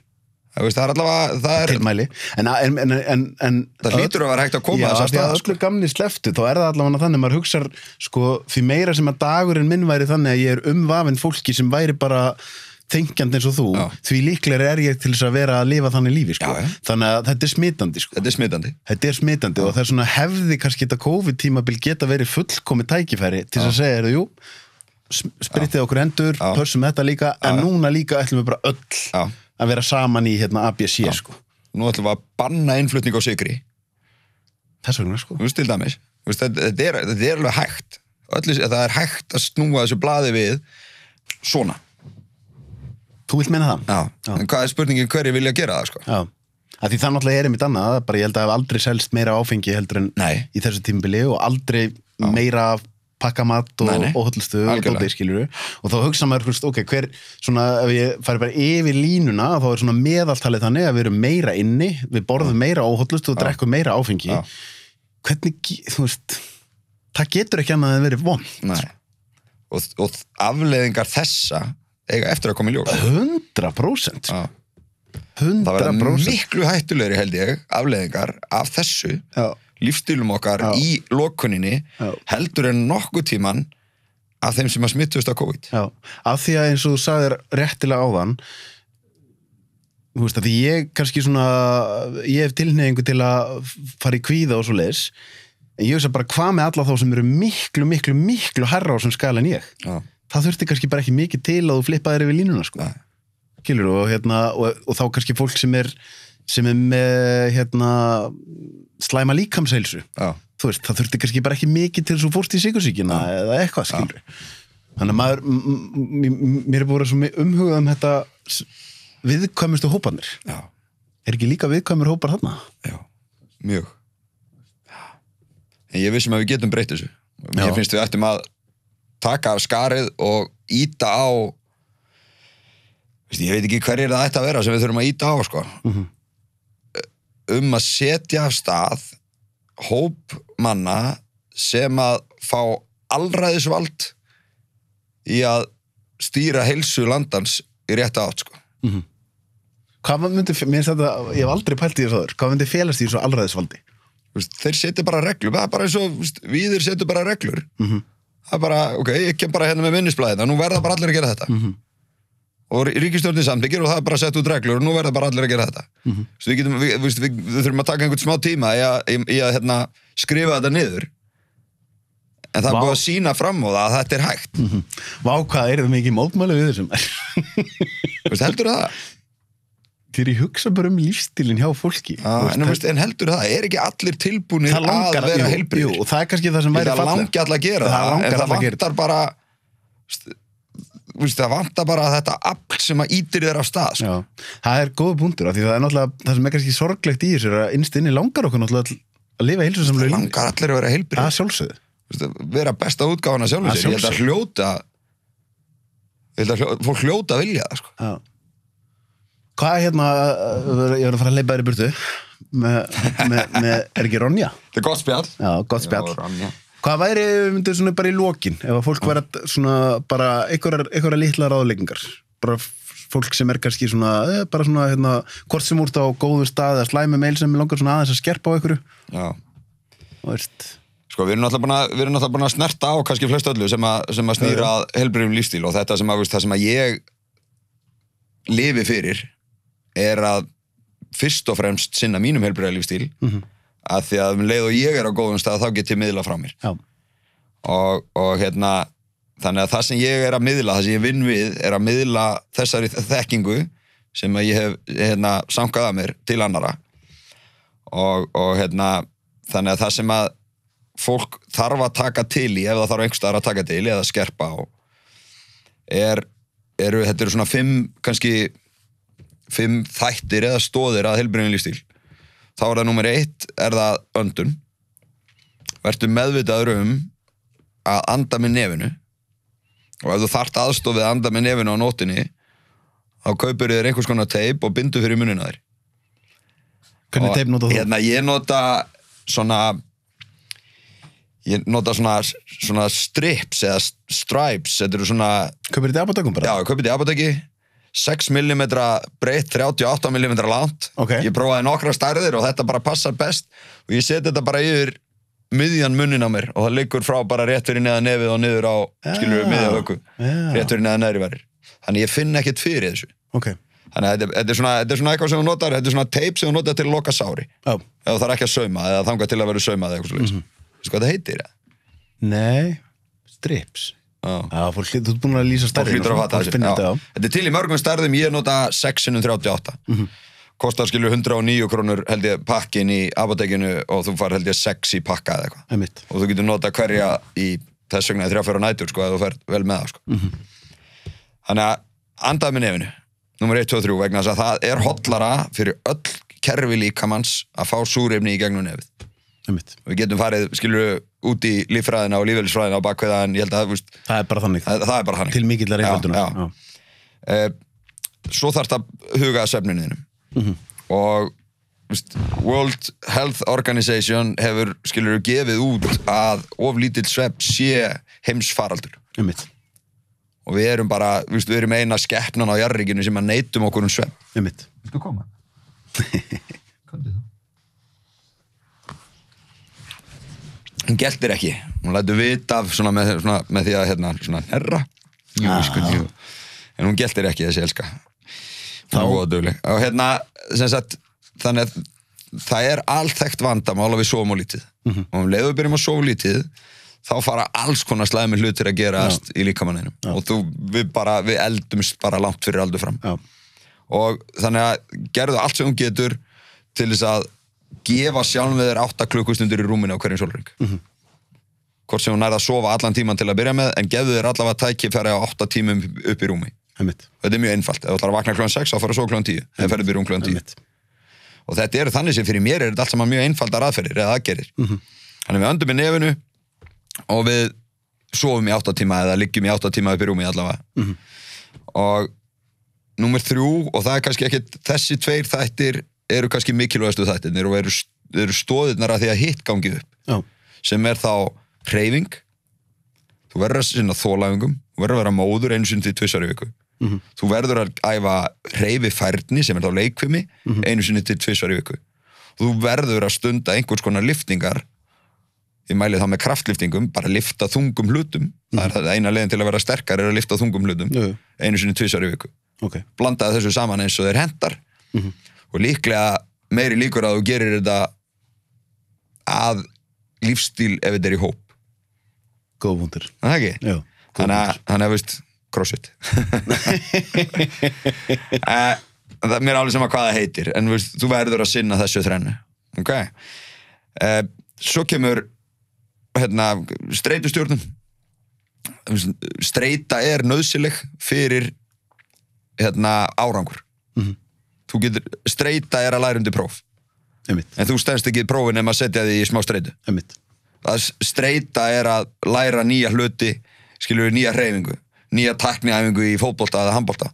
Það, veist, það er allavega það, er, Tilmæli. En, en, en, en, en það hlýtur að vera hægt að koma Já, þess að því að stað öllu gamni sleftu, þá er það allavega þannig, maður hugsar, sko, því meira sem að dagurinn minn væri þannig að ég er umvafinn fólki sem væri bara þengjandi eins og þú, Já. því líklega er ég til þess að vera að lifa þannig lífi, sko. Já, já. Þannig að þetta er smitandi, sko. þetta er smitandi Þetta er smitandi og það er svona hefði kannski þetta COVID-tímabil geta verið fullkomi tækifæri til að segja, heyrðu, jú, spritið okkur hendur, Já. pössum þetta líka, en Já. núna líka ætlum við bara öll Já. Að vera saman í hérna ABC, sko. nú ætlum við að banna innflutning á sigri Þess vegna, sko. þú veist til dæmis Þú veist, þetta, þetta, er, þetta er alveg hægt Öllu, það er hægt að snúa þessu blaði við svona Þú vilt meina það? Já. Já. en hvað er spurningin hverju vilja gera það sko? Já, því það náttúrulega er einmitt annað, það bara ég held að hafa aldrei selst meira áfengi heldur en Nei. í þessu tímabili og aldrei meira Nei, nei. og höllustu og dótið skilur og þá hugsa maður, hvist, ok, hver svona, ef ég fari bara yfir línuna þá er svona meðaltalið þannig að við erum meira inni við borðum meira óhöllustu og drekkum meira áfengi Já. hvernig, þú veist það getur ekki annað en verið von Nei. og, og afleðingar þessa eiga eftir að koma í ljós 100% Já. það verða 100% miklu hættulegri held ég afleðingar af þessu Já. Lífstílum okkar Já. í lokuninni Já. heldur en nokkuð tíman af þeim sem að smittust af COVID Já, af því að eins og þú sagðir réttilega áðan þú veist að því ég kannski svona ég hef tilneyingu til að fara í kvíða og svo leis en ég hugsa bara hvað með alla þá sem eru miklu, miklu, miklu herra á sem skal en ég Já. það þurfti kannski bara ekki mikið til að þú flippaðir yfir línuna sko. Kilur, og, hérna, og, og þá kannski fólk sem er sem er með hérna, slæma líkamsheilsu Já. þú veist, það þurfti kannski bara ekki mikið til þess að fórst í sigursíkina eða eitthvað skilur þannig að maður mér er búin að svo umhugað um þetta viðkvæmustu hópanir Já. er ekki líka viðkvæmur hópar þarna? Já, mjög En ég vissum að við getum breytt þessu Já. finnst við ættum að taka af skarið og íta á ég veit ekki hverjir það ætti að vera sem við þurfum að íta á sko. Mhm. Um að setja af stað hóp manna sem að fá allræðisvald í að stýra heilsu landans í rétta átt sko. hvað myndi, mér finnst þetta, ég hef aldrei pælt í þessu aður hvað myndi félast í þessu allræðisvaldi? Vist, þeir setja bara reglur það er bara eins og viðir setja bara reglur Mhm. það er bara, ok, ég kem bara hérna með minnisblæðina nú verða bara allir að gera þetta Mhm. Og ríkistjórnin samþykir og það er bara sett út reglur og nú verða bara allir að gera þetta Mhm. Svo við, getum, við, við, við, þurfum að taka einhvern smá tíma í að, í, að hérna, skrifa þetta niður en það er Vá. búið að sína fram á það að þetta er hægt Mhm. Vá, hvað er það mikið mótmæli við þessum? Vist, heldur það? Þegar ég hugsa bara um lífstílinn hjá fólki þú veist, en, það- veist, en heldur það? Er ekki allir tilbúinir það langar að vera jú, og það er kannski það sem væri það fallegt. langi alltaf að gera Það það, langar það að gera vantar bara það vantar bara þetta afl sem að ítir þér af stað sko. Já, það er góð punktur af því það er náttúrulega, það sem er kannski sorglegt í þessu er að innst inni langar okkur náttúrulega að lifa heilsu sem það langar allir að vera heilbrigðir að sjálfsögðu að vera besta útgáfana sjálfum Að sér ég held að sjálfsögðu. hljóta ég held að hljóta, fólk hljóta að vilja það sko. Já. Hvað er hérna, uh, ég verður að fara að leipa þér í burtu með, með, með, er ekki Ronja? þetta er gott spjall Já, gott spjall. Já, Ronja. Hvað væri, myndir svona bara í lokin, ef að fólk væri bara einhverjar litla ráðleggingar, bara fólk sem er kannski svona, eh, bara svona, hérna, hvort sem úr á góðu stað eða slæmi meil sem er langar svona aðeins að skerpa á einhverju, Sko, við erum náttúrulega búin að, við snerta á kannski flest öllu sem að, sem að snýra að helbriðum lífstíl og þetta sem að, veist, það sem að ég lifi fyrir er að fyrst og fremst sinna mínum helbriða lífstíl Mhm. Að því að um leið og ég er á góðum stað þá get ég miðla frá mér. Og, og hérna þannig að það sem ég er að miðla, það sem ég vinn við er að miðla þessari þekkingu sem að ég hef hérna, samkað að mér til annara og, og hérna, þannig að það sem að fólk þarf að taka til í ef það þarf einhverstaðar að taka til í eða skerpa á er, eru, þetta eru svona fimm kannski fimm þættir eða stóðir að helbriðin lífstíl þá er það nummer eitt, er það öndun. Verður meðvitaður um að anda með nefinu. Og ef þú þart aðstofið að anda með nefinu á nótinni þá kaupir þér einhvers konar teip og bindur fyrir munina þér. Hvernig teip notað þú? Hérna, ég nota svona ég nota svona, svona strips eða stripes. Þetta eru svona, Kaupir þetta apotekum bara? já, kaupið í apoteki 6 mm breytt 38 mm langt Ok. ég prófaði nokkra stærðir og þetta bara passar best og ég seti þetta bara yfir miðjan munnin á mér og það liggur frá bara rétt fyrir neða nefið og niður á Já. skilur við miðja vöku Já. rétt fyrir neða neðri varir þannig ég finn ekkert fyrir þessu Ok, þannig að þetta, er svona, þetta er svona eitthvað sem þú notar þetta er svona teip sem þú notar til að loka sári já. ef það er ekki að sauma eða þangað til að vera saumað eða eitthvað slúðis Veistu hvað það heitir? Nei, strips. Þú ert búin að lýsa þessu. Þetta, er til í mörgum stærðum, ég nota 638 Mhm. kostar skilur 109 krónur held ég pakkin í apotekinu og þú far held ég 6 í pakka eða eitthvað og þú getur nota hverja í þess vegna þrjá fyrir nætur sko að þú fer vel með það sko Mhm. þannig að andað með nefinu nummer 1, 2, 3 vegna þess að það er hotlara fyrir öll kerfi líkamanns að fá súrefni í gegnum nefið. Við getum farið skilur út í líffræðina og lífvelisfræðina á bakveða en ég held að þú veist, Það er bara þannig. það, það er bara hann Til mikillar Já, einföldunar. já. eh, svo þarf það að huga að svefninu þínum Mhm. og veist, World Health Organization hefur skilur gefið út að of lítill svepp sé heimsfaraldur Einmitt. og við erum bara, veist, við erum eina skeppnan á jarrikinu sem að neytum okkur um Einmitt. Viltu koma? Komdu þá Hún geltir ekki. Hún lætur vita af svona með, svona, með því að hérna, svona herra. Jú, sko, jú. en hún geltir ekki þessi elska. Þá- og og hérna, sem sagt þannig að það er allþekkt vandamál að við sofum á lítið. Mhm. og um leiðu við byrjum að sofa lítið þá fara alls konar slæmi hlutir að gerast í líkamanninum. Og þú, við bara, við eldumst bara langt fyrir aldur fram. Já. og þannig að gerðu allt sem hún getur til þess að gefa sjálfum við þér 8 klukkustundir í rúminu á hverjum sólring Mhm. hvort sem hún nærða að sofa allan tíman til að byrja með en gefðu þér allavega tækifæri á 8 tímum upp í rúmi Einmitt. þetta er mjög einfalt, ef þú ætlar að vakna kljóðan 6 þá fara svo kljóðan 10, eða ferðu upp í rúm kljóðan 10 Einmitt. og þetta eru þannig sem fyrir mér er þetta allt saman mjög einfaldar aðferðir eða aðgerir Mhm. þannig við öndum í nefinu og við sofum í 8 tíma eða liggjum í 8 tíma upp í rúmi allavega Mhm. og númer þrjú og það er kannski ekkit þessi tveir þættir eru kannski mikilvægastu þættirnir og eru, eru stóðirnar að því að hitt gangi upp. Já. sem er þá hreyfing. Þú verður að sinna þólæfingum þú verður að vera móður einu sinni til tvissar í viku. Mhm. þú verður að æfa hreyfi færni sem er þá leikvimi einu sinni til tvissar í viku. Þú verður að stunda einhvers konar liftingar ég mæli þá með kraftliftingum bara lifta þungum hlutum. Það er það eina leiðin til að vera sterkar er að lifta þungum hlutum einu sinni tvissar í viku. Ok. blandaði þessu saman eins og þeir hendar Mhm. Og líklega meiri líkur að þú gerir þetta að lífstíl ef þetta er í hóp. Góð góð Þannig að, veist, crossfit Eh, það er mér alveg sem að hvað það heitir en veist, þú verður að sinna þessu þrennu. Ok? Uh, svo kemur hérna, streitustjórnum streita er nöðsileg fyrir hérna, árangur. Þú getur, streita er að læra undir próf Einmitt. en þú stendst ekki prófin ef maður setja því í smá streitu Einmitt. að streita er að læra nýja hluti skilur við nýja hreyfingu nýja takniæfingu í fótbolta eða handbolta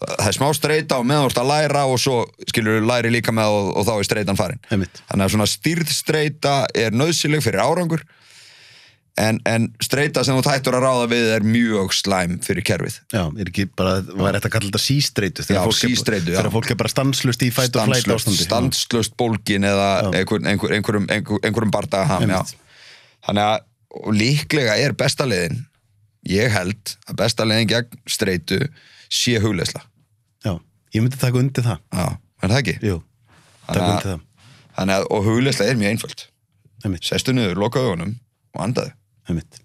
það er smá streita og meðan þú ert að læra og svo skilur við læri líka með og, og þá er streitan farin Einmitt. þannig að svona stýrð streita er nöðsileg fyrir árangur en, en streita sem þú tættur að ráða við er mjög slæm fyrir kerfið Já, er ekki bara, var þetta að kalla þetta sístreitu? Já, sístreitu, já. Þegar fólk er bara stanslust í fæt og flæt ástandi. stanslust bólgin eða einhver, einhver, einhverjum, einhver, einhverjum. Einmitt. þannig að líklega er besta leiðin ég held að besta leiðin gegn streitu sé hugleisla Já, ég myndi taka undir það. já, er það ekki? Jú, taka undir það. Þannig að, og hugleisla er mjög einföld Einmitt, sestu niður, loka augunum og andaðu einmitt.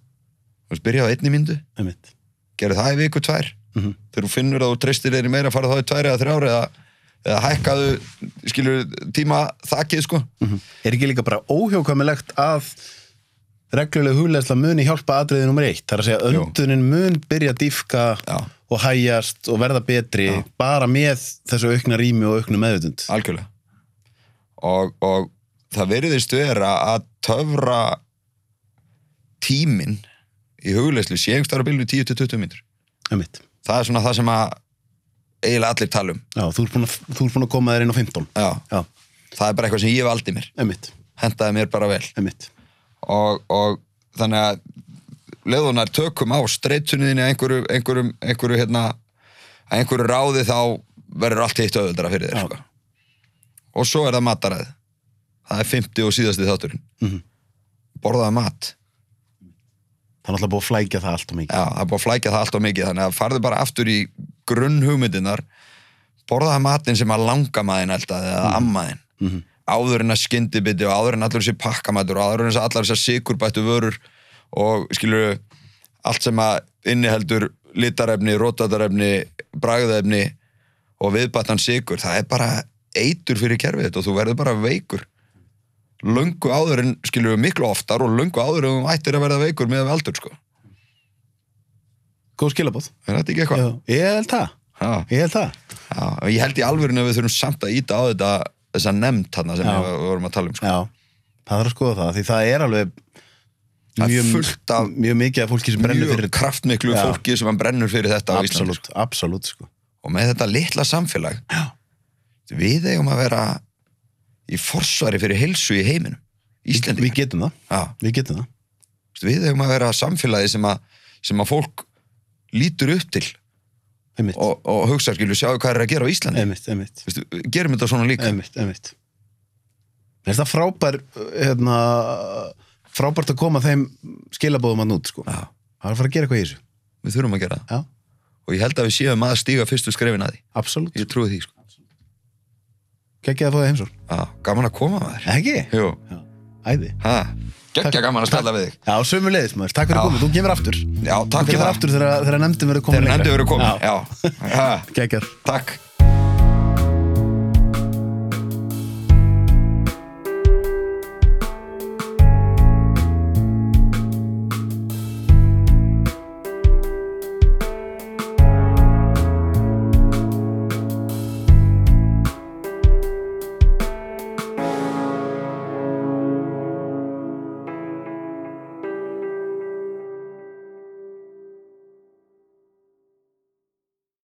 Þú veist, byrja á einni myndu einmitt. gerðu það í viku tvær Mhm. þegar þú finnur að þú treystir þeirri meira fara þá í tvær eða þrjár eða, eða hækkaðu skilur tíma þakkið sko Mhm. Er ekki líka bara óhjókvæmilegt að regluleg hugleðsla muni hjálpa atriði nummer eitt? Það er að segja Jú. öndunin mun byrja að dýfka Já. og hægjast og verða betri bara með þessu aukna rými og auknu meðvutund. algjörlega og, og það veriðist vera að töfra tíminn í hugleyslu sé einhverstara bilinu 10-20 mínútur. Einmitt. það er svona það sem að eiginlega allir tala um. Já, þú ert búin að, koma þér inn á 15. Já, Já, það er bara eitthvað sem ég hef aldrei mér. Einmitt, hendaði mér bara vel. Og, og þannig að leðunar tökum á streytsunniðinni að einhverju, einhverju, einhverju, hérna, einhverju ráði þá verður allt hitt auðvöldra fyrir þér sko. og svo er það mataræð það er 50 og síðasti þátturinn. Mhm. borðaða mat Það er náttúrulega búið að flækja það allt og mikið. Já, það er búið að flækja það allt og mikið þannig að farðu bara aftur í grunn hugmyndinar borðaða matinn sem að langa maðin eldaði eða Mhm. ammaðin Mhm. áður en að skyndibiti og áður en allur þessi pakkamatur og áður en allar þessar sikurbættu vörur og skilur allt sem að inniheldur litarefni, rótatarefni bragðefni og viðbættan sikur, það er bara eitur fyrir kerfið þetta og þú verður bara veikur löngu áður en skilur miklu oftar og löngu áður en þú ættir að verða veikur með aldur sko, Góð skilabóð. er þetta ekki eitthvað? Já, ég held það. Já, Ég held það. já, ég held í alvörinu að við þurfum samt að íta á þetta þessa nefnd þarna sem Já. við vorum að tala um sko. Já, það þarf að skoða það, því það er alveg Það er mjög, fullt af mjög mikið af fólki sem brennur mjög fyrir kraftmiklu Já. fólki sem hann brennur fyrir þetta á Íslandi Absolutt, absolutt, sko. og með þetta litla samfélag Já. við eigum að vera í forsvari fyrir heilsu í heiminum Íslandi Við getum það, Já, við getum það. við eigum að vera samfélagi sem að, sem að fólk lítur upp til Einmitt, og, og hugsa skilur sjáu hvað er að gera á Íslandi einmitt, einmitt, Vistu, gerum þetta svona líka einmitt, einmitt. Er það frábær, hérna, frábært að koma þeim skilabóðum að nút, sko. Já, Það er að fara að gera eitthvað í þessu. við þurfum að gera það Já, og ég held að við séum að stíga fyrstu skrefin að því absolutt. ég trúi því sko. Gekkið að fá það heimsór. Gaman að koma maður. Ekki? Jú, Já, æði. ha, geggja gaman að spjalla við þig. Já, sömu leiðis maður. Takk fyrir Já. komið, þú kemur aftur. Já, Þú takk kemur fyrir það. aftur þegar, nefndin verður komin Þegar nefndi verið komin, Já, geggjað. Takk